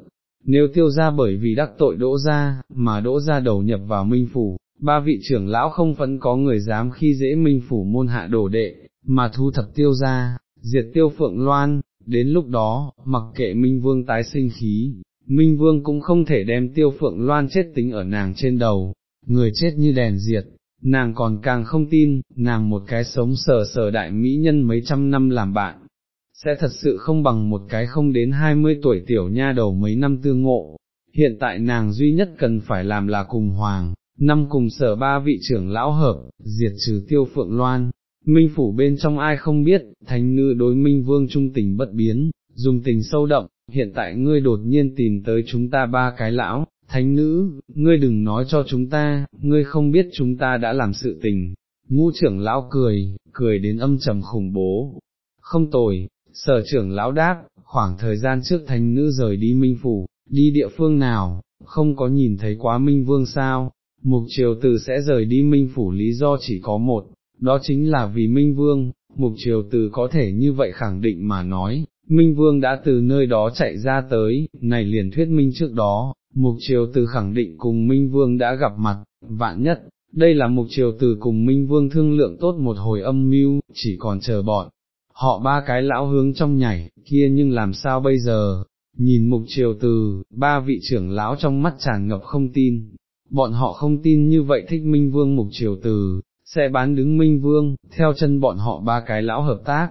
Nếu tiêu ra bởi vì đắc tội đỗ ra, mà đỗ ra đầu nhập vào minh phủ, ba vị trưởng lão không phấn có người dám khi dễ minh phủ môn hạ đổ đệ, mà thu thập tiêu ra, diệt tiêu phượng loan, đến lúc đó, mặc kệ minh vương tái sinh khí, minh vương cũng không thể đem tiêu phượng loan chết tính ở nàng trên đầu, người chết như đèn diệt, nàng còn càng không tin, nàng một cái sống sờ sờ đại mỹ nhân mấy trăm năm làm bạn, sẽ thật sự không bằng một cái không đến hai mươi tuổi tiểu nha đầu mấy năm tương ngộ. Hiện tại nàng duy nhất cần phải làm là cùng hoàng, năm cùng sở ba vị trưởng lão hợp, diệt trừ tiêu phượng loan. Minh phủ bên trong ai không biết, thánh nữ đối minh vương trung tình bất biến, dùng tình sâu đậm, hiện tại ngươi đột nhiên tìm tới chúng ta ba cái lão, thánh nữ, ngươi đừng nói cho chúng ta, ngươi không biết chúng ta đã làm sự tình. Ngũ trưởng lão cười, cười đến âm trầm khủng bố. Không tồi, sở trưởng lão đáp, khoảng thời gian trước thánh nữ rời đi minh phủ, đi địa phương nào, không có nhìn thấy quá minh vương sao, mục triều từ sẽ rời đi minh phủ lý do chỉ có một, đó chính là vì minh vương, mục triều từ có thể như vậy khẳng định mà nói, minh vương đã từ nơi đó chạy ra tới, này liền thuyết minh trước đó, mục triều từ khẳng định cùng minh vương đã gặp mặt, vạn nhất. Đây là mục triều từ cùng Minh Vương thương lượng tốt một hồi âm mưu, chỉ còn chờ bọn, họ ba cái lão hướng trong nhảy, kia nhưng làm sao bây giờ, nhìn mục triều từ, ba vị trưởng lão trong mắt tràn ngập không tin, bọn họ không tin như vậy thích minh vương mục triều từ, sẽ bán đứng minh vương, theo chân bọn họ ba cái lão hợp tác,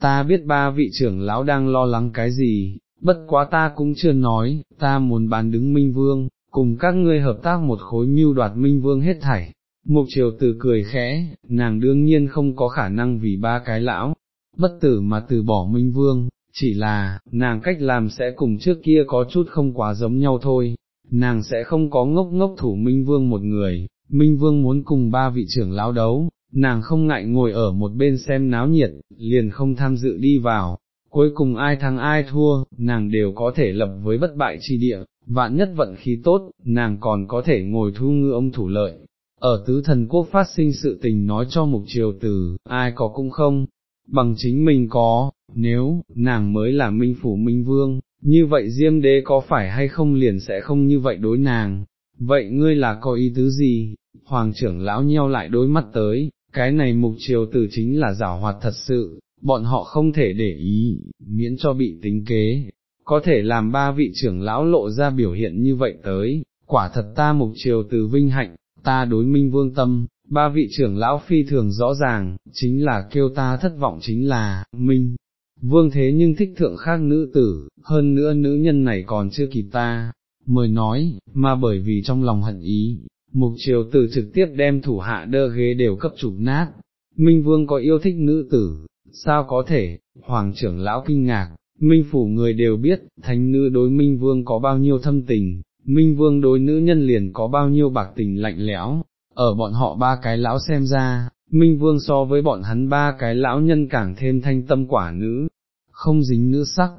ta biết ba vị trưởng lão đang lo lắng cái gì, bất quá ta cũng chưa nói, ta muốn bán đứng minh vương, cùng các ngươi hợp tác một khối mưu đoạt minh vương hết thảy. Mục triều từ cười khẽ, nàng đương nhiên không có khả năng vì ba cái lão, bất tử mà từ bỏ Minh Vương, chỉ là, nàng cách làm sẽ cùng trước kia có chút không quá giống nhau thôi, nàng sẽ không có ngốc ngốc thủ Minh Vương một người, Minh Vương muốn cùng ba vị trưởng lão đấu, nàng không ngại ngồi ở một bên xem náo nhiệt, liền không tham dự đi vào, cuối cùng ai thắng ai thua, nàng đều có thể lập với bất bại chi địa, vạn nhất vận khí tốt, nàng còn có thể ngồi thu ngư ông thủ lợi. Ở tứ thần quốc phát sinh sự tình nói cho mục triều tử, ai có cũng không, bằng chính mình có, nếu, nàng mới là minh phủ minh vương, như vậy diêm đế có phải hay không liền sẽ không như vậy đối nàng, vậy ngươi là có ý tứ gì, hoàng trưởng lão nheo lại đối mắt tới, cái này mục triều tử chính là giả hoạt thật sự, bọn họ không thể để ý, miễn cho bị tính kế, có thể làm ba vị trưởng lão lộ ra biểu hiện như vậy tới, quả thật ta mục triều từ vinh hạnh, ta đối minh vương tâm, ba vị trưởng lão phi thường rõ ràng, chính là kêu ta thất vọng chính là, minh, vương thế nhưng thích thượng khác nữ tử, hơn nữa nữ nhân này còn chưa kịp ta, mời nói, mà bởi vì trong lòng hận ý, mục triều tử trực tiếp đem thủ hạ đơ ghế đều cấp chụp nát, minh vương có yêu thích nữ tử, sao có thể, hoàng trưởng lão kinh ngạc. Minh phủ người đều biết, thánh nữ đối Minh Vương có bao nhiêu thâm tình, Minh Vương đối nữ nhân liền có bao nhiêu bạc tình lạnh lẽo, ở bọn họ ba cái lão xem ra, Minh Vương so với bọn hắn ba cái lão nhân càng thêm thanh tâm quả nữ, không dính nữ sắc.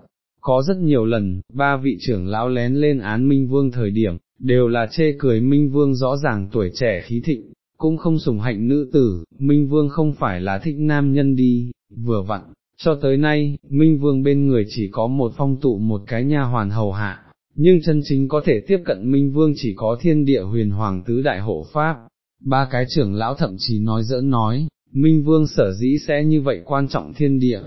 Có rất nhiều lần, ba vị trưởng lão lén lên án Minh Vương thời điểm, đều là chê cười Minh Vương rõ ràng tuổi trẻ khí thịnh, cũng không sủng hạnh nữ tử, Minh Vương không phải là thích nam nhân đi, vừa vặn, cho tới nay, Minh Vương bên người chỉ có một phong tụ một cái nha hoàn hầu hạ, nhưng chân chính có thể tiếp cận Minh Vương chỉ có thiên địa huyền hoàng tứ đại hộ Pháp, ba cái trưởng lão thậm chí nói dỡn nói, Minh Vương sở dĩ sẽ như vậy quan trọng thiên địa,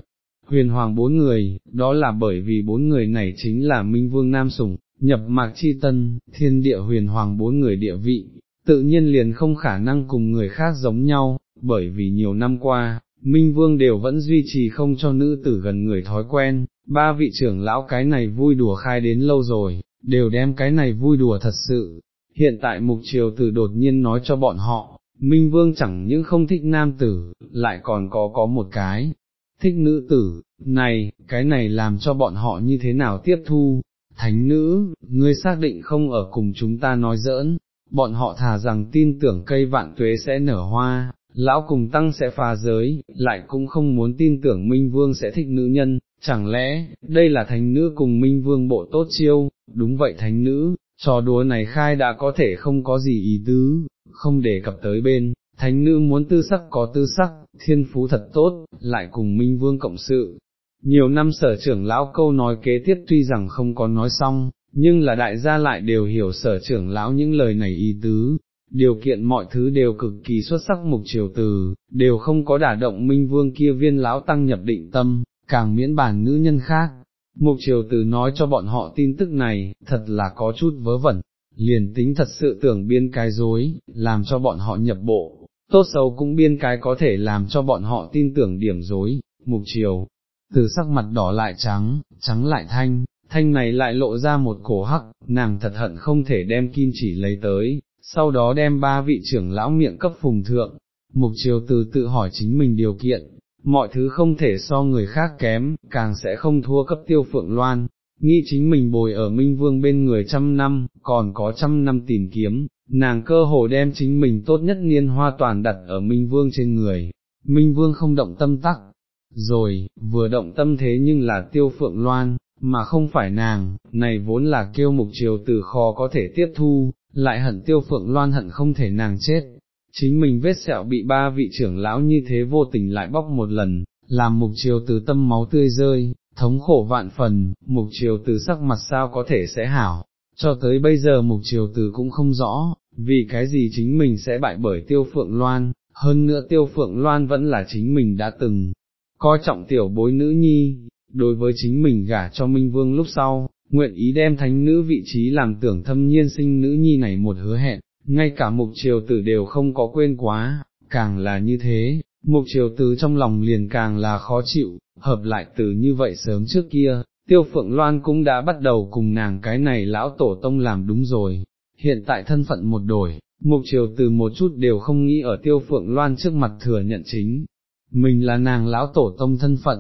huyền hoàng bốn người, đó là bởi vì bốn người này chính là Minh Vương Nam Sùng, nhập mạc chi tân, thiên địa huyền hoàng bốn người địa vị, tự nhiên liền không khả năng cùng người khác giống nhau, bởi vì nhiều năm qua, Minh Vương đều vẫn duy trì không cho nữ tử gần người thói quen, ba vị trưởng lão cái này vui đùa khai đến lâu rồi, đều đem cái này vui đùa thật sự. Hiện tại mục triều tử đột nhiên nói cho bọn họ, Minh Vương chẳng những không thích nam tử, lại còn có có một cái, thích nữ tử, này, cái này làm cho bọn họ như thế nào tiếp thu, thánh nữ, ngươi xác định không ở cùng chúng ta nói giỡn, bọn họ thà rằng tin tưởng cây vạn tuế sẽ nở hoa, lão cùng tăng sẽ phá giới, lại cũng không muốn tin tưởng Minh Vương sẽ thích nữ nhân, chẳng lẽ, đây là thánh nữ cùng Minh Vương bộ tốt chiêu, đúng vậy thánh nữ, trò đùa này khai đã có thể không có gì ý tứ, không đề cập tới bên, thánh nữ muốn tư sắc có tư sắc, thiên phú thật tốt, lại cùng Minh Vương cộng sự. Nhiều năm sở trưởng lão câu nói kế tiếp tuy rằng không có nói xong, nhưng là đại gia lại đều hiểu sở trưởng lão những lời này ý tứ, điều kiện mọi thứ đều cực kỳ xuất sắc mục triều từ, đều không có đả động minh vương kia viên lão tăng nhập định tâm, càng miễn bàn nữ nhân khác. Mục triều từ nói cho bọn họ tin tức này, thật là có chút vớ vẩn, liền tính thật sự tưởng biên cái dối, làm cho bọn họ nhập bộ, tốt xấu cũng biên cái có thể làm cho bọn họ tin tưởng điểm dối, mục triều, từ sắc mặt đỏ lại trắng, trắng lại thanh, thanh này lại lộ ra một cổ hắc, nàng thật hận không thể đem kim chỉ lấy tới, sau đó đem ba vị trưởng lão miệng cấp phùng thượng, mục triều từ tự hỏi chính mình điều kiện, mọi thứ không thể so người khác kém, càng sẽ không thua cấp tiêu phượng loan, nghĩ chính mình bồi ở Minh Vương bên người trăm năm, còn có trăm năm tìm kiếm, nàng cơ hồ đem chính mình tốt nhất niên hoa toàn đặt ở Minh Vương trên người, Minh Vương không động tâm tắc, rồi, vừa động tâm thế nhưng là tiêu phượng loan, mà không phải nàng, này vốn là kêu mục triều từ kho có thể tiếp thu, lại hận tiêu phượng loan hận không thể nàng chết. Chính mình vết sẹo bị ba vị trưởng lão như thế vô tình lại bóc một lần, làm mục chiều từ tâm máu tươi rơi, thống khổ vạn phần, mục chiều từ sắc mặt sao có thể sẽ hảo, cho tới bây giờ mục chiều từ cũng không rõ, vì cái gì chính mình sẽ bại bởi tiêu phượng loan, hơn nữa tiêu phượng loan vẫn là chính mình đã từng, coi trọng tiểu bối nữ nhi, đối với chính mình gả cho Minh Vương lúc sau, nguyện ý đem thánh nữ vị trí làm tưởng thâm nhiên sinh nữ nhi này một hứa hẹn, ngay cả mục triều tử đều không có quên quá, càng là như thế, mục triều tử trong lòng liền càng là khó chịu, hợp lại từ như vậy sớm trước kia, tiêu phượng loan cũng đã bắt đầu cùng nàng cái này lão tổ tông làm đúng rồi, hiện tại thân phận một đổi, mục triều tử một chút đều không nghĩ ở tiêu phượng loan trước mặt thừa nhận chính, mình là nàng lão tổ tông thân phận,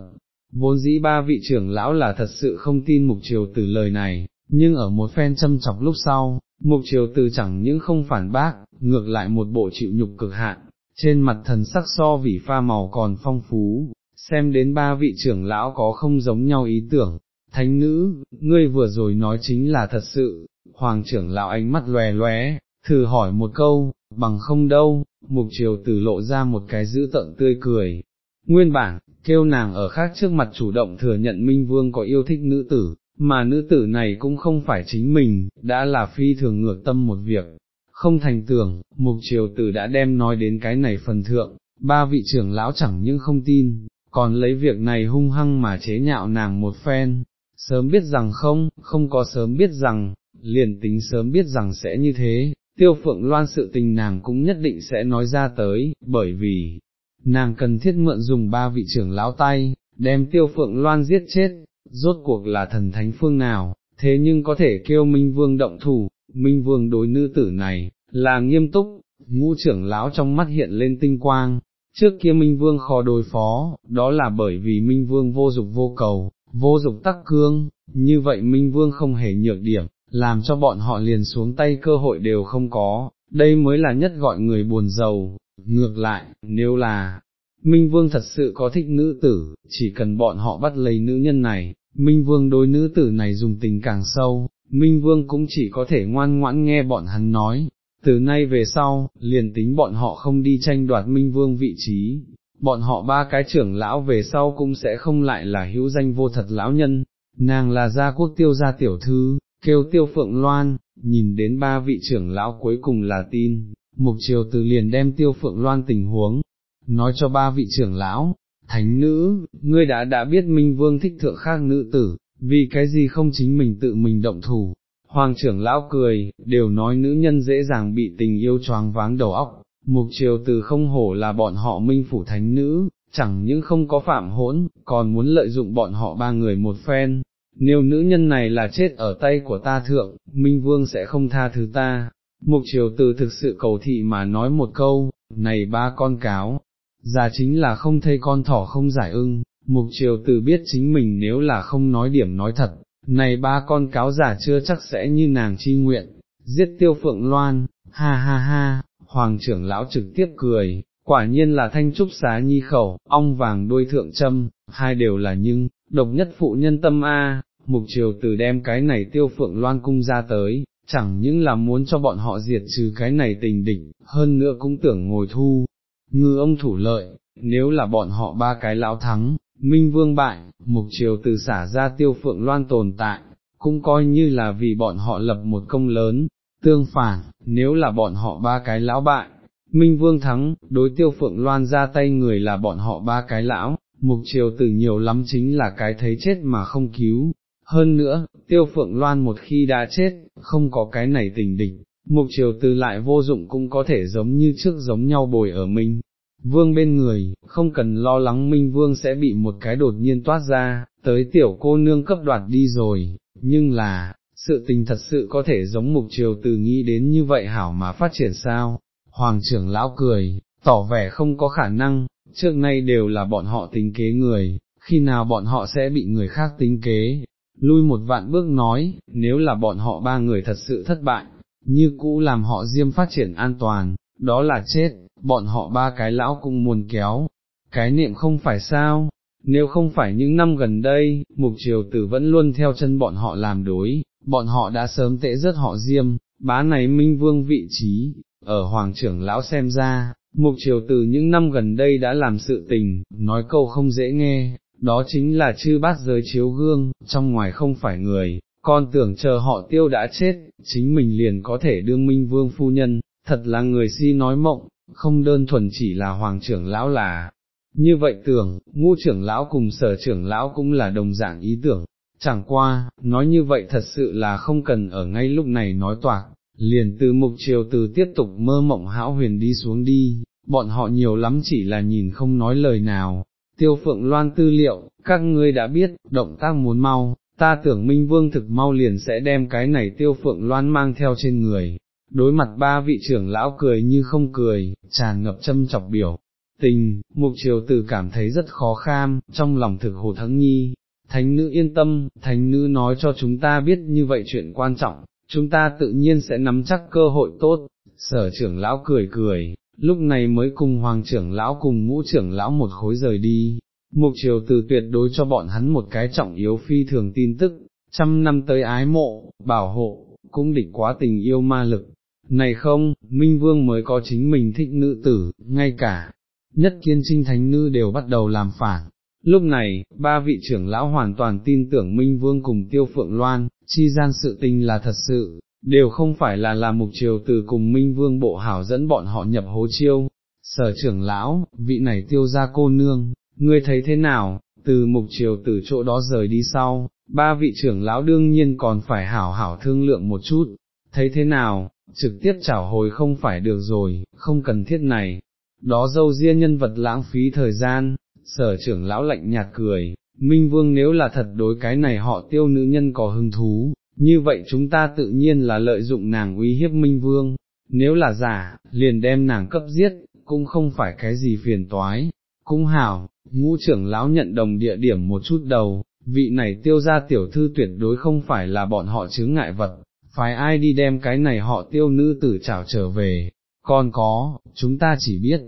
vốn dĩ ba vị trưởng lão là thật sự không tin mục triều tử lời này, nhưng ở một phen châm chọc lúc sau, mục triều từ chẳng những không phản bác, ngược lại một bộ chịu nhục cực hạn, trên mặt thần sắc so vỉ pha màu còn phong phú, xem đến ba vị trưởng lão có không giống nhau ý tưởng, thánh nữ, ngươi vừa rồi nói chính là thật sự, hoàng trưởng lão ánh mắt lòe lóe, thử hỏi một câu, bằng không đâu, mục triều từ lộ ra một cái dữ tợn tươi cười. Nguyên bản, kêu nàng ở khác trước mặt chủ động thừa nhận Minh Vương có yêu thích nữ tử, mà nữ tử này cũng không phải chính mình, đã là phi thường ngược tâm một việc. Không thành tưởng, mục triều tử đã đem nói đến cái này phần thượng, ba vị trưởng lão chẳng những không tin, còn lấy việc này hung hăng mà chế nhạo nàng một phen, sớm biết rằng không, không có sớm biết rằng, liền tính sớm biết rằng sẽ như thế, tiêu phượng loan sự tình nàng cũng nhất định sẽ nói ra tới, bởi vì, nàng cần thiết mượn dùng ba vị trưởng lão tay, đem tiêu phượng loan giết chết, rốt cuộc là thần thánh phương nào, thế nhưng có thể kêu Minh Vương động thủ, Minh Vương đối nữ tử này, là nghiêm túc, ngũ trưởng lão trong mắt hiện lên tinh quang, trước kia Minh Vương khó đối phó, đó là bởi vì Minh Vương vô dục vô cầu, vô dục tắc cương, như vậy Minh Vương không hề nhược điểm, làm cho bọn họ liền xuống tay cơ hội đều không có, đây mới là nhất gọi người buồn giàu, ngược lại, nếu là, Minh Vương thật sự có thích nữ tử, chỉ cần bọn họ bắt lấy nữ nhân này, Minh Vương đối nữ tử này dùng tình càng sâu, Minh Vương cũng chỉ có thể ngoan ngoãn nghe bọn hắn nói, từ nay về sau, liền tính bọn họ không đi tranh đoạt Minh Vương vị trí, bọn họ ba cái trưởng lão về sau cũng sẽ không lại là hữu danh vô thật lão nhân, nàng là gia quốc tiêu gia tiểu thư, kêu tiêu phượng loan, nhìn đến ba vị trưởng lão cuối cùng là tin, mục triều từ liền đem tiêu phượng loan tình huống, nói cho ba vị trưởng lão, thánh nữ, ngươi đã đã biết Minh Vương thích thượng khác nữ tử, vì cái gì không chính mình tự mình động thủ. Hoàng trưởng lão cười, đều nói nữ nhân dễ dàng bị tình yêu choáng váng đầu óc, mục triều từ không hổ là bọn họ minh phủ thánh nữ, chẳng những không có phạm hỗn, còn muốn lợi dụng bọn họ ba người một phen, nếu nữ nhân này là chết ở tay của ta thượng, Minh Vương sẽ không tha thứ ta. Mục triều từ thực sự cầu thị mà nói một câu, này ba con cáo, già chính là không thấy con thỏ không giải ưng, mục triều tử biết chính mình nếu là không nói điểm nói thật, này ba con cáo giả chưa chắc sẽ như nàng chi nguyện, giết tiêu phượng loan, ha ha ha, hoàng trưởng lão trực tiếp cười, quả nhiên là thanh trúc xá nhi khẩu, ong vàng đuôi thượng châm, hai đều là nhưng, độc nhất phụ nhân tâm A, mục triều từ đem cái này tiêu phượng loan cung ra tới, chẳng những là muốn cho bọn họ diệt trừ cái này tình địch, hơn nữa cũng tưởng ngồi thu, ngư ông thủ lợi, nếu là bọn họ ba cái lão thắng, minh vương bại, mục triều từ xả ra tiêu phượng loan tồn tại, cũng coi như là vì bọn họ lập một công lớn, tương phản, nếu là bọn họ ba cái lão bại, minh vương thắng, đối tiêu phượng loan ra tay người là bọn họ ba cái lão, mục triều từ nhiều lắm chính là cái thấy chết mà không cứu, hơn nữa, tiêu phượng loan một khi đã chết, không có cái này tình địch, mục triều từ lại vô dụng cũng có thể giống như trước giống nhau bồi ở mình. Vương bên người, không cần lo lắng Minh Vương sẽ bị một cái đột nhiên toát ra, tới tiểu cô nương cấp đoạt đi rồi, nhưng là, sự tình thật sự có thể giống mục triều từ nghĩ đến như vậy hảo mà phát triển sao? Hoàng trưởng lão cười, tỏ vẻ không có khả năng, trước nay đều là bọn họ tính kế người, khi nào bọn họ sẽ bị người khác tính kế, lui một vạn bước nói, nếu là bọn họ ba người thật sự thất bại, như cũ làm họ diêm phát triển an toàn, đó là chết, bọn họ ba cái lão cũng muốn kéo, cái niệm không phải sao, nếu không phải những năm gần đây, mục triều tử vẫn luôn theo chân bọn họ làm đối, bọn họ đã sớm tệ rất họ diêm, bá này minh vương vị trí, ở hoàng trưởng lão xem ra, mục triều tử những năm gần đây đã làm sự tình, nói câu không dễ nghe, đó chính là chư bát giới chiếu gương, trong ngoài không phải người, con tưởng chờ họ tiêu đã chết, chính mình liền có thể đương minh vương phu nhân, thật là người si nói mộng, không đơn thuần chỉ là hoàng trưởng lão là. Như vậy tưởng, ngu trưởng lão cùng sở trưởng lão cũng là đồng dạng ý tưởng, chẳng qua, nói như vậy thật sự là không cần ở ngay lúc này nói toạc, liền từ mục chiều từ tiếp tục mơ mộng hão huyền đi xuống đi, bọn họ nhiều lắm chỉ là nhìn không nói lời nào, tiêu phượng loan tư liệu, các ngươi đã biết, động tác muốn mau, ta tưởng Minh Vương thực mau liền sẽ đem cái này tiêu phượng loan mang theo trên người. Đối mặt ba vị trưởng lão cười như không cười, tràn ngập châm chọc biểu. Tình, mục triều tử cảm thấy rất khó kham, trong lòng thực hồ thắng nhi, thánh nữ yên tâm, thánh nữ nói cho chúng ta biết như vậy chuyện quan trọng, chúng ta tự nhiên sẽ nắm chắc cơ hội tốt, sở trưởng lão cười cười, lúc này mới cùng hoàng trưởng lão cùng ngũ trưởng lão một khối rời đi, mục triều từ tuyệt đối cho bọn hắn một cái trọng yếu phi thường tin tức, trăm năm tới ái mộ, bảo hộ, cũng địch quá tình yêu ma lực. Này không, Minh Vương mới có chính mình thích nữ tử, ngay cả, nhất kiên trinh thánh nữ đều bắt đầu làm phản. Lúc này, ba vị trưởng lão hoàn toàn tin tưởng Minh Vương cùng Tiêu Phượng Loan, chi gian sự tình là thật sự, đều không phải là làm mục triều từ cùng Minh Vương bộ hảo dẫn bọn họ nhập hố chiêu. Sở trưởng lão, vị này tiêu ra cô nương, ngươi thấy thế nào, từ mục triều từ chỗ đó rời đi sau, ba vị trưởng lão đương nhiên còn phải hảo hảo thương lượng một chút, thấy thế nào, trực tiếp trảo hồi không phải được rồi, không cần thiết này, đó dâu riêng nhân vật lãng phí thời gian, sở trưởng lão lạnh nhạt cười, Minh Vương nếu là thật đối cái này họ tiêu nữ nhân có hứng thú, như vậy chúng ta tự nhiên là lợi dụng nàng uy hiếp Minh Vương, nếu là giả, liền đem nàng cấp giết, cũng không phải cái gì phiền toái, cũng hảo, ngũ trưởng lão nhận đồng địa điểm một chút đầu, vị này tiêu ra tiểu thư tuyệt đối không phải là bọn họ chướng ngại vật, phải ai đi đem cái này họ tiêu nữ tử trảo trở về, còn có, chúng ta chỉ biết,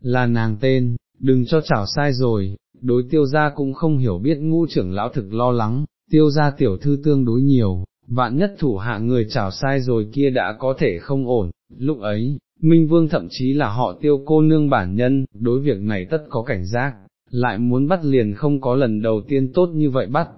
là nàng tên, đừng cho trảo sai rồi, đối tiêu gia cũng không hiểu biết ngũ trưởng lão thực lo lắng, tiêu gia tiểu thư tương đối nhiều, vạn nhất thủ hạ người trảo sai rồi kia đã có thể không ổn, lúc ấy, Minh Vương thậm chí là họ tiêu cô nương bản nhân, đối việc này tất có cảnh giác, lại muốn bắt liền không có lần đầu tiên tốt như vậy bắt,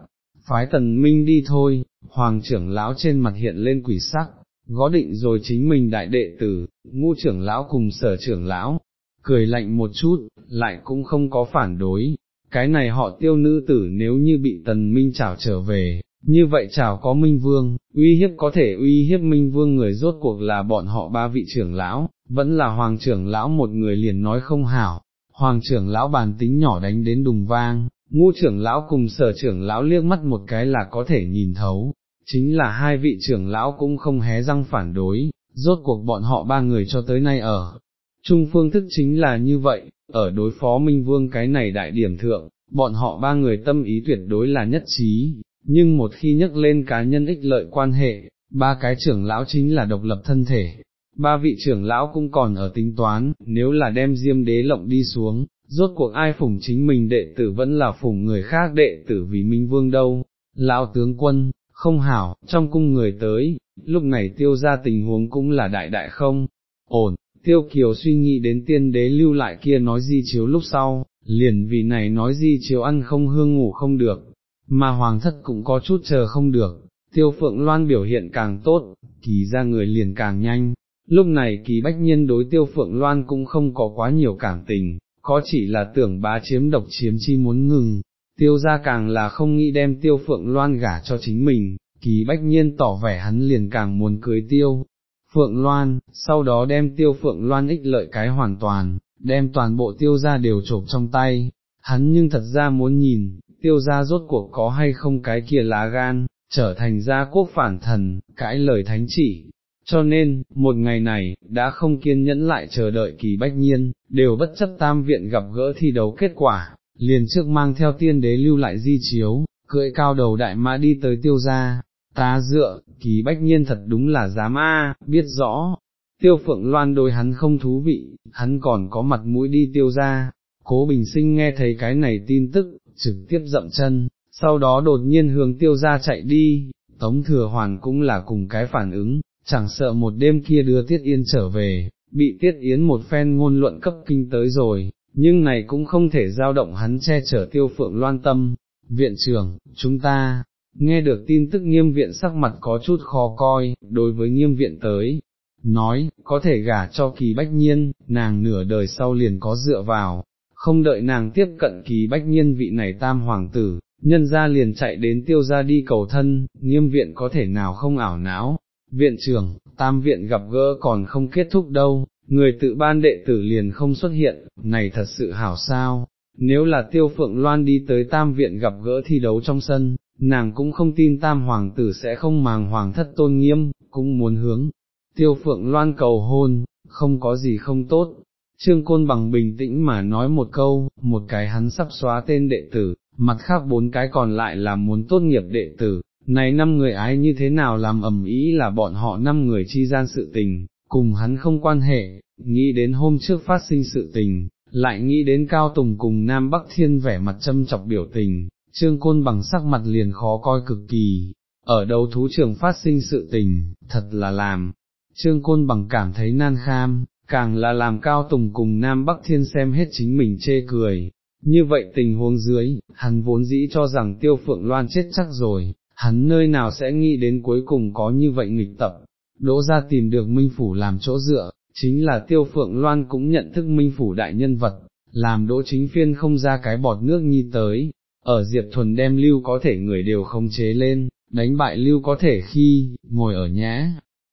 phái tần Minh đi thôi, hoàng trưởng lão trên mặt hiện lên quỷ sắc, gó định rồi chính mình đại đệ tử, ngu trưởng lão cùng sở trưởng lão, cười lạnh một chút, lại cũng không có phản đối, cái này họ tiêu nữ tử nếu như bị tần Minh chảo trở về, như vậy chào có Minh Vương, uy hiếp có thể uy hiếp Minh Vương người rốt cuộc là bọn họ ba vị trưởng lão, vẫn là Hoàng trưởng lão một người liền nói không hảo, Hoàng trưởng lão bàn tính nhỏ đánh đến đùng vang, ngu trưởng lão cùng sở trưởng lão liếc mắt một cái là có thể nhìn thấu, chính là hai vị trưởng lão cũng không hé răng phản đối, rốt cuộc bọn họ ba người cho tới nay ở. Trung phương thức chính là như vậy, ở đối phó Minh Vương cái này đại điểm thượng, bọn họ ba người tâm ý tuyệt đối là nhất trí, nhưng một khi nhắc lên cá nhân ích lợi quan hệ, ba cái trưởng lão chính là độc lập thân thể. Ba vị trưởng lão cũng còn ở tính toán, nếu là đem diêm đế lộng đi xuống, rốt cuộc ai phủng chính mình đệ tử vẫn là phủng người khác đệ tử vì Minh Vương đâu. Lão tướng quân, không hảo, trong cung người tới, lúc này tiêu ra tình huống cũng là đại đại không, ổn, tiêu kiều suy nghĩ đến tiên đế lưu lại kia nói di chiếu lúc sau, liền vì này nói di chiếu ăn không hương ngủ không được, mà hoàng thất cũng có chút chờ không được, tiêu phượng loan biểu hiện càng tốt, kỳ ra người liền càng nhanh, lúc này kỳ bách nhiên đối tiêu phượng loan cũng không có quá nhiều cảm tình, có chỉ là tưởng bá chiếm độc chiếm chi muốn ngừng, tiêu ra càng là không nghĩ đem tiêu phượng loan gả cho chính mình, kỳ bách nhiên tỏ vẻ hắn liền càng muốn cưới tiêu. Phượng Loan, sau đó đem tiêu Phượng Loan ích lợi cái hoàn toàn, đem toàn bộ tiêu ra đều trộm trong tay, hắn nhưng thật ra muốn nhìn, tiêu ra rốt cuộc có hay không cái kia lá gan, trở thành gia quốc phản thần, cãi lời thánh chỉ. Cho nên, một ngày này, đã không kiên nhẫn lại chờ đợi kỳ bách nhiên, đều bất chấp tam viện gặp gỡ thi đấu kết quả, liền trước mang theo tiên đế lưu lại di chiếu, cưỡi cao đầu đại mã đi tới tiêu gia, ta dựa, kỳ bách nhiên thật đúng là dám a, biết rõ, tiêu phượng loan đôi hắn không thú vị, hắn còn có mặt mũi đi tiêu ra, cố bình sinh nghe thấy cái này tin tức, trực tiếp dậm chân, sau đó đột nhiên hướng tiêu ra chạy đi, tống thừa hoàn cũng là cùng cái phản ứng, chẳng sợ một đêm kia đưa Tiết Yên trở về, bị Tiết Yến một phen ngôn luận cấp kinh tới rồi, nhưng này cũng không thể giao động hắn che chở tiêu phượng loan tâm, viện trưởng, chúng ta, nghe được tin tức nghiêm viện sắc mặt có chút khó coi, đối với nghiêm viện tới, nói, có thể gả cho kỳ bách nhiên, nàng nửa đời sau liền có dựa vào, không đợi nàng tiếp cận kỳ bách nhiên vị này tam hoàng tử, nhân ra liền chạy đến tiêu ra đi cầu thân, nghiêm viện có thể nào không ảo não, viện trưởng, tam viện gặp gỡ còn không kết thúc đâu, người tự ban đệ tử liền không xuất hiện, này thật sự hảo sao, nếu là tiêu phượng loan đi tới tam viện gặp gỡ thi đấu trong sân, nàng cũng không tin tam hoàng tử sẽ không màng hoàng thất tôn nghiêm, cũng muốn hướng, tiêu phượng loan cầu hôn, không có gì không tốt. Trương Côn bằng bình tĩnh mà nói một câu, một cái hắn sắp xóa tên đệ tử, mặt khác bốn cái còn lại là muốn tốt nghiệp đệ tử, này năm người ái như thế nào làm ẩm ý là bọn họ năm người chi gian sự tình, cùng hắn không quan hệ, nghĩ đến hôm trước phát sinh sự tình, lại nghĩ đến Cao Tùng cùng Nam Bắc Thiên vẻ mặt châm chọc biểu tình, Trương Côn bằng sắc mặt liền khó coi cực kỳ, ở đầu thú trường phát sinh sự tình, thật là làm, Trương Côn bằng cảm thấy nan kham, càng là làm Cao Tùng cùng Nam Bắc Thiên xem hết chính mình chê cười. Như vậy tình huống dưới, hắn vốn dĩ cho rằng tiêu phượng loan chết chắc rồi, hắn nơi nào sẽ nghĩ đến cuối cùng có như vậy nghịch tập, đỗ ra tìm được Minh Phủ làm chỗ dựa, chính là tiêu phượng loan cũng nhận thức Minh Phủ đại nhân vật, làm đỗ chính phiên không ra cái bọt nước nhi tới, ở Diệp Thuần đem lưu có thể người đều không chế lên, đánh bại lưu có thể khi, ngồi ở nhé.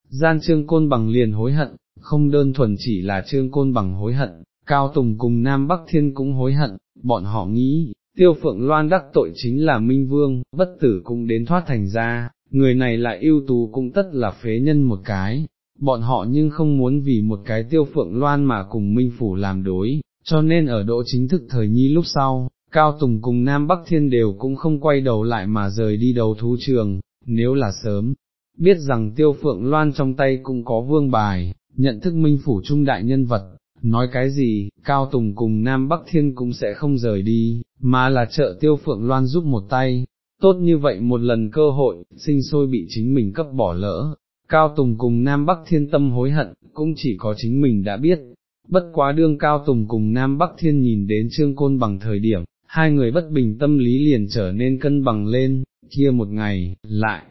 Gian trương côn bằng liền hối hận, không đơn thuần chỉ là trương côn bằng hối hận, Cao Tùng cùng Nam Bắc Thiên cũng hối hận, bọn họ nghĩ, tiêu phượng loan đắc tội chính là Minh Vương, bất tử cũng đến thoát thành ra, người này lại ưu tú cũng tất là phế nhân một cái, bọn họ nhưng không muốn vì một cái tiêu phượng loan mà cùng Minh Phủ làm đối, cho nên ở độ chính thức thời nhi lúc sau, Cao Tùng cùng Nam Bắc Thiên đều cũng không quay đầu lại mà rời đi đầu thú trường, nếu là sớm, biết rằng tiêu phượng loan trong tay cũng có vương bài, nhận thức minh phủ trung đại nhân vật, nói cái gì, Cao Tùng cùng Nam Bắc Thiên cũng sẽ không rời đi, mà là trợ tiêu phượng loan giúp một tay, tốt như vậy một lần cơ hội, sinh sôi bị chính mình cấp bỏ lỡ. Cao Tùng cùng Nam Bắc Thiên tâm hối hận, cũng chỉ có chính mình đã biết, bất quá đương Cao Tùng cùng Nam Bắc Thiên nhìn đến Trương Côn bằng thời điểm, hai người bất bình tâm lý liền trở nên cân bằng lên, kia một ngày, lại,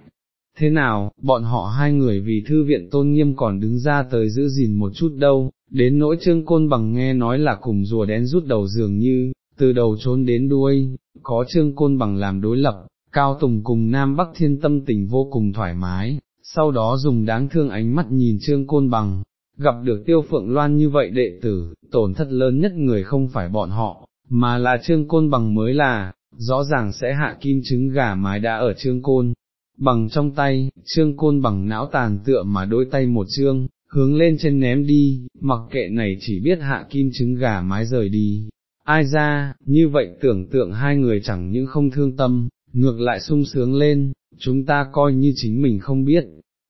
thế nào, bọn họ hai người vì thư viện tôn nghiêm còn đứng ra tới giữ gìn một chút đâu, đến nỗi trương côn bằng nghe nói là cùng rùa đen rút đầu dường như, từ đầu trốn đến đuôi, có trương côn bằng làm đối lập, Cao Tùng cùng Nam Bắc Thiên tâm tình vô cùng thoải mái, sau đó dùng đáng thương ánh mắt nhìn Trương Côn Bằng, gặp được Tiêu Phượng Loan như vậy đệ tử, tổn thất lớn nhất người không phải bọn họ, mà là Trương Côn Bằng mới là, rõ ràng sẽ hạ kim trứng gà mái đã ở Trương Côn. Bằng trong tay, Trương Côn bằng não tàn tựa mà đôi tay một trương, hướng lên trên ném đi, mặc kệ này chỉ biết hạ kim trứng gà mái rời đi. Ai ra, như vậy tưởng tượng hai người chẳng những không thương tâm, ngược lại sung sướng lên, chúng ta coi như chính mình không biết.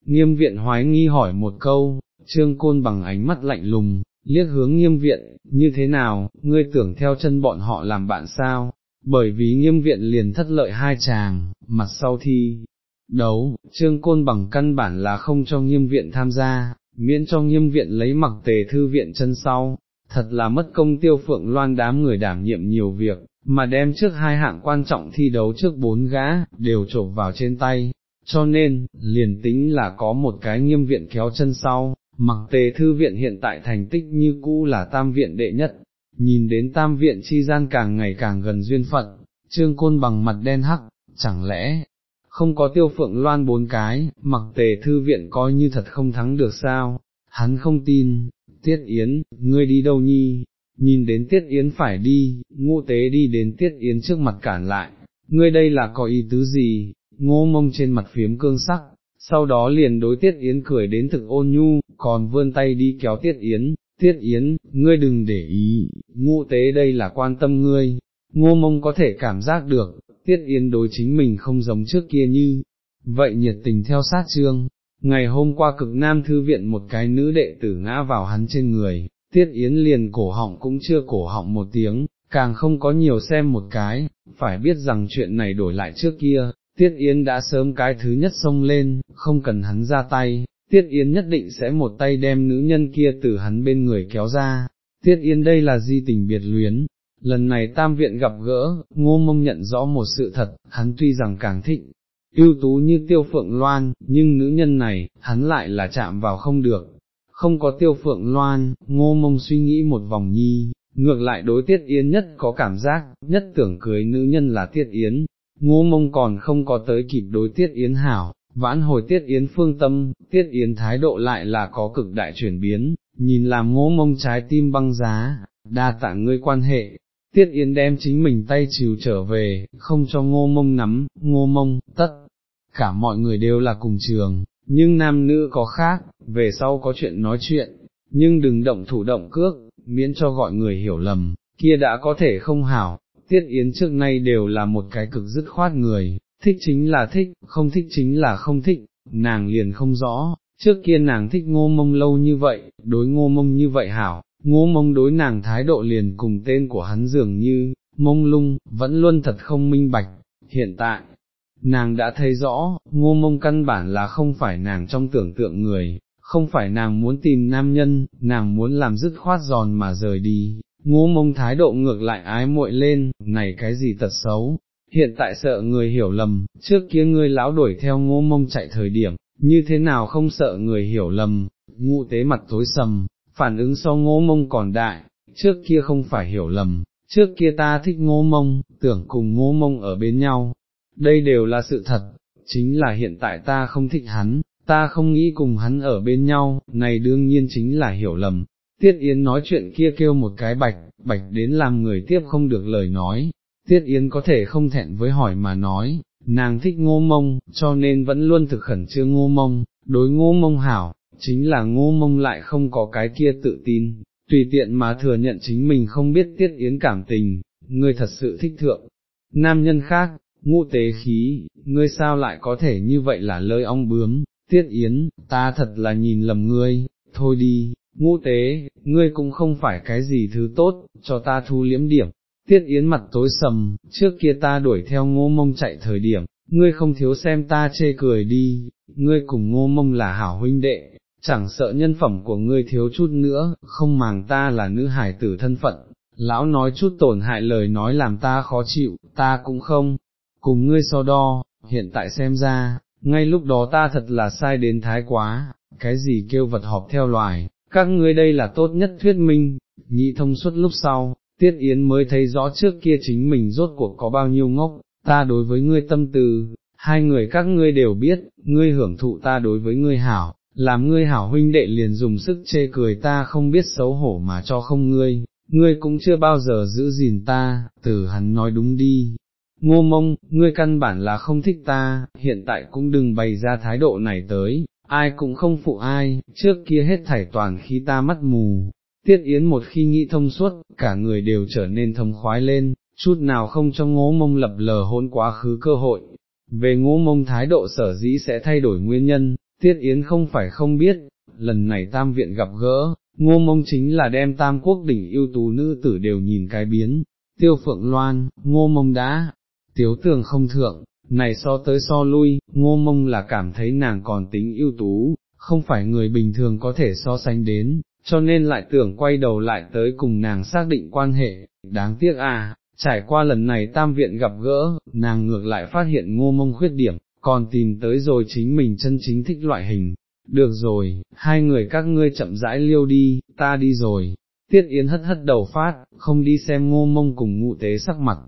Nghiêm viện hoái nghi hỏi một câu, trương côn bằng ánh mắt lạnh lùng, liếc hướng nghiêm viện, như thế nào, ngươi tưởng theo chân bọn họ làm bạn sao, bởi vì nghiêm viện liền thất lợi hai chàng, mặt sau thi. Đấu, trương côn bằng căn bản là không cho nghiêm viện tham gia, miễn cho nghiêm viện lấy mặc tề thư viện chân sau, thật là mất công tiêu phượng loan đám người đảm nhiệm nhiều việc, mà đem trước hai hạng quan trọng thi đấu trước bốn gã, đều trộm vào trên tay, cho nên, liền tính là có một cái nghiêm viện kéo chân sau, mặc tề thư viện hiện tại thành tích như cũ là tam viện đệ nhất, nhìn đến tam viện chi gian càng ngày càng gần duyên phận, trương côn bằng mặt đen hắc, chẳng lẽ, không có tiêu phượng loan bốn cái, mặc tề thư viện coi như thật không thắng được sao, hắn không tin, tiết yến, ngươi đi đâu nhi, nhìn đến tiết yến phải đi, ngũ tế đi đến tiết yến trước mặt cản lại, ngươi đây là có ý tứ gì, ngô mông trên mặt phiếm cương sắc, sau đó liền đối tiết yến cười đến thực ôn nhu, còn vươn tay đi kéo tiết yến, tiết yến, ngươi đừng để ý, ngũ tế đây là quan tâm ngươi, ngô mông có thể cảm giác được, tiết yến đối chính mình không giống trước kia như, vậy nhiệt tình theo sát trương. Ngày hôm qua cực nam thư viện một cái nữ đệ tử ngã vào hắn trên người, tiết yến liền cổ họng cũng chưa cổ họng một tiếng, càng không có nhiều xem một cái, phải biết rằng chuyện này đổi lại trước kia, tiết yến đã sớm cái thứ nhất xông lên, không cần hắn ra tay, tiết yến nhất định sẽ một tay đem nữ nhân kia từ hắn bên người kéo ra, tiết yến đây là di tình biệt luyến. Lần này tam viện gặp gỡ, ngô mông nhận rõ một sự thật, hắn tuy rằng càng thịnh, ưu tú như tiêu phượng loan, nhưng nữ nhân này, hắn lại là chạm vào không được, không có tiêu phượng loan, ngô mông suy nghĩ một vòng nhi, ngược lại đối tiết yến nhất có cảm giác, nhất tưởng cưới nữ nhân là tiết yến, ngô mông còn không có tới kịp đối tiết yến hảo, vãn hồi tiết yến phương tâm, tiết yến thái độ lại là có cực đại chuyển biến, nhìn làm ngô mông trái tim băng giá, đa tạ ngươi quan hệ. Tiết Yến đem chính mình tay chiều trở về, không cho ngô mông nắm, ngô mông, tất, cả mọi người đều là cùng trường, nhưng nam nữ có khác, về sau có chuyện nói chuyện, nhưng đừng động thủ động cước, miễn cho gọi người hiểu lầm, kia đã có thể không hảo, tiết yến trước nay đều là một cái cực dứt khoát người, thích chính là thích, không thích chính là không thích, nàng liền không rõ, trước kia nàng thích ngô mông lâu như vậy, đối ngô mông như vậy hảo, ngô mông đối nàng thái độ liền cùng tên của hắn dường như, mông lung, vẫn luôn thật không minh bạch, hiện tại, nàng đã thấy rõ, ngô mông căn bản là không phải nàng trong tưởng tượng người, không phải nàng muốn tìm nam nhân, nàng muốn làm dứt khoát giòn mà rời đi, ngô mông thái độ ngược lại ái muội lên, này cái gì tật xấu, hiện tại sợ người hiểu lầm, trước kia ngươi lão đuổi theo ngô mông chạy thời điểm, như thế nào không sợ người hiểu lầm, ngụ tế mặt tối sầm, phản ứng so ngô mông còn đại, trước kia không phải hiểu lầm, trước kia ta thích ngô mông, tưởng cùng ngô mông ở bên nhau, đây đều là sự thật, chính là hiện tại ta không thích hắn, ta không nghĩ cùng hắn ở bên nhau, này đương nhiên chính là hiểu lầm. Tiết Yến nói chuyện kia kêu một cái bạch, bạch đến làm người tiếp không được lời nói, Tiết Yến có thể không thẹn với hỏi mà nói, nàng thích ngô mông, cho nên vẫn luôn thực khẩn trương ngô mông, đối ngô mông hảo, chính là ngô mông lại không có cái kia tự tin, tùy tiện mà thừa nhận chính mình không biết Tiết Yến cảm tình, ngươi thật sự thích thượng. Nam nhân khác, ngũ tế khí, ngươi sao lại có thể như vậy là lời ong bướm, tiết yến, ta thật là nhìn lầm ngươi, thôi đi, ngũ tế, ngươi cũng không phải cái gì thứ tốt, cho ta thu liếm điểm. Tiết Yến mặt tối sầm, trước kia ta đuổi theo ngô mông chạy thời điểm, ngươi không thiếu xem ta chê cười đi, ngươi cùng ngô mông là hảo huynh đệ, chẳng sợ nhân phẩm của ngươi thiếu chút nữa, không màng ta là nữ hải tử thân phận, lão nói chút tổn hại lời nói làm ta khó chịu, ta cũng không, cùng ngươi so đo, hiện tại xem ra, ngay lúc đó ta thật là sai đến thái quá, cái gì kêu vật họp theo loài, các ngươi đây là tốt nhất thuyết minh, nghĩ thông suốt lúc sau, Tiết Yến mới thấy rõ trước kia chính mình rốt cuộc có bao nhiêu ngốc, ta đối với ngươi tâm từ, hai người các ngươi đều biết, ngươi hưởng thụ ta đối với ngươi hảo, làm ngươi hảo huynh đệ liền dùng sức chê cười ta không biết xấu hổ mà cho không ngươi, ngươi cũng chưa bao giờ giữ gìn ta, Tử hắn nói đúng đi. Ngô mông, ngươi căn bản là không thích ta, hiện tại cũng đừng bày ra thái độ này tới, ai cũng không phụ ai, trước kia hết thảy toàn khi ta mắt mù. Tiết Yến một khi nghĩ thông suốt, cả người đều trở nên thông khoái lên, chút nào không cho ngô mông lập lờ hôn quá khứ cơ hội. Về ngô mông thái độ sở dĩ sẽ thay đổi nguyên nhân, Tiết Yến không phải không biết, lần này tam viện gặp gỡ, ngô mông chính là đem tam quốc đỉnh yêu tú nữ tử đều nhìn cái biến, tiêu phượng loan, ngô mông đã, tiếu tường không thượng, này so tới so lui, ngô mông là cảm thấy nàng còn tính ưu tú, không phải người bình thường có thể so sánh đến, cho nên lại tưởng quay đầu lại tới cùng nàng xác định quan hệ, đáng tiếc à, trải qua lần này tam viện gặp gỡ, nàng ngược lại phát hiện ngô mông khuyết điểm, còn tìm tới rồi chính mình chân chính thích loại hình. Được rồi, hai người các ngươi chậm rãi liêu đi, ta đi rồi. Tiết Yến hất hất đầu phát, không đi xem ngô mông cùng ngụ tế sắc mặt,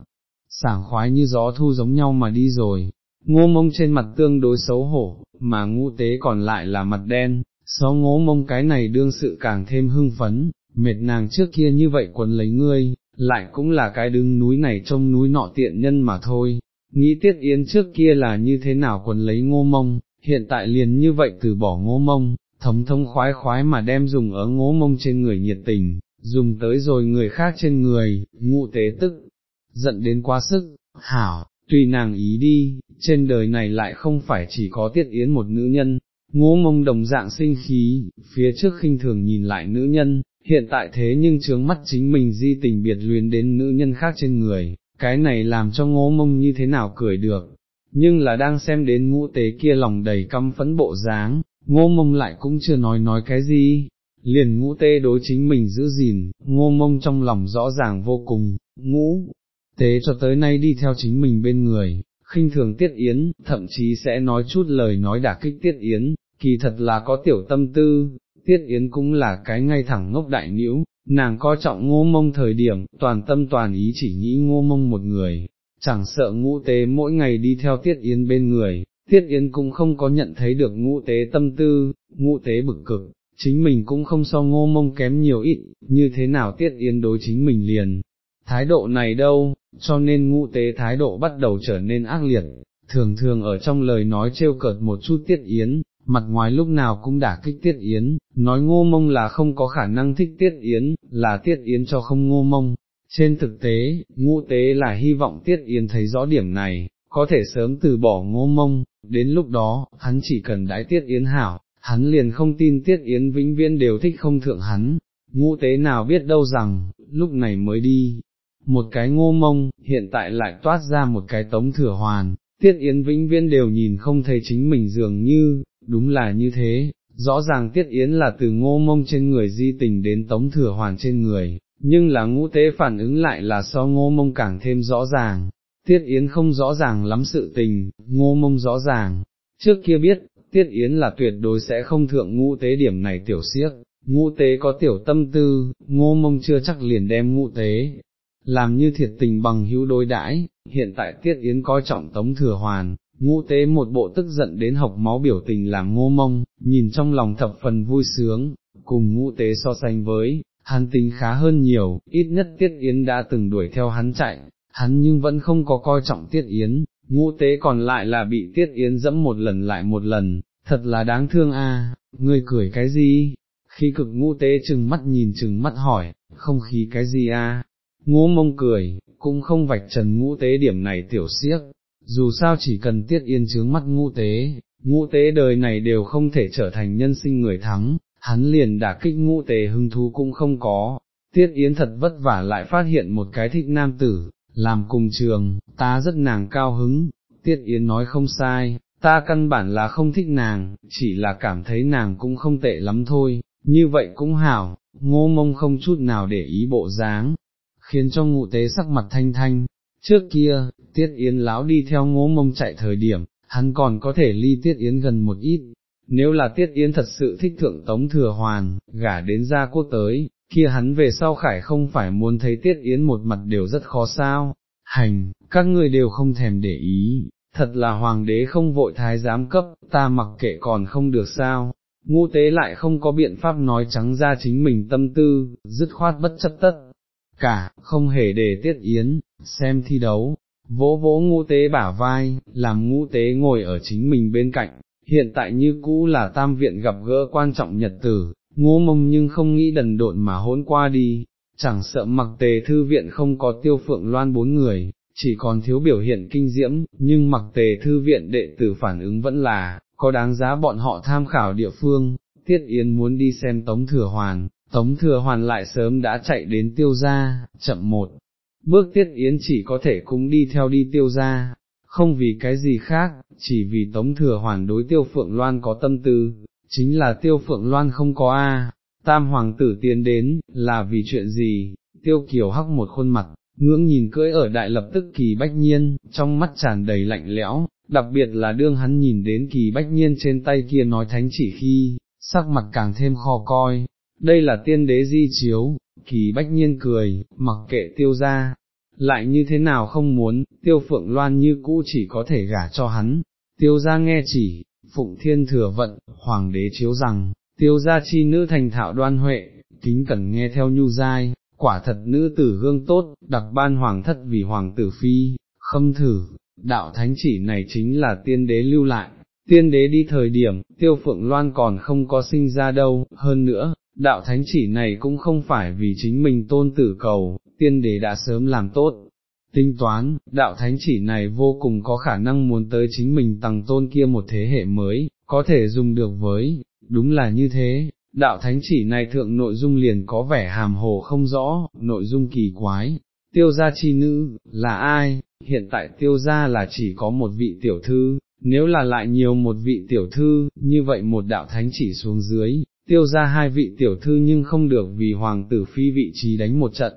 sảng khoái như gió thu giống nhau mà đi rồi, ngô mông trên mặt tương đối xấu hổ, mà ngũ tế còn lại là mặt đen, xó ngố mông cái này đương sự càng thêm hưng phấn, mệt nàng trước kia như vậy quấn lấy ngươi, lại cũng là cái đứng núi này trông núi nọ tiện nhân mà thôi, nghĩ tiết yến trước kia là như thế nào quần lấy ngô mông, hiện tại liền như vậy từ bỏ ngô mông, thống thông khoái khoái mà đem dùng ở ngô mông trên người nhiệt tình, dùng tới rồi người khác trên người, ngụ tế tức, giận đến quá sức, hảo, tùy nàng ý đi, trên đời này lại không phải chỉ có tiết yến một nữ nhân, ngô mông đồng dạng sinh khí, phía trước khinh thường nhìn lại nữ nhân, hiện tại thế nhưng trướng mắt chính mình di tình biệt luyến đến nữ nhân khác trên người, cái này làm cho ngô mông như thế nào cười được, nhưng là đang xem đến ngũ tế kia lòng đầy căm phẫn bộ dáng, ngô mông lại cũng chưa nói nói cái gì, liền ngũ tê đối chính mình giữ gìn, ngô mông trong lòng rõ ràng vô cùng, ngũ tế cho tới nay đi theo chính mình bên người, khinh thường tiết yến, thậm chí sẽ nói chút lời nói đả kích tiết yến, kỳ thật là có tiểu tâm tư, tiết yến cũng là cái ngay thẳng ngốc đại nhiễu, nàng coi trọng ngô mông thời điểm, toàn tâm toàn ý chỉ nghĩ ngô mông một người, chẳng sợ ngũ tế mỗi ngày đi theo tiết yến bên người, tiết yến cũng không có nhận thấy được ngũ tế tâm tư, ngũ tế bực cực. Chính mình cũng không so ngô mông kém nhiều ít, như thế nào tiết yến đối chính mình liền, thái độ này đâu, cho nên ngũ tế thái độ bắt đầu trở nên ác liệt, thường thường ở trong lời nói trêu cợt một chút tiết yến, mặt ngoài lúc nào cũng đả kích tiết yến, nói ngô mông là không có khả năng thích tiết yến, là tiết yến cho không ngô mông. Trên thực tế, ngũ tế là hy vọng tiết yến thấy rõ điểm này, có thể sớm từ bỏ ngô mông, đến lúc đó, hắn chỉ cần đái tiết yến hảo, hắn liền không tin tiết yến vĩnh viễn đều thích không thượng hắn, ngũ tế nào biết đâu rằng, lúc này mới đi, một cái ngô mông, hiện tại lại toát ra một cái tống thừa hoàn, tiết yến vĩnh viên đều nhìn không thấy chính mình dường như, đúng là như thế, rõ ràng tiết yến là từ ngô mông trên người di tình đến tống thừa hoàn trên người, nhưng là ngũ tế phản ứng lại là so ngô mông càng thêm rõ ràng, tiết yến không rõ ràng lắm sự tình, ngô mông rõ ràng, trước kia biết, tiết yến là tuyệt đối sẽ không thượng ngũ tế điểm này tiểu siếc. Ngũ tế có tiểu tâm tư, ngô mông chưa chắc liền đem ngũ tế, làm như thiệt tình bằng hữu đối đãi, hiện tại Tiết Yến coi trọng Tống Thừa Hoàn, ngũ tế một bộ tức giận đến học máu biểu tình làm ngô mông, nhìn trong lòng thập phần vui sướng, cùng ngũ tế so sánh với, hắn tính khá hơn nhiều, ít nhất Tiết Yến đã từng đuổi theo hắn chạy, hắn nhưng vẫn không có coi trọng Tiết Yến, ngũ tế còn lại là bị Tiết Yến dẫm một lần lại một lần, thật là đáng thương a. ngươi cười cái gì? Khi cực ngũ tế chừng mắt nhìn chừng mắt hỏi, không khí cái gì a? Ngô mông cười, cũng không vạch trần ngũ tế điểm này tiểu siếc, dù sao chỉ cần tiết yên chướng mắt ngũ tế, ngũ tế đời này đều không thể trở thành nhân sinh người thắng, hắn liền đả kích ngũ tế hưng thú cũng không có, tiết yến thật vất vả lại phát hiện một cái thích nam tử, làm cùng trường, ta rất nàng cao hứng, tiết yến nói không sai, ta căn bản là không thích nàng, chỉ là cảm thấy nàng cũng không tệ lắm thôi, như vậy cũng hảo, ngô mông không chút nào để ý bộ dáng, khiến cho ngụ tế sắc mặt thanh thanh. Trước kia, Tiết Yến lão đi theo ngố mông chạy thời điểm, hắn còn có thể ly Tiết Yến gần một ít. Nếu là Tiết Yến thật sự thích thượng Tống Thừa Hoàn, gả đến gia quốc tới, kia hắn về sau khải không phải muốn thấy Tiết Yến một mặt đều rất khó sao. hành, các ngươi đều không thèm để ý, thật là hoàng đế không vội thái giám cấp, ta mặc kệ còn không được sao, ngu tế lại không có biện pháp nói trắng ra chính mình tâm tư, dứt khoát bất chấp tất, cả, không hề để tiết yến, xem thi đấu, vỗ vỗ ngũ tế bả vai, làm ngũ tế ngồi ở chính mình bên cạnh, hiện tại như cũ là tam viện gặp gỡ quan trọng nhật tử, ngô mông nhưng không nghĩ đần độn mà hỗn qua đi, chẳng sợ mặc tề thư viện không có tiêu phượng loan bốn người, chỉ còn thiếu biểu hiện kinh diễm, nhưng mặc tề thư viện đệ tử phản ứng vẫn là, có đáng giá bọn họ tham khảo địa phương, Tiết Yến muốn đi xem Tống Thừa Hoàn, Tống Thừa Hoàn lại sớm đã chạy đến tiêu gia, chậm một. Bước Tiết Yến chỉ có thể cũng đi theo đi tiêu gia, không vì cái gì khác, chỉ vì Tống Thừa Hoàn đối tiêu Phượng Loan có tâm tư, chính là tiêu Phượng Loan không có A, tam hoàng tử tiến đến, là vì chuyện gì, tiêu kiều hắc một khuôn mặt, ngưỡng nhìn cưỡi ở đại lập tức kỳ bách nhiên, trong mắt tràn đầy lạnh lẽo, đặc biệt là đương hắn nhìn đến kỳ bách nhiên trên tay kia nói thánh chỉ khi, sắc mặt càng thêm khó coi, đây là tiên đế di chiếu, kỳ bách nhiên cười, mặc kệ tiêu ra, lại như thế nào không muốn, tiêu phượng loan như cũ chỉ có thể gả cho hắn, tiêu ra nghe chỉ, phụng thiên thừa vận, hoàng đế chiếu rằng, tiêu gia chi nữ thành thạo đoan huệ, kính cẩn nghe theo nhu giai, quả thật nữ tử gương tốt, đặc ban hoàng thất vì hoàng tử phi, khâm thử, đạo thánh chỉ này chính là tiên đế lưu lại, tiên đế đi thời điểm, tiêu phượng loan còn không có sinh ra đâu, hơn nữa, đạo thánh chỉ này cũng không phải vì chính mình tôn tử cầu, tiên đế đã sớm làm tốt. Tinh toán, đạo thánh chỉ này vô cùng có khả năng muốn tới chính mình tầng tôn kia một thế hệ mới, có thể dùng được với, đúng là như thế, đạo thánh chỉ này thượng nội dung liền có vẻ hàm hồ không rõ, nội dung kỳ quái, tiêu gia chi nữ, là ai, hiện tại tiêu gia là chỉ có một vị tiểu thư, nếu là lại nhiều một vị tiểu thư, như vậy một đạo thánh chỉ xuống dưới, tiêu gia hai vị tiểu thư nhưng không được vì hoàng tử phi vị trí đánh một trận,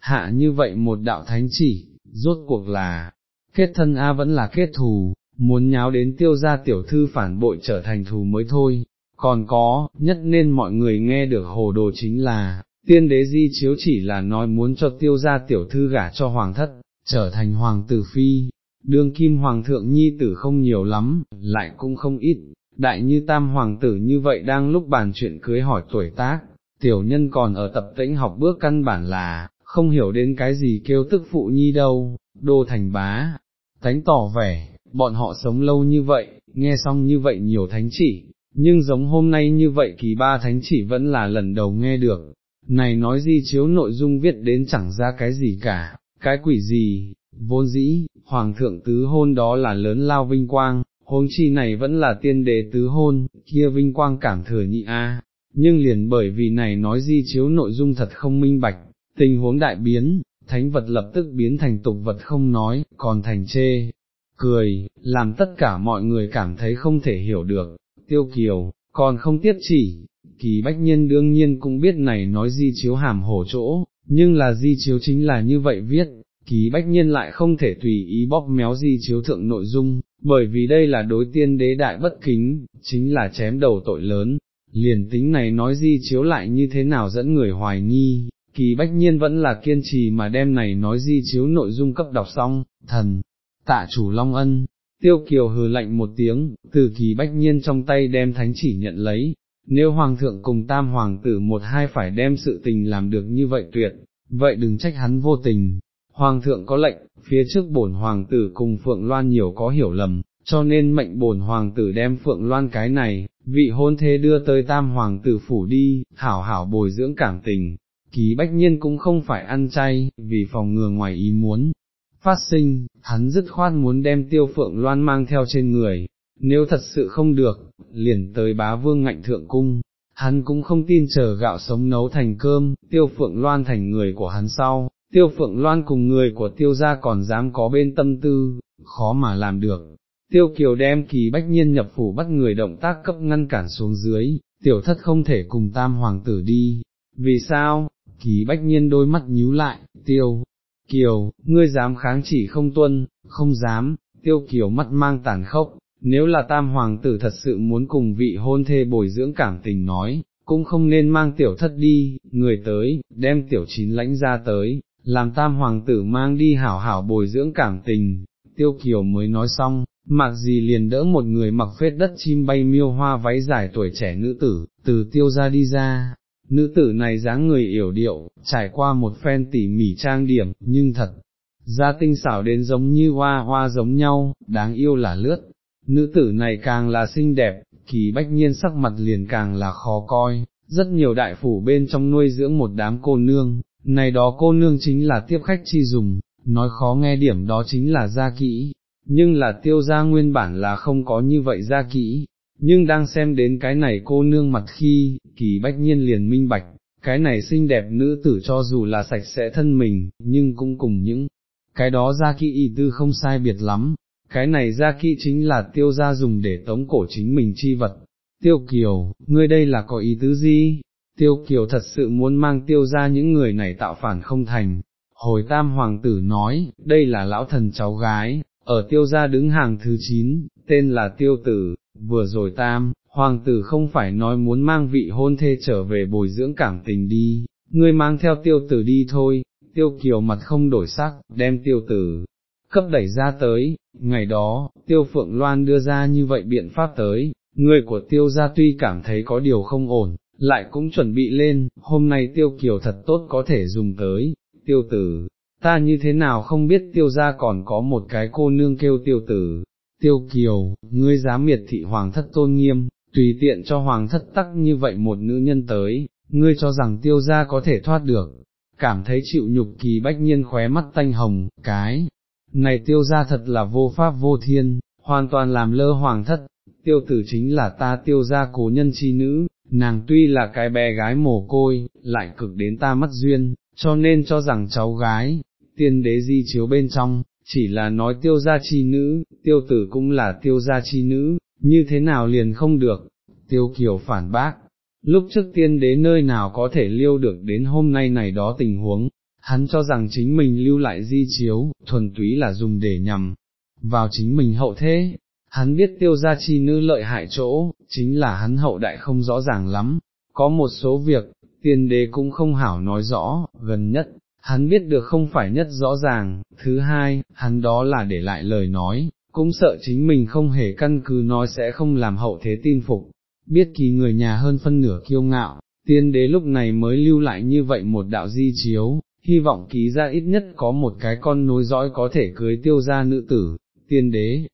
hạ như vậy một đạo thánh chỉ, rốt cuộc là, kết thân A vẫn là kết thù, muốn nháo đến tiêu gia tiểu thư phản bội trở thành thù mới thôi, còn có, nhất nên mọi người nghe được hồ đồ chính là, tiên đế di chiếu chỉ là nói muốn cho tiêu gia tiểu thư gả cho hoàng thất, trở thành hoàng tử phi, đương kim hoàng thượng nhi tử không nhiều lắm, lại cũng không ít, đại như tam hoàng tử như vậy đang lúc bàn chuyện cưới hỏi tuổi tác, tiểu nhân còn ở tập tĩnh học bước căn bản là, không hiểu đến cái gì kêu tức phụ nhi đâu, đô thành bá, thánh tỏ vẻ, bọn họ sống lâu như vậy, nghe xong như vậy nhiều thánh chỉ, nhưng giống hôm nay như vậy kỳ ba thánh chỉ vẫn là lần đầu nghe được, này nói gì chiếu nội dung viết đến chẳng ra cái gì cả, cái quỷ gì, vốn dĩ, hoàng thượng tứ hôn đó là lớn lao vinh quang, Huống chi này vẫn là tiên đế tứ hôn, kia vinh quang cảm thừa nhị a. nhưng liền bởi vì này nói di chiếu nội dung thật không minh bạch, tình huống đại biến, thánh vật lập tức biến thành tục vật không nói, còn thành chê, cười, làm tất cả mọi người cảm thấy không thể hiểu được, tiêu kiều, còn không tiếp chỉ, kỳ bách nhân đương nhiên cũng biết này nói di chiếu hàm hổ chỗ, nhưng là di chiếu chính là như vậy viết, kỳ bách nhân lại không thể tùy ý bóp méo di chiếu thượng nội dung, bởi vì đây là đối tiên đế đại bất kính, chính là chém đầu tội lớn, liền tính này nói di chiếu lại như thế nào dẫn người hoài nghi, kỳ bách nhiên vẫn là kiên trì mà đem này nói di chiếu nội dung cấp đọc xong, thần, tạ chủ Long Ân, tiêu kiều hừ lạnh một tiếng, từ kỳ bách nhiên trong tay đem thánh chỉ nhận lấy, nếu hoàng thượng cùng tam hoàng tử một hai phải đem sự tình làm được như vậy tuyệt, vậy đừng trách hắn vô tình. Hoàng thượng có lệnh, phía trước bổn hoàng tử cùng Phượng Loan nhiều có hiểu lầm, cho nên mệnh bổn hoàng tử đem Phượng Loan cái này, vị hôn thế đưa tới tam hoàng tử phủ đi, hảo hảo bồi dưỡng cảm tình. Ký bách nhiên cũng không phải ăn chay, vì phòng ngừa ngoài ý muốn, phát sinh, hắn dứt khoát muốn đem tiêu phượng loan mang theo trên người, nếu thật sự không được, liền tới bá vương ngạnh thượng cung, hắn cũng không tin chờ gạo sống nấu thành cơm, tiêu phượng loan thành người của hắn sau, tiêu phượng loan cùng người của tiêu gia còn dám có bên tâm tư, khó mà làm được. Tiêu kiều đem kỳ bách nhiên nhập phủ bắt người động tác cấp ngăn cản xuống dưới, tiểu thất không thể cùng tam hoàng tử đi, vì sao, kỳ bách nhiên đôi mắt nhíu lại, tiêu, kiều, ngươi dám kháng chỉ không tuân, không dám, tiêu kiều mắt mang tàn khốc, nếu là tam hoàng tử thật sự muốn cùng vị hôn thê bồi dưỡng cảm tình nói, cũng không nên mang tiểu thất đi, người tới, đem tiểu chín lãnh ra tới, làm tam hoàng tử mang đi hảo hảo bồi dưỡng cảm tình, tiêu kiều mới nói xong, mặc gì liền đỡ một người mặc phết đất chim bay miêu hoa váy dài tuổi trẻ nữ tử, từ tiêu ra đi ra. Nữ tử này dáng người yểu điệu, trải qua một phen tỉ mỉ trang điểm, nhưng thật, ra tinh xảo đến giống như hoa hoa giống nhau, đáng yêu là lướt. Nữ tử này càng là xinh đẹp, kỳ bách nhiên sắc mặt liền càng là khó coi, rất nhiều đại phủ bên trong nuôi dưỡng một đám cô nương, này đó cô nương chính là tiếp khách chi dùng, nói khó nghe điểm đó chính là gia kỹ, nhưng là tiêu gia nguyên bản là không có như vậy gia kỹ, nhưng đang xem đến cái này cô nương mặt khi, kỳ bách nhiên liền minh bạch, cái này xinh đẹp nữ tử cho dù là sạch sẽ thân mình, nhưng cũng cùng những cái đó gia kỹ ý tư không sai biệt lắm, cái này gia kỹ chính là tiêu gia dùng để tống cổ chính mình chi vật. Tiêu Kiều, ngươi đây là có ý tứ gì? Tiêu Kiều thật sự muốn mang tiêu ra những người này tạo phản không thành. Hồi tam hoàng tử nói, đây là lão thần cháu gái, ở tiêu gia đứng hàng thứ 9, tên là tiêu tử, vừa rồi tam, hoàng tử không phải nói muốn mang vị hôn thê trở về bồi dưỡng cảm tình đi, ngươi mang theo tiêu tử đi thôi, tiêu kiều mặt không đổi sắc, đem tiêu tử, cấp đẩy ra tới, ngày đó, tiêu phượng loan đưa ra như vậy biện pháp tới, người của tiêu gia tuy cảm thấy có điều không ổn, lại cũng chuẩn bị lên, hôm nay tiêu kiều thật tốt có thể dùng tới, tiêu tử, ta như thế nào không biết tiêu gia còn có một cái cô nương kêu tiêu tử, tiêu kiều, ngươi dám miệt thị hoàng thất tôn nghiêm, tùy tiện cho hoàng thất tắc như vậy một nữ nhân tới, ngươi cho rằng tiêu gia có thể thoát được, cảm thấy chịu nhục kỳ bách nhiên khóe mắt tanh hồng, cái, này tiêu gia thật là vô pháp vô thiên, hoàn toàn làm lơ hoàng thất, tiêu tử chính là ta tiêu gia cố nhân chi nữ, nàng tuy là cái bé gái mồ côi, lại cực đến ta mất duyên, cho nên cho rằng cháu gái, tiên đế di chiếu bên trong, chỉ là nói tiêu gia chi nữ, tiêu tử cũng là tiêu gia chi nữ, như thế nào liền không được, tiêu kiều phản bác, lúc trước tiên đế nơi nào có thể liêu được đến hôm nay này đó tình huống, hắn cho rằng chính mình lưu lại di chiếu, thuần túy là dùng để nhằm vào chính mình hậu thế, hắn biết tiêu gia chi nữ lợi hại chỗ, chính là hắn hậu đại không rõ ràng lắm, có một số việc, tiên đế cũng không hảo nói rõ, gần nhất, hắn biết được không phải nhất rõ ràng, thứ hai, hắn đó là để lại lời nói, cũng sợ chính mình không hề căn cứ nói sẽ không làm hậu thế tin phục, biết kỳ người nhà hơn phân nửa kiêu ngạo, tiên đế lúc này mới lưu lại như vậy một đạo di chiếu, hy vọng ký ra ít nhất có một cái con nối dõi có thể cưới tiêu gia nữ tử, tiên đế.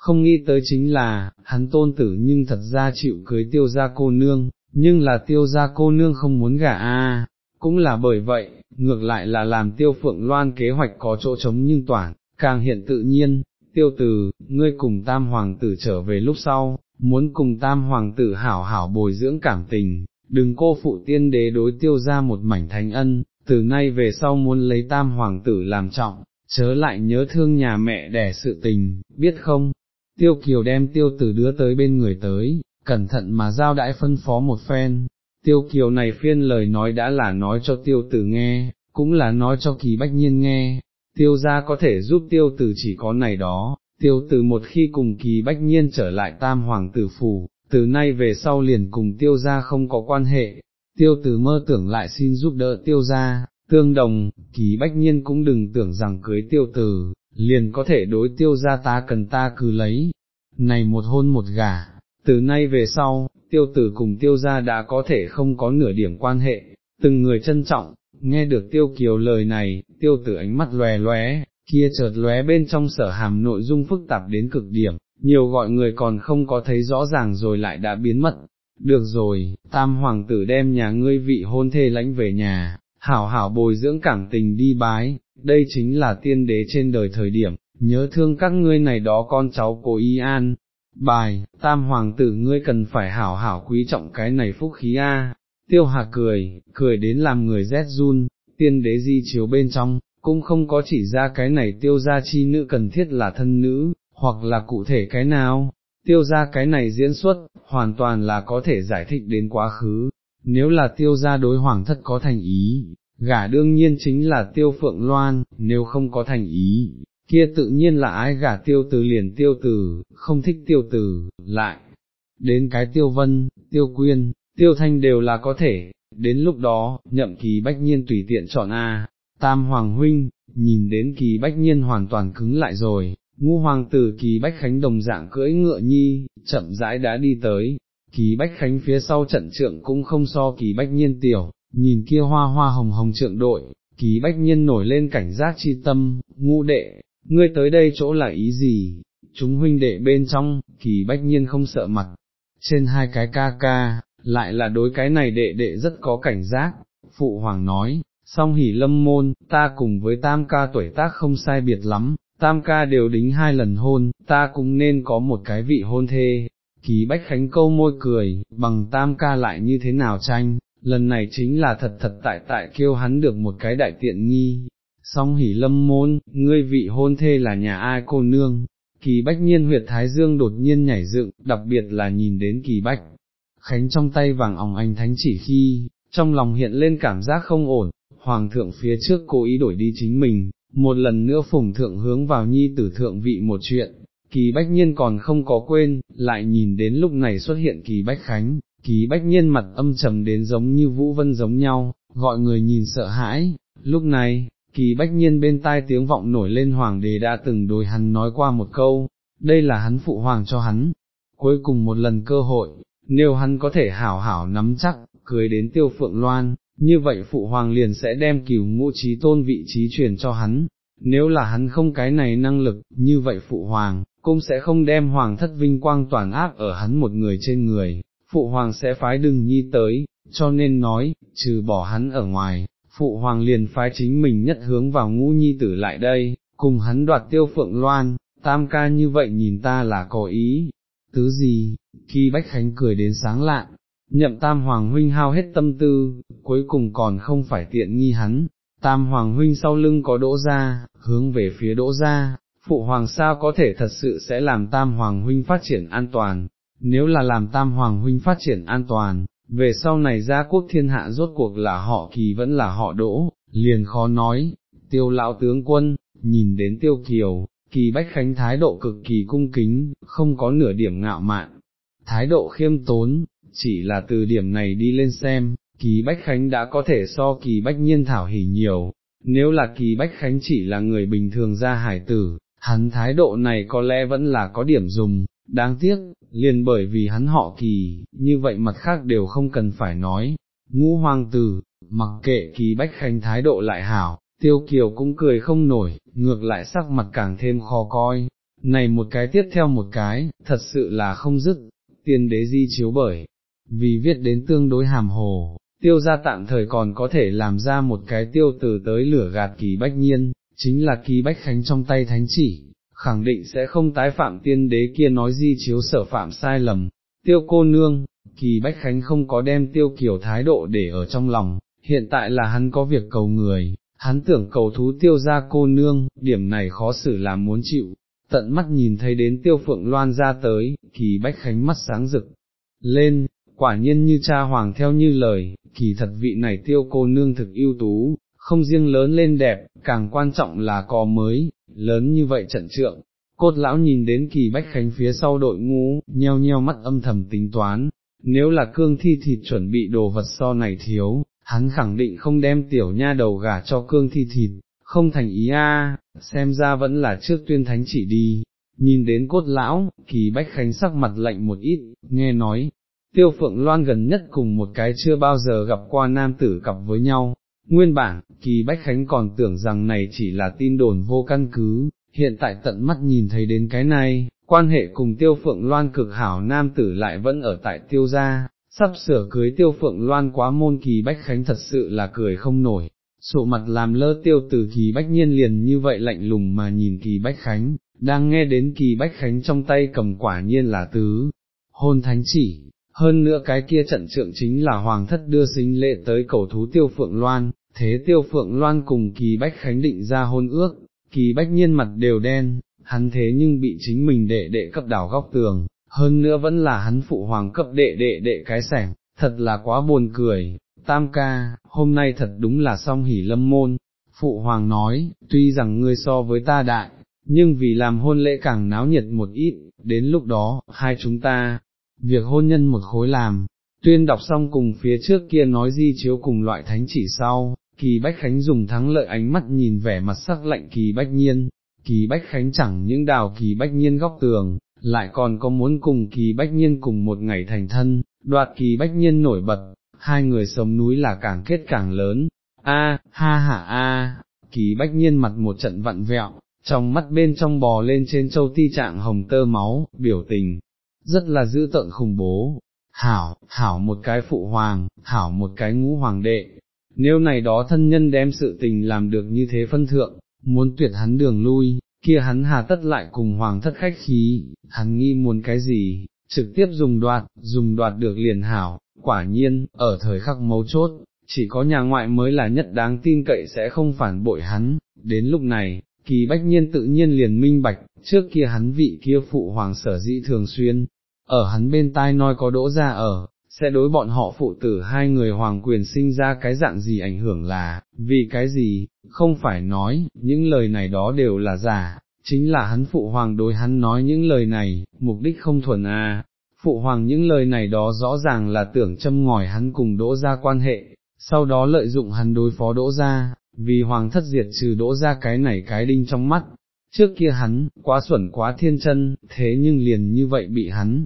Không nghĩ tới chính là, hắn tôn tử nhưng thật ra chịu cưới tiêu gia cô nương, nhưng là tiêu gia cô nương không muốn gả a cũng là bởi vậy, ngược lại là làm tiêu phượng loan kế hoạch có chỗ trống nhưng toàn, càng hiện tự nhiên, tiêu tử, ngươi cùng tam hoàng tử trở về lúc sau, muốn cùng tam hoàng tử hảo hảo bồi dưỡng cảm tình, đừng cô phụ tiên đế đối tiêu ra một mảnh thánh ân, từ nay về sau muốn lấy tam hoàng tử làm trọng, chớ lại nhớ thương nhà mẹ đẻ sự tình, biết không? Tiêu Kiều đem tiêu tử đưa tới bên người tới, cẩn thận mà giao đãi phân phó một phen, tiêu kiều này phiên lời nói đã là nói cho tiêu tử nghe, cũng là nói cho kỳ bách nhiên nghe, tiêu gia có thể giúp tiêu tử chỉ có này đó, tiêu tử một khi cùng kỳ bách nhiên trở lại tam hoàng tử phủ, từ nay về sau liền cùng tiêu gia không có quan hệ, tiêu tử mơ tưởng lại xin giúp đỡ tiêu gia, tương đồng, kỳ bách nhiên cũng đừng tưởng rằng cưới tiêu tử, liền có thể đối tiêu gia ta cần ta cứ lấy, này một hôn một gà, từ nay về sau, tiêu tử cùng tiêu gia đã có thể không có nửa điểm quan hệ, từng người trân trọng, nghe được tiêu kiều lời này, tiêu tử ánh mắt lòe lóe, kia chợt lóe bên trong sở hàm nội dung phức tạp đến cực điểm, nhiều gọi người còn không có thấy rõ ràng rồi lại đã biến mất. Được rồi, tam hoàng tử đem nhà ngươi vị hôn thê lãnh về nhà, hảo hảo bồi dưỡng cảm tình đi bái, đây chính là tiên đế trên đời thời điểm, nhớ thương các ngươi này đó con cháu của Y An, Bài, tam hoàng tử ngươi cần phải hảo hảo quý trọng cái này phúc khí a. Tiêu hà cười, cười đến làm người rét run, tiên đế di chiếu bên trong, cũng không có chỉ ra cái này tiêu gia chi nữ cần thiết là thân nữ, hoặc là cụ thể cái nào, tiêu gia cái này diễn xuất, hoàn toàn là có thể giải thích đến quá khứ, nếu là tiêu gia đối hoàng thất có thành ý, gả đương nhiên chính là tiêu phượng loan, nếu không có thành ý, kia tự nhiên là ai gả tiêu từ liền tiêu từ, không thích tiêu từ, lại, đến cái tiêu vân, tiêu quyên, tiêu thanh đều là có thể, đến lúc đó, nhậm kỳ bách nhiên tùy tiện chọn A, tam hoàng huynh, nhìn đến kỳ bách nhiên hoàn toàn cứng lại rồi, ngu hoàng tử kỳ bách khánh đồng dạng cưỡi ngựa nhi, chậm rãi đã đi tới, kỳ bách khánh phía sau trận trượng cũng không so kỳ bách nhiên tiểu, nhìn kia hoa hoa hồng hồng trượng đội, kỳ bách nhiên nổi lên cảnh giác chi tâm, ngu đệ, ngươi tới đây chỗ là ý gì, chúng huynh đệ bên trong, kỳ bách nhiên không sợ mặt, trên hai cái ca ca, lại là đối cái này đệ đệ rất có cảnh giác, phụ hoàng nói, song hỉ lâm môn, ta cùng với tam ca tuổi tác không sai biệt lắm, tam ca đều đính hai lần hôn, ta cũng nên có một cái vị hôn thê. Ký Bách Khánh câu môi cười, bằng tam ca lại như thế nào tranh, lần này chính là thật thật tại tại kêu hắn được một cái đại tiện nghi. Song hỉ lâm môn, ngươi vị hôn thê là nhà ai cô nương, kỳ bách nhiên huyệt thái dương đột nhiên nhảy dựng, đặc biệt là nhìn đến kỳ bách. Khánh trong tay vàng ỏng anh thánh chỉ khi, trong lòng hiện lên cảm giác không ổn, hoàng thượng phía trước cố ý đổi đi chính mình, một lần nữa phủng thượng hướng vào nhi tử thượng vị một chuyện, kỳ bách nhiên còn không có quên, lại nhìn đến lúc này xuất hiện kỳ bách khánh, kỳ bách nhiên mặt âm trầm đến giống như vũ vân giống nhau, gọi người nhìn sợ hãi, lúc này, kỳ bách nhiên bên tai tiếng vọng nổi lên hoàng đế đã từng đối hắn nói qua một câu, đây là hắn phụ hoàng cho hắn, cuối cùng một lần cơ hội, nếu hắn có thể hảo hảo nắm chắc, cưới đến tiêu phượng loan, như vậy phụ hoàng liền sẽ đem cửu ngũ trí tôn vị trí truyền cho hắn, nếu là hắn không cái này năng lực, như vậy phụ hoàng, cũng sẽ không đem hoàng thất vinh quang toàn áp ở hắn một người trên người, phụ hoàng sẽ phái đừng nhi tới, cho nên nói, trừ bỏ hắn ở ngoài, phụ hoàng liền phái chính mình nhất hướng vào ngũ nhi tử lại đây, cùng hắn đoạt tiêu phượng loan, tam ca như vậy nhìn ta là có ý, tứ gì, khi Bách Khánh cười đến sáng lạn, nhậm tam hoàng huynh hao hết tâm tư, cuối cùng còn không phải tiện nghi hắn, tam hoàng huynh sau lưng có đỗ ra, hướng về phía đỗ ra, phụ hoàng sao có thể thật sự sẽ làm tam hoàng huynh phát triển an toàn, nếu là làm tam hoàng huynh phát triển an toàn, về sau này gia quốc thiên hạ rốt cuộc là họ kỳ vẫn là họ đỗ, liền khó nói, tiêu lão tướng quân, nhìn đến tiêu kiều, kỳ bách khánh thái độ cực kỳ cung kính, không có nửa điểm ngạo mạn, thái độ khiêm tốn, chỉ là từ điểm này đi lên xem, kỳ bách khánh đã có thể so kỳ bách nhiên thảo hỉ nhiều, nếu là kỳ bách khánh chỉ là người bình thường ra hải tử, hắn thái độ này có lẽ vẫn là có điểm dùng, đáng tiếc, liền bởi vì hắn họ kỳ, như vậy mặt khác đều không cần phải nói, ngũ hoàng tử, mặc kệ kỳ bách khánh thái độ lại hảo, tiêu kiều cũng cười không nổi, ngược lại sắc mặt càng thêm khó coi, này một cái tiếp theo một cái, thật sự là không dứt, tiên đế di chiếu bởi, vì viết đến tương đối hàm hồ, tiêu ra tạm thời còn có thể làm ra một cái tiêu từ tới lửa gạt kỳ bách nhiên, chính là kỳ bách khánh trong tay thánh chỉ, khẳng định sẽ không tái phạm tiên đế kia nói di chiếu sở phạm sai lầm, tiêu cô nương, kỳ bách khánh không có đem tiêu kiểu thái độ để ở trong lòng, hiện tại là hắn có việc cầu người, hắn tưởng cầu thú tiêu ra cô nương, điểm này khó xử làm muốn chịu, tận mắt nhìn thấy đến tiêu phượng loan ra tới, kỳ bách khánh mắt sáng rực, lên, quả nhiên như cha hoàng theo như lời, kỳ thật vị này tiêu cô nương thực ưu tú, không riêng lớn lên đẹp, càng quan trọng là có mới, lớn như vậy trận trượng. Cốt lão nhìn đến kỳ bách khánh phía sau đội ngũ, nheo nheo mắt âm thầm tính toán, nếu là cương thi thịt chuẩn bị đồ vật so này thiếu, hắn khẳng định không đem tiểu nha đầu gà cho cương thi thịt, không thành ý a, xem ra vẫn là trước tuyên thánh chỉ đi. Nhìn đến cốt lão, kỳ bách khánh sắc mặt lạnh một ít, nghe nói, tiêu phượng loan gần nhất cùng một cái chưa bao giờ gặp qua nam tử cặp với nhau. Nguyên bản, kỳ Bách Khánh còn tưởng rằng này chỉ là tin đồn vô căn cứ, hiện tại tận mắt nhìn thấy đến cái này, quan hệ cùng tiêu phượng loan cực hảo nam tử lại vẫn ở tại tiêu gia, sắp sửa cưới tiêu phượng loan quá môn kỳ Bách Khánh thật sự là cười không nổi, sụ mặt làm lơ tiêu từ kỳ Bách Nhiên liền như vậy lạnh lùng mà nhìn kỳ Bách Khánh, đang nghe đến kỳ Bách Khánh trong tay cầm quả nhiên là tứ, hôn thánh chỉ, hơn nữa cái kia trận trượng chính là hoàng thất đưa sinh lệ tới cầu thú tiêu phượng loan, thế tiêu phượng loan cùng kỳ bách khánh định ra hôn ước, kỳ bách nhiên mặt đều đen, hắn thế nhưng bị chính mình đệ đệ cấp đảo góc tường, hơn nữa vẫn là hắn phụ hoàng cấp đệ đệ đệ cái sẻng, thật là quá buồn cười, tam ca, hôm nay thật đúng là song hỉ lâm môn, phụ hoàng nói, tuy rằng ngươi so với ta đại, nhưng vì làm hôn lễ càng náo nhiệt một ít, đến lúc đó, hai chúng ta, việc hôn nhân một khối làm, tuyên đọc xong cùng phía trước kia nói di chiếu cùng loại thánh chỉ sau, Kỳ Bách Khánh dùng thắng lợi ánh mắt nhìn vẻ mặt sắc lạnh Kỳ Bách Nhiên, Kỳ Bách Khánh chẳng những đào Kỳ Bách Nhiên góc tường, lại còn có muốn cùng Kỳ Bách Nhiên cùng một ngày thành thân, đoạt Kỳ Bách Nhiên nổi bật, hai người sống núi là càng kết càng lớn, a ha ha a. Kỳ Bách Nhiên mặt một trận vặn vẹo, trong mắt bên trong bò lên trên châu ti trạng hồng tơ máu, biểu tình, rất là dữ tợn khủng bố, hảo, hảo một cái phụ hoàng, hảo một cái ngũ hoàng đệ, nếu này đó thân nhân đem sự tình làm được như thế phân thượng, muốn tuyệt hắn đường lui, kia hắn hà tất lại cùng hoàng thất khách khí, hắn nghi muốn cái gì, trực tiếp dùng đoạt, dùng đoạt được liền hảo, quả nhiên, ở thời khắc mấu chốt, chỉ có nhà ngoại mới là nhất đáng tin cậy sẽ không phản bội hắn, đến lúc này, kỳ bách nhiên tự nhiên liền minh bạch, trước kia hắn vị kia phụ hoàng sở dĩ thường xuyên, ở hắn bên tai nói có đỗ ra ở, sẽ đối bọn họ phụ tử hai người hoàng quyền sinh ra cái dạng gì ảnh hưởng là, vì cái gì, không phải nói, những lời này đó đều là giả, chính là hắn phụ hoàng đối hắn nói những lời này, mục đích không thuần à, phụ hoàng những lời này đó rõ ràng là tưởng châm ngòi hắn cùng đỗ ra quan hệ, sau đó lợi dụng hắn đối phó đỗ ra, vì hoàng thất diệt trừ đỗ ra cái này cái đinh trong mắt, trước kia hắn, quá xuẩn quá thiên chân, thế nhưng liền như vậy bị hắn,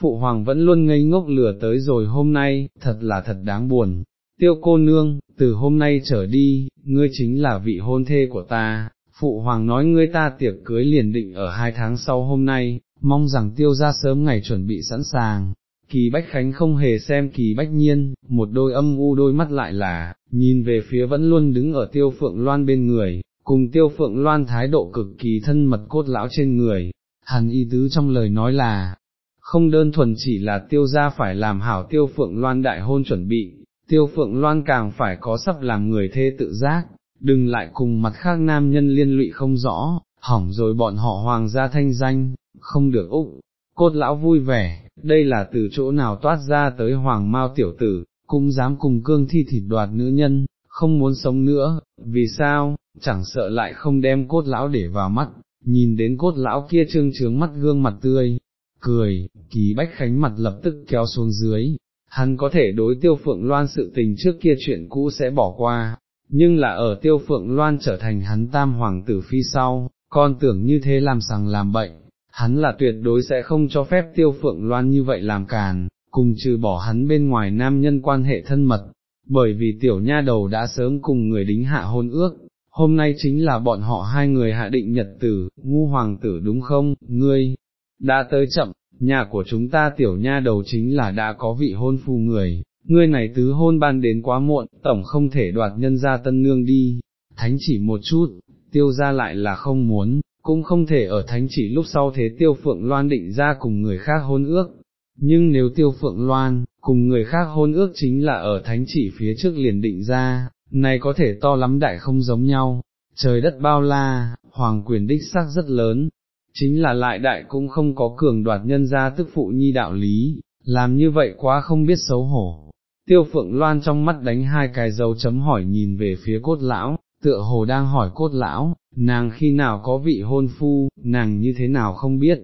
phụ hoàng vẫn luôn ngây ngốc lừa tới rồi hôm nay, thật là thật đáng buồn. Tiêu cô nương, từ hôm nay trở đi, ngươi chính là vị hôn thê của ta, phụ hoàng nói ngươi ta tiệc cưới liền định ở hai tháng sau hôm nay, mong rằng tiêu ra sớm ngày chuẩn bị sẵn sàng. Kỳ Bách Khánh không hề xem kỳ Bách Nhiên, một đôi âm u đôi mắt lại là, nhìn về phía vẫn luôn đứng ở tiêu phượng loan bên người, cùng tiêu phượng loan thái độ cực kỳ thân mật cốt lão trên người, hàn y tứ trong lời nói là, không đơn thuần chỉ là tiêu gia phải làm hảo tiêu phượng loan đại hôn chuẩn bị, tiêu phượng loan càng phải có sắp làm người thê tự giác, đừng lại cùng mặt khác nam nhân liên lụy không rõ, hỏng rồi bọn họ hoàng gia thanh danh, không được úc. Cốt lão vui vẻ, đây là từ chỗ nào toát ra tới hoàng mao tiểu tử, cũng dám cùng cương thi thịt đoạt nữ nhân, không muốn sống nữa, vì sao, chẳng sợ lại không đem cốt lão để vào mắt, nhìn đến cốt lão kia trương trướng mắt gương mặt tươi, cười, kỳ bách khánh mặt lập tức kéo xuống dưới, hắn có thể đối tiêu phượng loan sự tình trước kia chuyện cũ sẽ bỏ qua, nhưng là ở tiêu phượng loan trở thành hắn tam hoàng tử phi sau, con tưởng như thế làm sằng làm bệnh, hắn là tuyệt đối sẽ không cho phép tiêu phượng loan như vậy làm càn, cùng trừ bỏ hắn bên ngoài nam nhân quan hệ thân mật, bởi vì tiểu nha đầu đã sớm cùng người đính hạ hôn ước, hôm nay chính là bọn họ hai người hạ định nhật tử, ngu hoàng tử đúng không, ngươi, đã tới chậm, nhà của chúng ta tiểu nha đầu chính là đã có vị hôn phu người, ngươi này tứ hôn ban đến quá muộn, tổng không thể đoạt nhân ra tân nương đi, thánh chỉ một chút, tiêu ra lại là không muốn, cũng không thể ở thánh chỉ lúc sau thế tiêu phượng loan định ra cùng người khác hôn ước, nhưng nếu tiêu phượng loan, cùng người khác hôn ước chính là ở thánh chỉ phía trước liền định ra, này có thể to lắm đại không giống nhau, trời đất bao la, hoàng quyền đích xác rất lớn, chính là lại đại cũng không có cường đoạt nhân ra tức phụ nhi đạo lý, làm như vậy quá không biết xấu hổ. Tiêu phượng loan trong mắt đánh hai cái dấu chấm hỏi nhìn về phía cốt lão, tựa hồ đang hỏi cốt lão, nàng khi nào có vị hôn phu, nàng như thế nào không biết,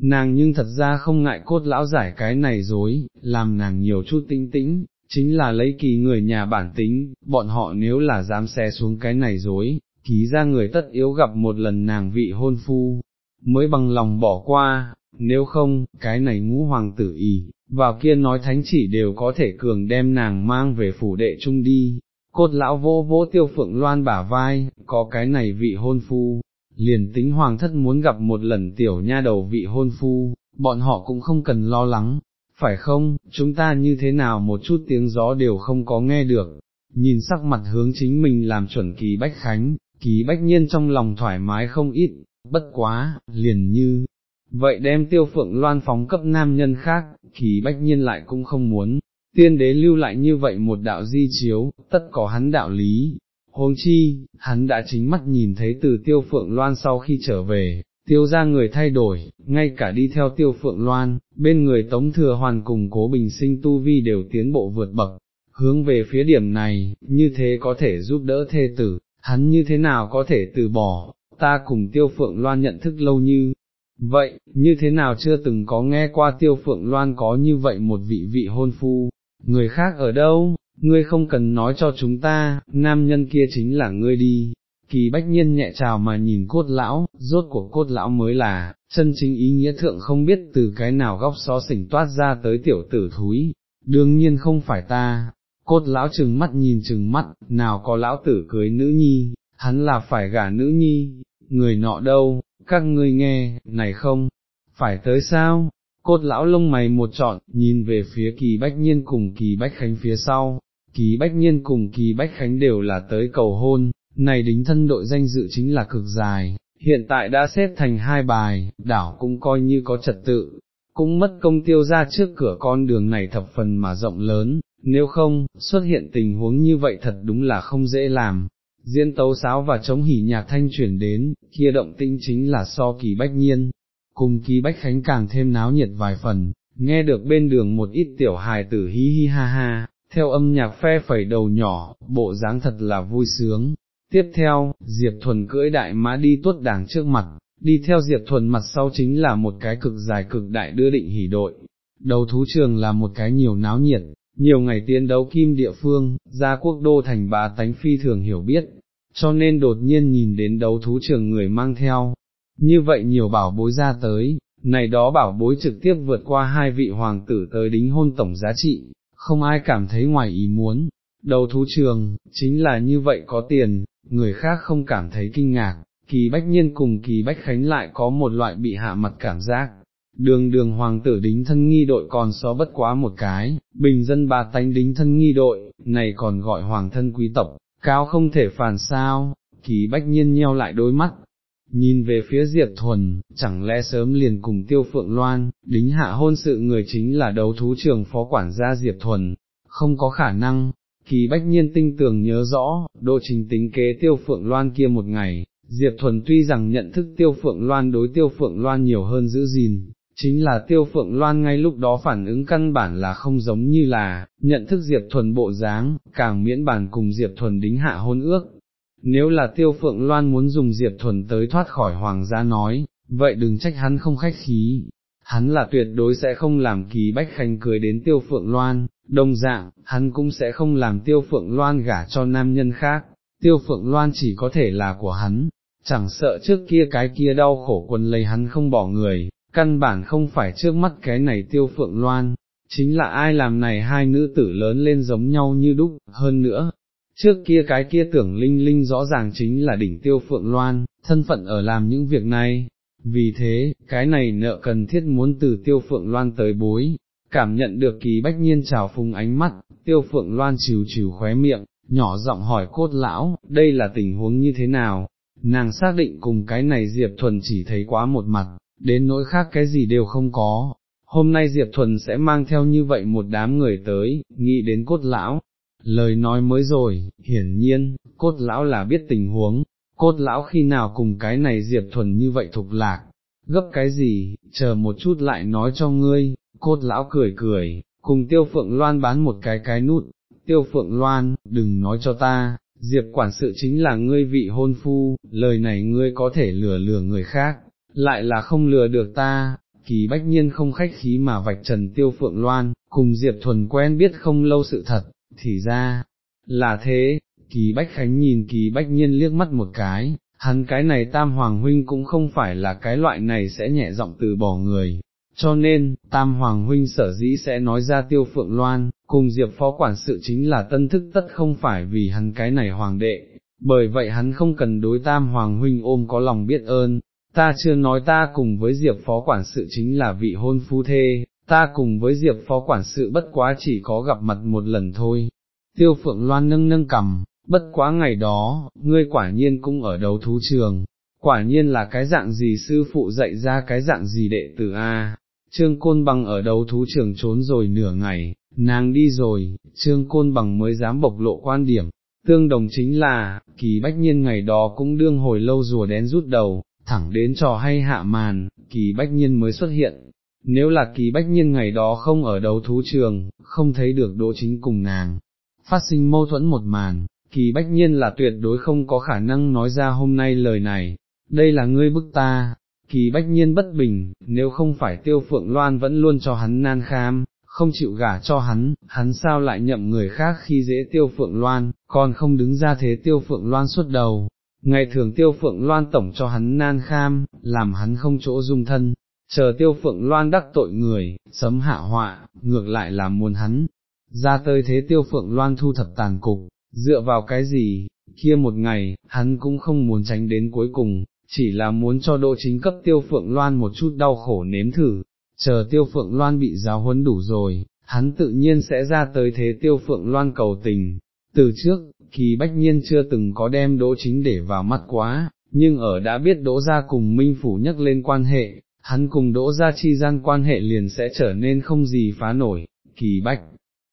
nàng nhưng thật ra không ngại cốt lão giải cái này dối, làm nàng nhiều chút tinh tĩnh, chính là lấy kỳ người nhà bản tính, bọn họ nếu là dám xe xuống cái này dối, ký ra người tất yếu gặp một lần nàng vị hôn phu, mới bằng lòng bỏ qua, nếu không, cái này ngũ hoàng tử ý, vào kia nói thánh chỉ đều có thể cường đem nàng mang về phủ đệ chung đi. Cốt lão vô vô tiêu phượng loan bả vai, có cái này vị hôn phu, liền tính hoàng thất muốn gặp một lần tiểu nha đầu vị hôn phu, bọn họ cũng không cần lo lắng, phải không, chúng ta như thế nào một chút tiếng gió đều không có nghe được, nhìn sắc mặt hướng chính mình làm chuẩn kỳ bách khánh, kỳ bách nhiên trong lòng thoải mái không ít, bất quá, liền như, vậy đem tiêu phượng loan phóng cấp nam nhân khác, kỳ bách nhiên lại cũng không muốn, tiên đế lưu lại như vậy một đạo di chiếu, tất có hắn đạo lý. Hôn chi, hắn đã chính mắt nhìn thấy từ tiêu phượng loan sau khi trở về, tiêu ra người thay đổi, ngay cả đi theo tiêu phượng loan, bên người tống thừa hoàn cùng cố bình sinh tu vi đều tiến bộ vượt bậc, hướng về phía điểm này, như thế có thể giúp đỡ thê tử, hắn như thế nào có thể từ bỏ, ta cùng tiêu phượng loan nhận thức lâu như, vậy, như thế nào chưa từng có nghe qua tiêu phượng loan có như vậy một vị vị hôn phu, người khác ở đâu, ngươi không cần nói cho chúng ta, nam nhân kia chính là ngươi đi. Kỳ bách nhiên nhẹ chào mà nhìn cốt lão, rốt của cốt lão mới là, chân chính ý nghĩa thượng không biết từ cái nào góc xó xỉnh toát ra tới tiểu tử thúi, đương nhiên không phải ta, cốt lão trừng mắt nhìn trừng mắt, nào có lão tử cưới nữ nhi, hắn là phải gả nữ nhi, người nọ đâu, các ngươi nghe, này không, phải tới sao, cốt lão lông mày một trọn, nhìn về phía kỳ bách nhiên cùng kỳ bách khánh phía sau, kỳ bách nhiên cùng kỳ bách khánh đều là tới cầu hôn, này đính thân đội danh dự chính là cực dài, hiện tại đã xếp thành hai bài, đảo cũng coi như có trật tự, cũng mất công tiêu ra trước cửa con đường này thập phần mà rộng lớn, nếu không, xuất hiện tình huống như vậy thật đúng là không dễ làm. Diễn tấu sáo và chống hỉ nhạc thanh chuyển đến, kia động tinh chính là so kỳ bách nhiên, cùng kỳ bách khánh càng thêm náo nhiệt vài phần, nghe được bên đường một ít tiểu hài tử hí hi ha ha, theo âm nhạc phe phẩy đầu nhỏ, bộ dáng thật là vui sướng. Tiếp theo, Diệp Thuần cưỡi đại mã đi tuốt đảng trước mặt, đi theo Diệp Thuần mặt sau chính là một cái cực dài cực đại đưa định hỉ đội. Đầu thú trường là một cái nhiều náo nhiệt, nhiều ngày tiến đấu kim địa phương, gia quốc đô thành bá tánh phi thường hiểu biết, cho nên đột nhiên nhìn đến đấu thú trường người mang theo, như vậy nhiều bảo bối ra tới, này đó bảo bối trực tiếp vượt qua hai vị hoàng tử tới đính hôn tổng giá trị, không ai cảm thấy ngoài ý muốn, đầu thú trường, chính là như vậy có tiền, người khác không cảm thấy kinh ngạc, kỳ bách nhiên cùng kỳ bách khánh lại có một loại bị hạ mặt cảm giác. Đường đường hoàng tử đính thân nghi đội còn xó bất quá một cái, bình dân bà tánh đính thân nghi đội, này còn gọi hoàng thân quý tộc, cao không thể phản sao, kỳ bách nhiên nheo lại đôi mắt, nhìn về phía Diệp Thuần, chẳng lẽ sớm liền cùng Tiêu Phượng Loan, đính hạ hôn sự người chính là đấu thú trường phó quản gia Diệp Thuần, không có khả năng, kỳ bách nhiên tinh tường nhớ rõ, độ trình tính kế Tiêu Phượng Loan kia một ngày, Diệp Thuần tuy rằng nhận thức Tiêu Phượng Loan đối Tiêu Phượng Loan nhiều hơn giữ gìn, chính là Tiêu Phượng Loan ngay lúc đó phản ứng căn bản là không giống như là, nhận thức Diệp Thuần bộ dáng, càng miễn bản cùng Diệp Thuần đính hạ hôn ước, nếu là tiêu phượng loan muốn dùng Diệp Thuần tới thoát khỏi hoàng gia nói, vậy đừng trách hắn không khách khí, hắn là tuyệt đối sẽ không làm kỳ bách khanh cười đến tiêu phượng loan, đồng dạng, hắn cũng sẽ không làm tiêu phượng loan gả cho nam nhân khác, tiêu phượng loan chỉ có thể là của hắn, chẳng sợ trước kia cái kia đau khổ quân lấy hắn không bỏ người, căn bản không phải trước mắt cái này tiêu phượng loan, chính là ai làm này hai nữ tử lớn lên giống nhau như đúc, hơn nữa, trước kia cái kia tưởng linh linh rõ ràng chính là đỉnh tiêu phượng loan, thân phận ở làm những việc này, vì thế, cái này nợ cần thiết muốn từ tiêu phượng loan tới bối, cảm nhận được kỳ bách nhiên trào phung ánh mắt, tiêu phượng loan chiều chiều khóe miệng, nhỏ giọng hỏi cốt lão, đây là tình huống như thế nào, nàng xác định cùng cái này Diệp Thuần chỉ thấy quá một mặt, đến nỗi khác cái gì đều không có. Hôm nay Diệp Thuần sẽ mang theo như vậy một đám người tới, nghĩ đến cốt lão, lời nói mới rồi, hiển nhiên, cốt lão là biết tình huống, cốt lão khi nào cùng cái này diệp thuần như vậy thục lạc, gấp cái gì, chờ một chút lại nói cho ngươi, cốt lão cười cười, cùng tiêu phượng loan bán một cái cái nút, tiêu phượng loan, đừng nói cho ta, diệp quản sự chính là ngươi vị hôn phu, lời này ngươi có thể lừa lừa người khác, lại là không lừa được ta. Kỳ bách nhiên không khách khí mà vạch trần tiêu phượng loan, cùng Diệp Thuần quen biết không lâu sự thật, thì ra, là thế, kỳ bách khánh nhìn kỳ bách nhiên liếc mắt một cái, hắn cái này tam hoàng huynh cũng không phải là cái loại này sẽ nhẹ giọng từ bỏ người, cho nên, tam hoàng huynh sở dĩ sẽ nói ra tiêu phượng loan, cùng diệp phó quản sự chính là tân thức tất không phải vì hắn cái này hoàng đệ, bởi vậy hắn không cần đối tam hoàng huynh ôm có lòng biết ơn. Ta chưa nói ta cùng với Diệp phó quản sự chính là vị hôn phu thê, ta cùng với Diệp phó quản sự bất quá chỉ có gặp mặt một lần thôi. Tiêu Phượng Loan nâng nâng cầm, bất quá ngày đó, ngươi quả nhiên cũng ở đấu thú trường, quả nhiên là cái dạng gì sư phụ dạy ra cái dạng gì đệ tử A. Trương Côn Bằng ở đầu thú trường trốn rồi nửa ngày, nàng đi rồi, Trương Côn Bằng mới dám bộc lộ quan điểm, tương đồng chính là, kỳ bách nhiên ngày đó cũng đương hồi lâu rùa đen rút đầu, thẳng đến trò hay hạ màn, kỳ bách nhiên mới xuất hiện, nếu là kỳ bách nhiên ngày đó không ở đấu thú trường, không thấy được đỗ chính cùng nàng, phát sinh mâu thuẫn một màn, kỳ bách nhiên là tuyệt đối không có khả năng nói ra hôm nay lời này, đây là ngươi bức ta, kỳ bách nhiên bất bình, nếu không phải tiêu phượng loan vẫn luôn cho hắn nan kham, không chịu gả cho hắn, hắn sao lại nhậm người khác khi dễ tiêu phượng loan, còn không đứng ra thế tiêu phượng loan suốt đầu. Ngày thường tiêu phượng loan tổng cho hắn nan kham, làm hắn không chỗ dung thân, chờ tiêu phượng loan đắc tội người, sấm hạ họa, ngược lại là muốn hắn, ra tới thế tiêu phượng loan thu thập tàn cục, dựa vào cái gì, kia một ngày, hắn cũng không muốn tránh đến cuối cùng, chỉ là muốn cho độ chính cấp tiêu phượng loan một chút đau khổ nếm thử, chờ tiêu phượng loan bị giáo huấn đủ rồi, hắn tự nhiên sẽ ra tới thế tiêu phượng loan cầu tình. Từ trước, kỳ bách nhiên chưa từng có đem đỗ chính để vào mắt quá, nhưng ở đã biết đỗ ra cùng minh phủ nhắc lên quan hệ, hắn cùng đỗ ra chi gian quan hệ liền sẽ trở nên không gì phá nổi, kỳ bách.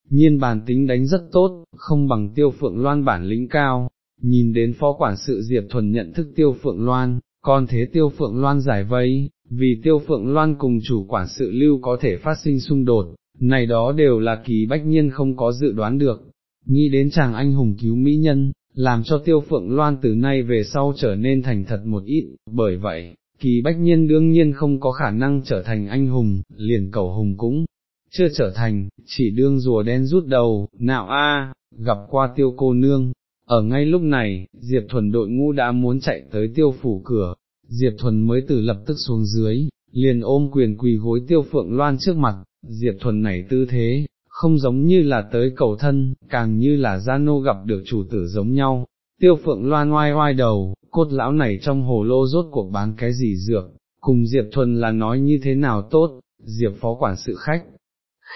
Nhiên bàn tính đánh rất tốt, không bằng tiêu phượng loan bản lĩnh cao, nhìn đến phó quản sự Diệp Thuần nhận thức tiêu phượng loan, còn thế tiêu phượng loan giải vây, vì tiêu phượng loan cùng chủ quản sự lưu có thể phát sinh xung đột, này đó đều là kỳ bách nhiên không có dự đoán được, nghĩ đến chàng anh hùng cứu mỹ nhân, làm cho tiêu phượng loan từ nay về sau trở nên thành thật một ít, bởi vậy, kỳ bách nhiên đương nhiên không có khả năng trở thành anh hùng, liền cầu hùng cũng chưa trở thành, chỉ đương rùa đen rút đầu, nào a, gặp qua tiêu cô nương. Ở ngay lúc này, Diệp Thuần đội ngũ đã muốn chạy tới tiêu phủ cửa, Diệp Thuần mới từ lập tức xuống dưới, liền ôm quyền quỳ gối tiêu phượng loan trước mặt, Diệp Thuần này tư thế, không giống như là tới cầu thân, càng như là gia nô gặp được chủ tử giống nhau. Tiêu phượng loan oai oai đầu, cốt lão này trong hồ lô rốt cuộc bán cái gì dược, cùng Diệp Thuần là nói như thế nào tốt, Diệp phó quản sự khách,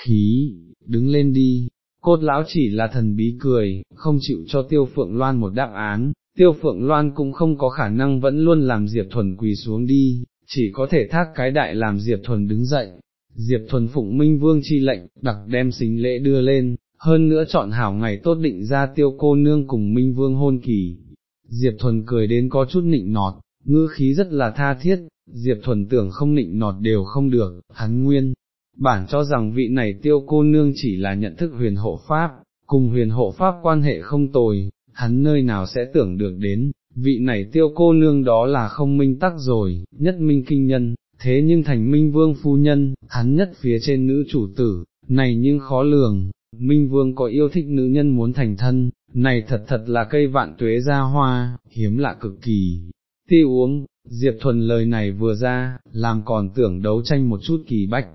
khí, đứng lên đi, cốt lão chỉ là thần bí cười, không chịu cho tiêu phượng loan một đáp án, tiêu phượng loan cũng không có khả năng vẫn luôn làm Diệp Thuần quỳ xuống đi, chỉ có thể thác cái đại làm Diệp Thuần đứng dậy. Diệp Thuần phụng Minh Vương chi lệnh, đặc đem xính lễ đưa lên, hơn nữa chọn hảo ngày tốt định ra tiêu cô nương cùng Minh Vương hôn kỳ. Diệp Thuần cười đến có chút nịnh nọt, ngư khí rất là tha thiết, Diệp Thuần tưởng không nịnh nọt đều không được, hắn nguyên. Bản cho rằng vị này tiêu cô nương chỉ là nhận thức huyền hộ pháp, cùng huyền hộ pháp quan hệ không tồi, hắn nơi nào sẽ tưởng được đến, vị này tiêu cô nương đó là không minh tắc rồi, nhất minh kinh nhân, thế nhưng thành minh vương phu nhân, hắn nhất phía trên nữ chủ tử, này nhưng khó lường, minh vương có yêu thích nữ nhân muốn thành thân, này thật thật là cây vạn tuế ra hoa, hiếm lạ cực kỳ. Ti uống, Diệp Thuần lời này vừa ra, làm còn tưởng đấu tranh một chút kỳ bách.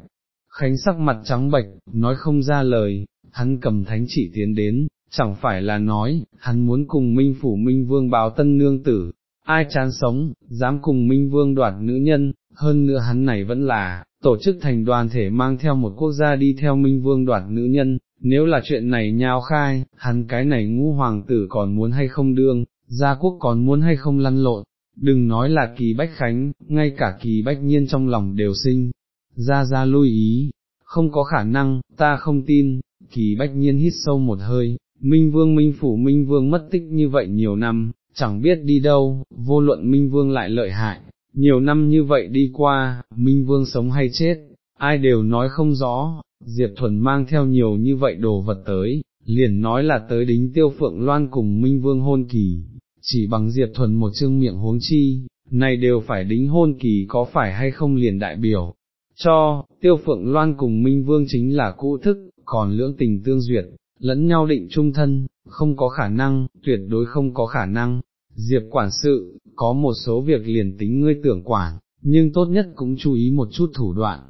Khánh sắc mặt trắng bệch, nói không ra lời, hắn cầm thánh chỉ tiến đến, chẳng phải là nói, hắn muốn cùng Minh Phủ Minh Vương báo tân nương tử, ai chán sống, dám cùng Minh Vương đoạt nữ nhân, hơn nữa hắn này vẫn là, tổ chức thành đoàn thể mang theo một quốc gia đi theo Minh Vương đoạt nữ nhân, nếu là chuyện này nhao khai, hắn cái này ngu hoàng tử còn muốn hay không đương, gia quốc còn muốn hay không lăn lộn, đừng nói là kỳ bách khánh, ngay cả kỳ bách nhiên trong lòng đều sinh, ra ra lui ý, không có khả năng, ta không tin, kỳ bách nhiên hít sâu một hơi, Minh Vương Minh Phủ Minh Vương mất tích như vậy nhiều năm, chẳng biết đi đâu, vô luận Minh Vương lại lợi hại, nhiều năm như vậy đi qua, Minh Vương sống hay chết, ai đều nói không rõ, Diệp Thuần mang theo nhiều như vậy đồ vật tới, liền nói là tới đính tiêu phượng loan cùng Minh Vương hôn kỳ, chỉ bằng Diệp Thuần một chương miệng huống chi, này đều phải đính hôn kỳ có phải hay không liền đại biểu, cho, tiêu phượng loan cùng Minh Vương chính là cũ thức, còn lưỡng tình tương duyệt, lẫn nhau định trung thân, không có khả năng, tuyệt đối không có khả năng. Diệp quản sự, có một số việc liền tính ngươi tưởng quản, nhưng tốt nhất cũng chú ý một chút thủ đoạn.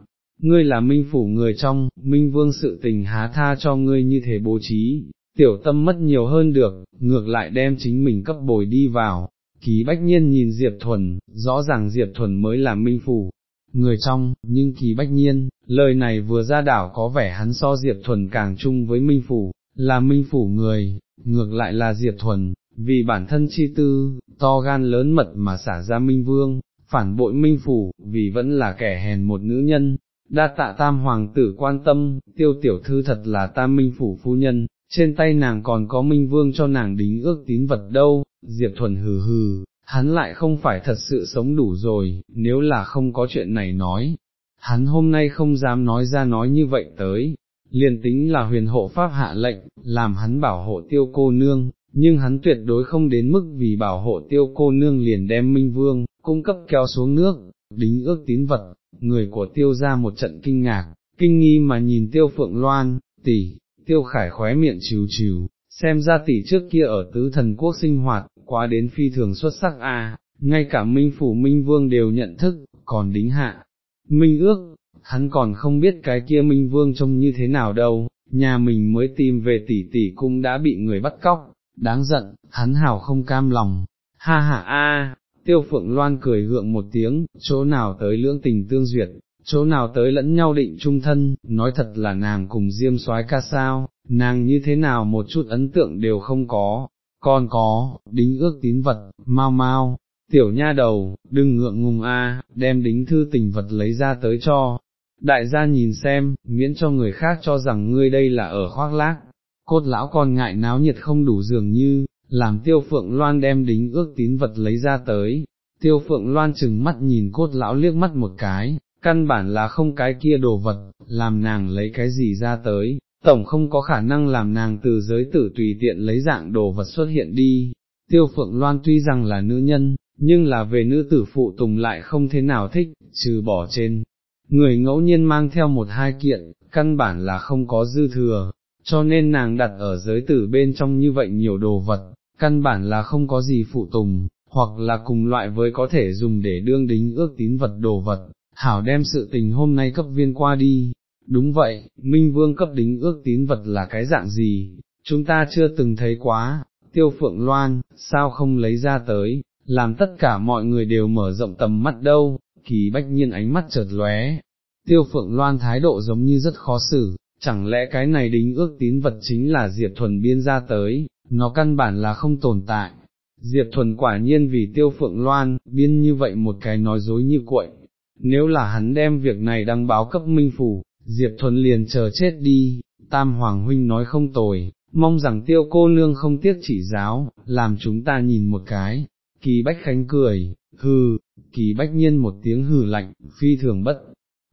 Ngươi là minh phủ người trong, minh vương sự tình há tha cho ngươi như thế bố trí, tiểu tâm mất nhiều hơn được, ngược lại đem chính mình cấp bồi đi vào. Ký bách nhiên nhìn Diệp Thuần, rõ ràng Diệp Thuần mới là minh phủ, người trong, nhưng kỳ bách nhiên, lời này vừa ra đảo có vẻ hắn so Diệp Thuần càng chung với Minh Phủ, là minh phủ người, ngược lại là Diệp Thuần, vì bản thân chi tư, to gan lớn mật mà xả ra minh vương, phản bội minh phủ, vì vẫn là kẻ hèn một nữ nhân, đa tạ tam hoàng tử quan tâm, tiêu tiểu thư thật là tam minh phủ phu nhân, trên tay nàng còn có minh vương cho nàng đính ước tín vật đâu, Diệp Thuần hừ hừ, hắn lại không phải thật sự sống đủ rồi, nếu là không có chuyện này nói, hắn hôm nay không dám nói ra nói như vậy tới, liền tính là huyền hộ pháp hạ lệnh, làm hắn bảo hộ tiêu cô nương, nhưng hắn tuyệt đối không đến mức vì bảo hộ tiêu cô nương liền đem minh vương, cung cấp kéo xuống nước, đính ước tín vật, người của tiêu ra một trận kinh ngạc, kinh nghi mà nhìn tiêu phượng loan, tỷ, tiêu khải khóe miệng chiều chiều, xem ra tỷ trước kia ở tứ thần quốc sinh hoạt, quá đến phi thường xuất sắc a, ngay cả minh phủ minh vương đều nhận thức, còn đính hạ. Minh ước, hắn còn không biết cái kia minh vương trông như thế nào đâu, nhà mình mới tìm về tỷ tỷ cũng đã bị người bắt cóc, đáng giận, hắn hào không cam lòng, ha ha a, tiêu phượng loan cười gượng một tiếng, chỗ nào tới lưỡng tình tương duyệt, chỗ nào tới lẫn nhau định trung thân, nói thật là nàng cùng diêm soái ca sao, nàng như thế nào một chút ấn tượng đều không có, còn có, đính ước tín vật, mau mau, tiểu nha đầu, đừng ngượng ngùng a, đem đính thư tình vật lấy ra tới cho. Đại gia nhìn xem, miễn cho người khác cho rằng ngươi đây là ở khoác lác, cốt lão con ngại náo nhiệt không đủ dường như, làm tiêu phượng loan đem đính ước tín vật lấy ra tới, tiêu phượng loan chừng mắt nhìn cốt lão liếc mắt một cái, căn bản là không cái kia đồ vật, làm nàng lấy cái gì ra tới, tổng không có khả năng làm nàng từ giới tử tùy tiện lấy dạng đồ vật xuất hiện đi. Tiêu Phượng Loan tuy rằng là nữ nhân, nhưng là về nữ tử phụ tùng lại không thế nào thích, trừ bỏ trên. Người ngẫu nhiên mang theo một hai kiện, căn bản là không có dư thừa, cho nên nàng đặt ở giới tử bên trong như vậy nhiều đồ vật, căn bản là không có gì phụ tùng, hoặc là cùng loại với có thể dùng để đương đính ước tín vật đồ vật, hảo đem sự tình hôm nay cấp viên qua đi. Đúng vậy, Minh Vương cấp đính ước tín vật là cái dạng gì, chúng ta chưa từng thấy quá, tiêu phượng loan, sao không lấy ra tới, làm tất cả mọi người đều mở rộng tầm mắt đâu, kỳ bách nhiên ánh mắt chợt lóe. Tiêu phượng loan thái độ giống như rất khó xử, chẳng lẽ cái này đính ước tín vật chính là Diệp Thuần biên ra tới, nó căn bản là không tồn tại. Diệp Thuần quả nhiên vì tiêu phượng loan, biên như vậy một cái nói dối như cuội, nếu là hắn đem việc này đăng báo cấp minh phủ, Diệp Thuần liền chờ chết đi, Tam Hoàng Huynh nói không tồi, mong rằng tiêu cô nương không tiếc chỉ giáo, làm chúng ta nhìn một cái, kỳ bách khánh cười, hừ, kỳ bách nhiên một tiếng hừ lạnh, phi thường bất,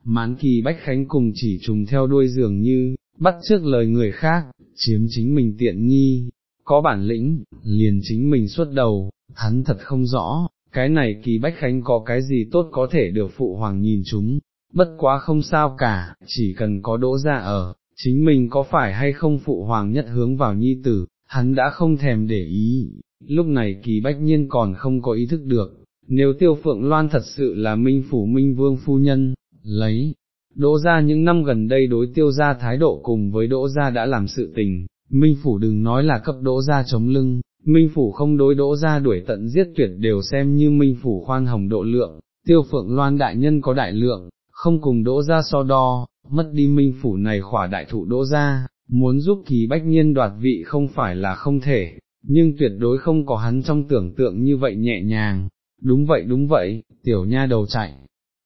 mãn kỳ bách khánh cùng chỉ trùng theo đuôi dường như, bắt trước lời người khác, chiếm chính mình tiện nghi, có bản lĩnh, liền chính mình xuất đầu, hắn thật không rõ, cái này kỳ bách khánh có cái gì tốt có thể được phụ hoàng nhìn chúng, bất quá không sao cả, chỉ cần có đỗ ra ở, chính mình có phải hay không phụ hoàng nhất hướng vào nhi tử, hắn đã không thèm để ý, lúc này kỳ bách nhiên còn không có ý thức được, nếu tiêu phượng loan thật sự là minh phủ minh vương phu nhân, lấy, đỗ ra những năm gần đây đối tiêu ra thái độ cùng với đỗ ra đã làm sự tình, minh phủ đừng nói là cấp đỗ ra chống lưng, minh phủ không đối đỗ ra đuổi tận giết tuyệt đều xem như minh phủ khoan hồng độ lượng, tiêu phượng loan đại nhân có đại lượng, không cùng đỗ ra so đo, mất đi minh phủ này khỏa đại thụ đỗ ra, muốn giúp kỳ bách nhiên đoạt vị không phải là không thể, nhưng tuyệt đối không có hắn trong tưởng tượng như vậy nhẹ nhàng, đúng vậy đúng vậy, tiểu nha đầu chạy,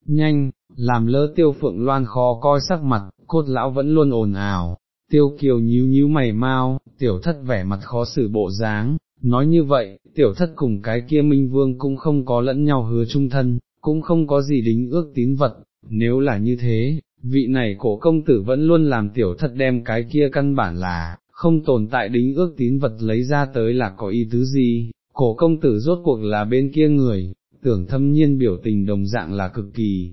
nhanh, làm lơ tiêu phượng loan khó coi sắc mặt, cốt lão vẫn luôn ồn ào, tiêu kiều nhíu nhíu mày mau, tiểu thất vẻ mặt khó xử bộ dáng, nói như vậy, tiểu thất cùng cái kia minh vương cũng không có lẫn nhau hứa chung thân, cũng không có gì đính ước tín vật, nếu là như thế, vị này cổ công tử vẫn luôn làm tiểu thất đem cái kia căn bản là, không tồn tại đính ước tín vật lấy ra tới là có ý tứ gì, cổ công tử rốt cuộc là bên kia người, tưởng thâm nhiên biểu tình đồng dạng là cực kỳ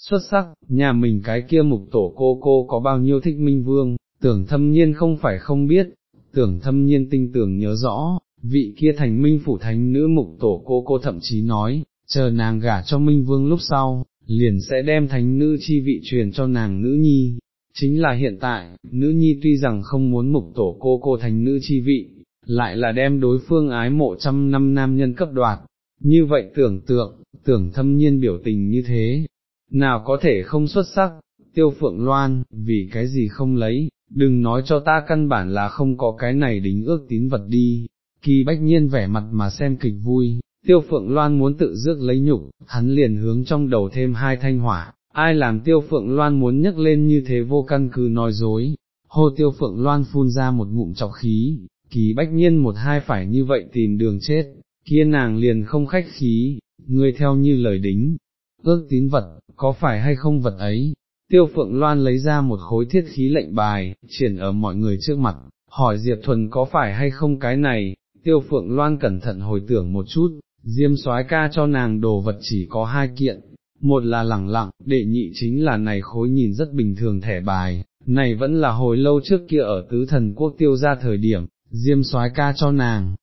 xuất sắc, nhà mình cái kia mục tổ cô cô có bao nhiêu thích minh vương, tưởng thâm nhiên không phải không biết, tưởng thâm nhiên tinh tưởng nhớ rõ, vị kia thành minh phủ thánh nữ mục tổ cô cô thậm chí nói, chờ nàng gả cho minh vương lúc sau, liền sẽ đem thánh nữ chi vị truyền cho nàng nữ nhi. Chính là hiện tại, nữ nhi tuy rằng không muốn mục tổ cô cô thành nữ chi vị, lại là đem đối phương ái mộ trăm năm nam nhân cấp đoạt, như vậy tưởng tượng, tưởng thâm nhiên biểu tình như thế, nào có thể không xuất sắc, tiêu phượng loan, vì cái gì không lấy, đừng nói cho ta căn bản là không có cái này đính ước tín vật đi, kỳ bách nhiên vẻ mặt mà xem kịch vui, tiêu phượng loan muốn tự dước lấy nhục, hắn liền hướng trong đầu thêm hai thanh hỏa, ai làm tiêu phượng loan muốn nhấc lên như thế vô căn cứ nói dối, hô tiêu phượng loan phun ra một ngụm chọc khí, kỳ bách nhiên một hai phải như vậy tìm đường chết, kia nàng liền không khách khí, ngươi theo như lời đính, ước tín vật, có phải hay không vật ấy, tiêu phượng loan lấy ra một khối thiết khí lệnh bài, triển ở mọi người trước mặt, hỏi Diệp Thuần có phải hay không cái này, tiêu phượng loan cẩn thận hồi tưởng một chút, diêm soái ca cho nàng đồ vật chỉ có hai kiện, một là lẳng lặng, đệ nhị chính là này khối nhìn rất bình thường thẻ bài, này vẫn là hồi lâu trước kia ở tứ thần quốc tiêu ra thời điểm, diêm soái ca cho nàng,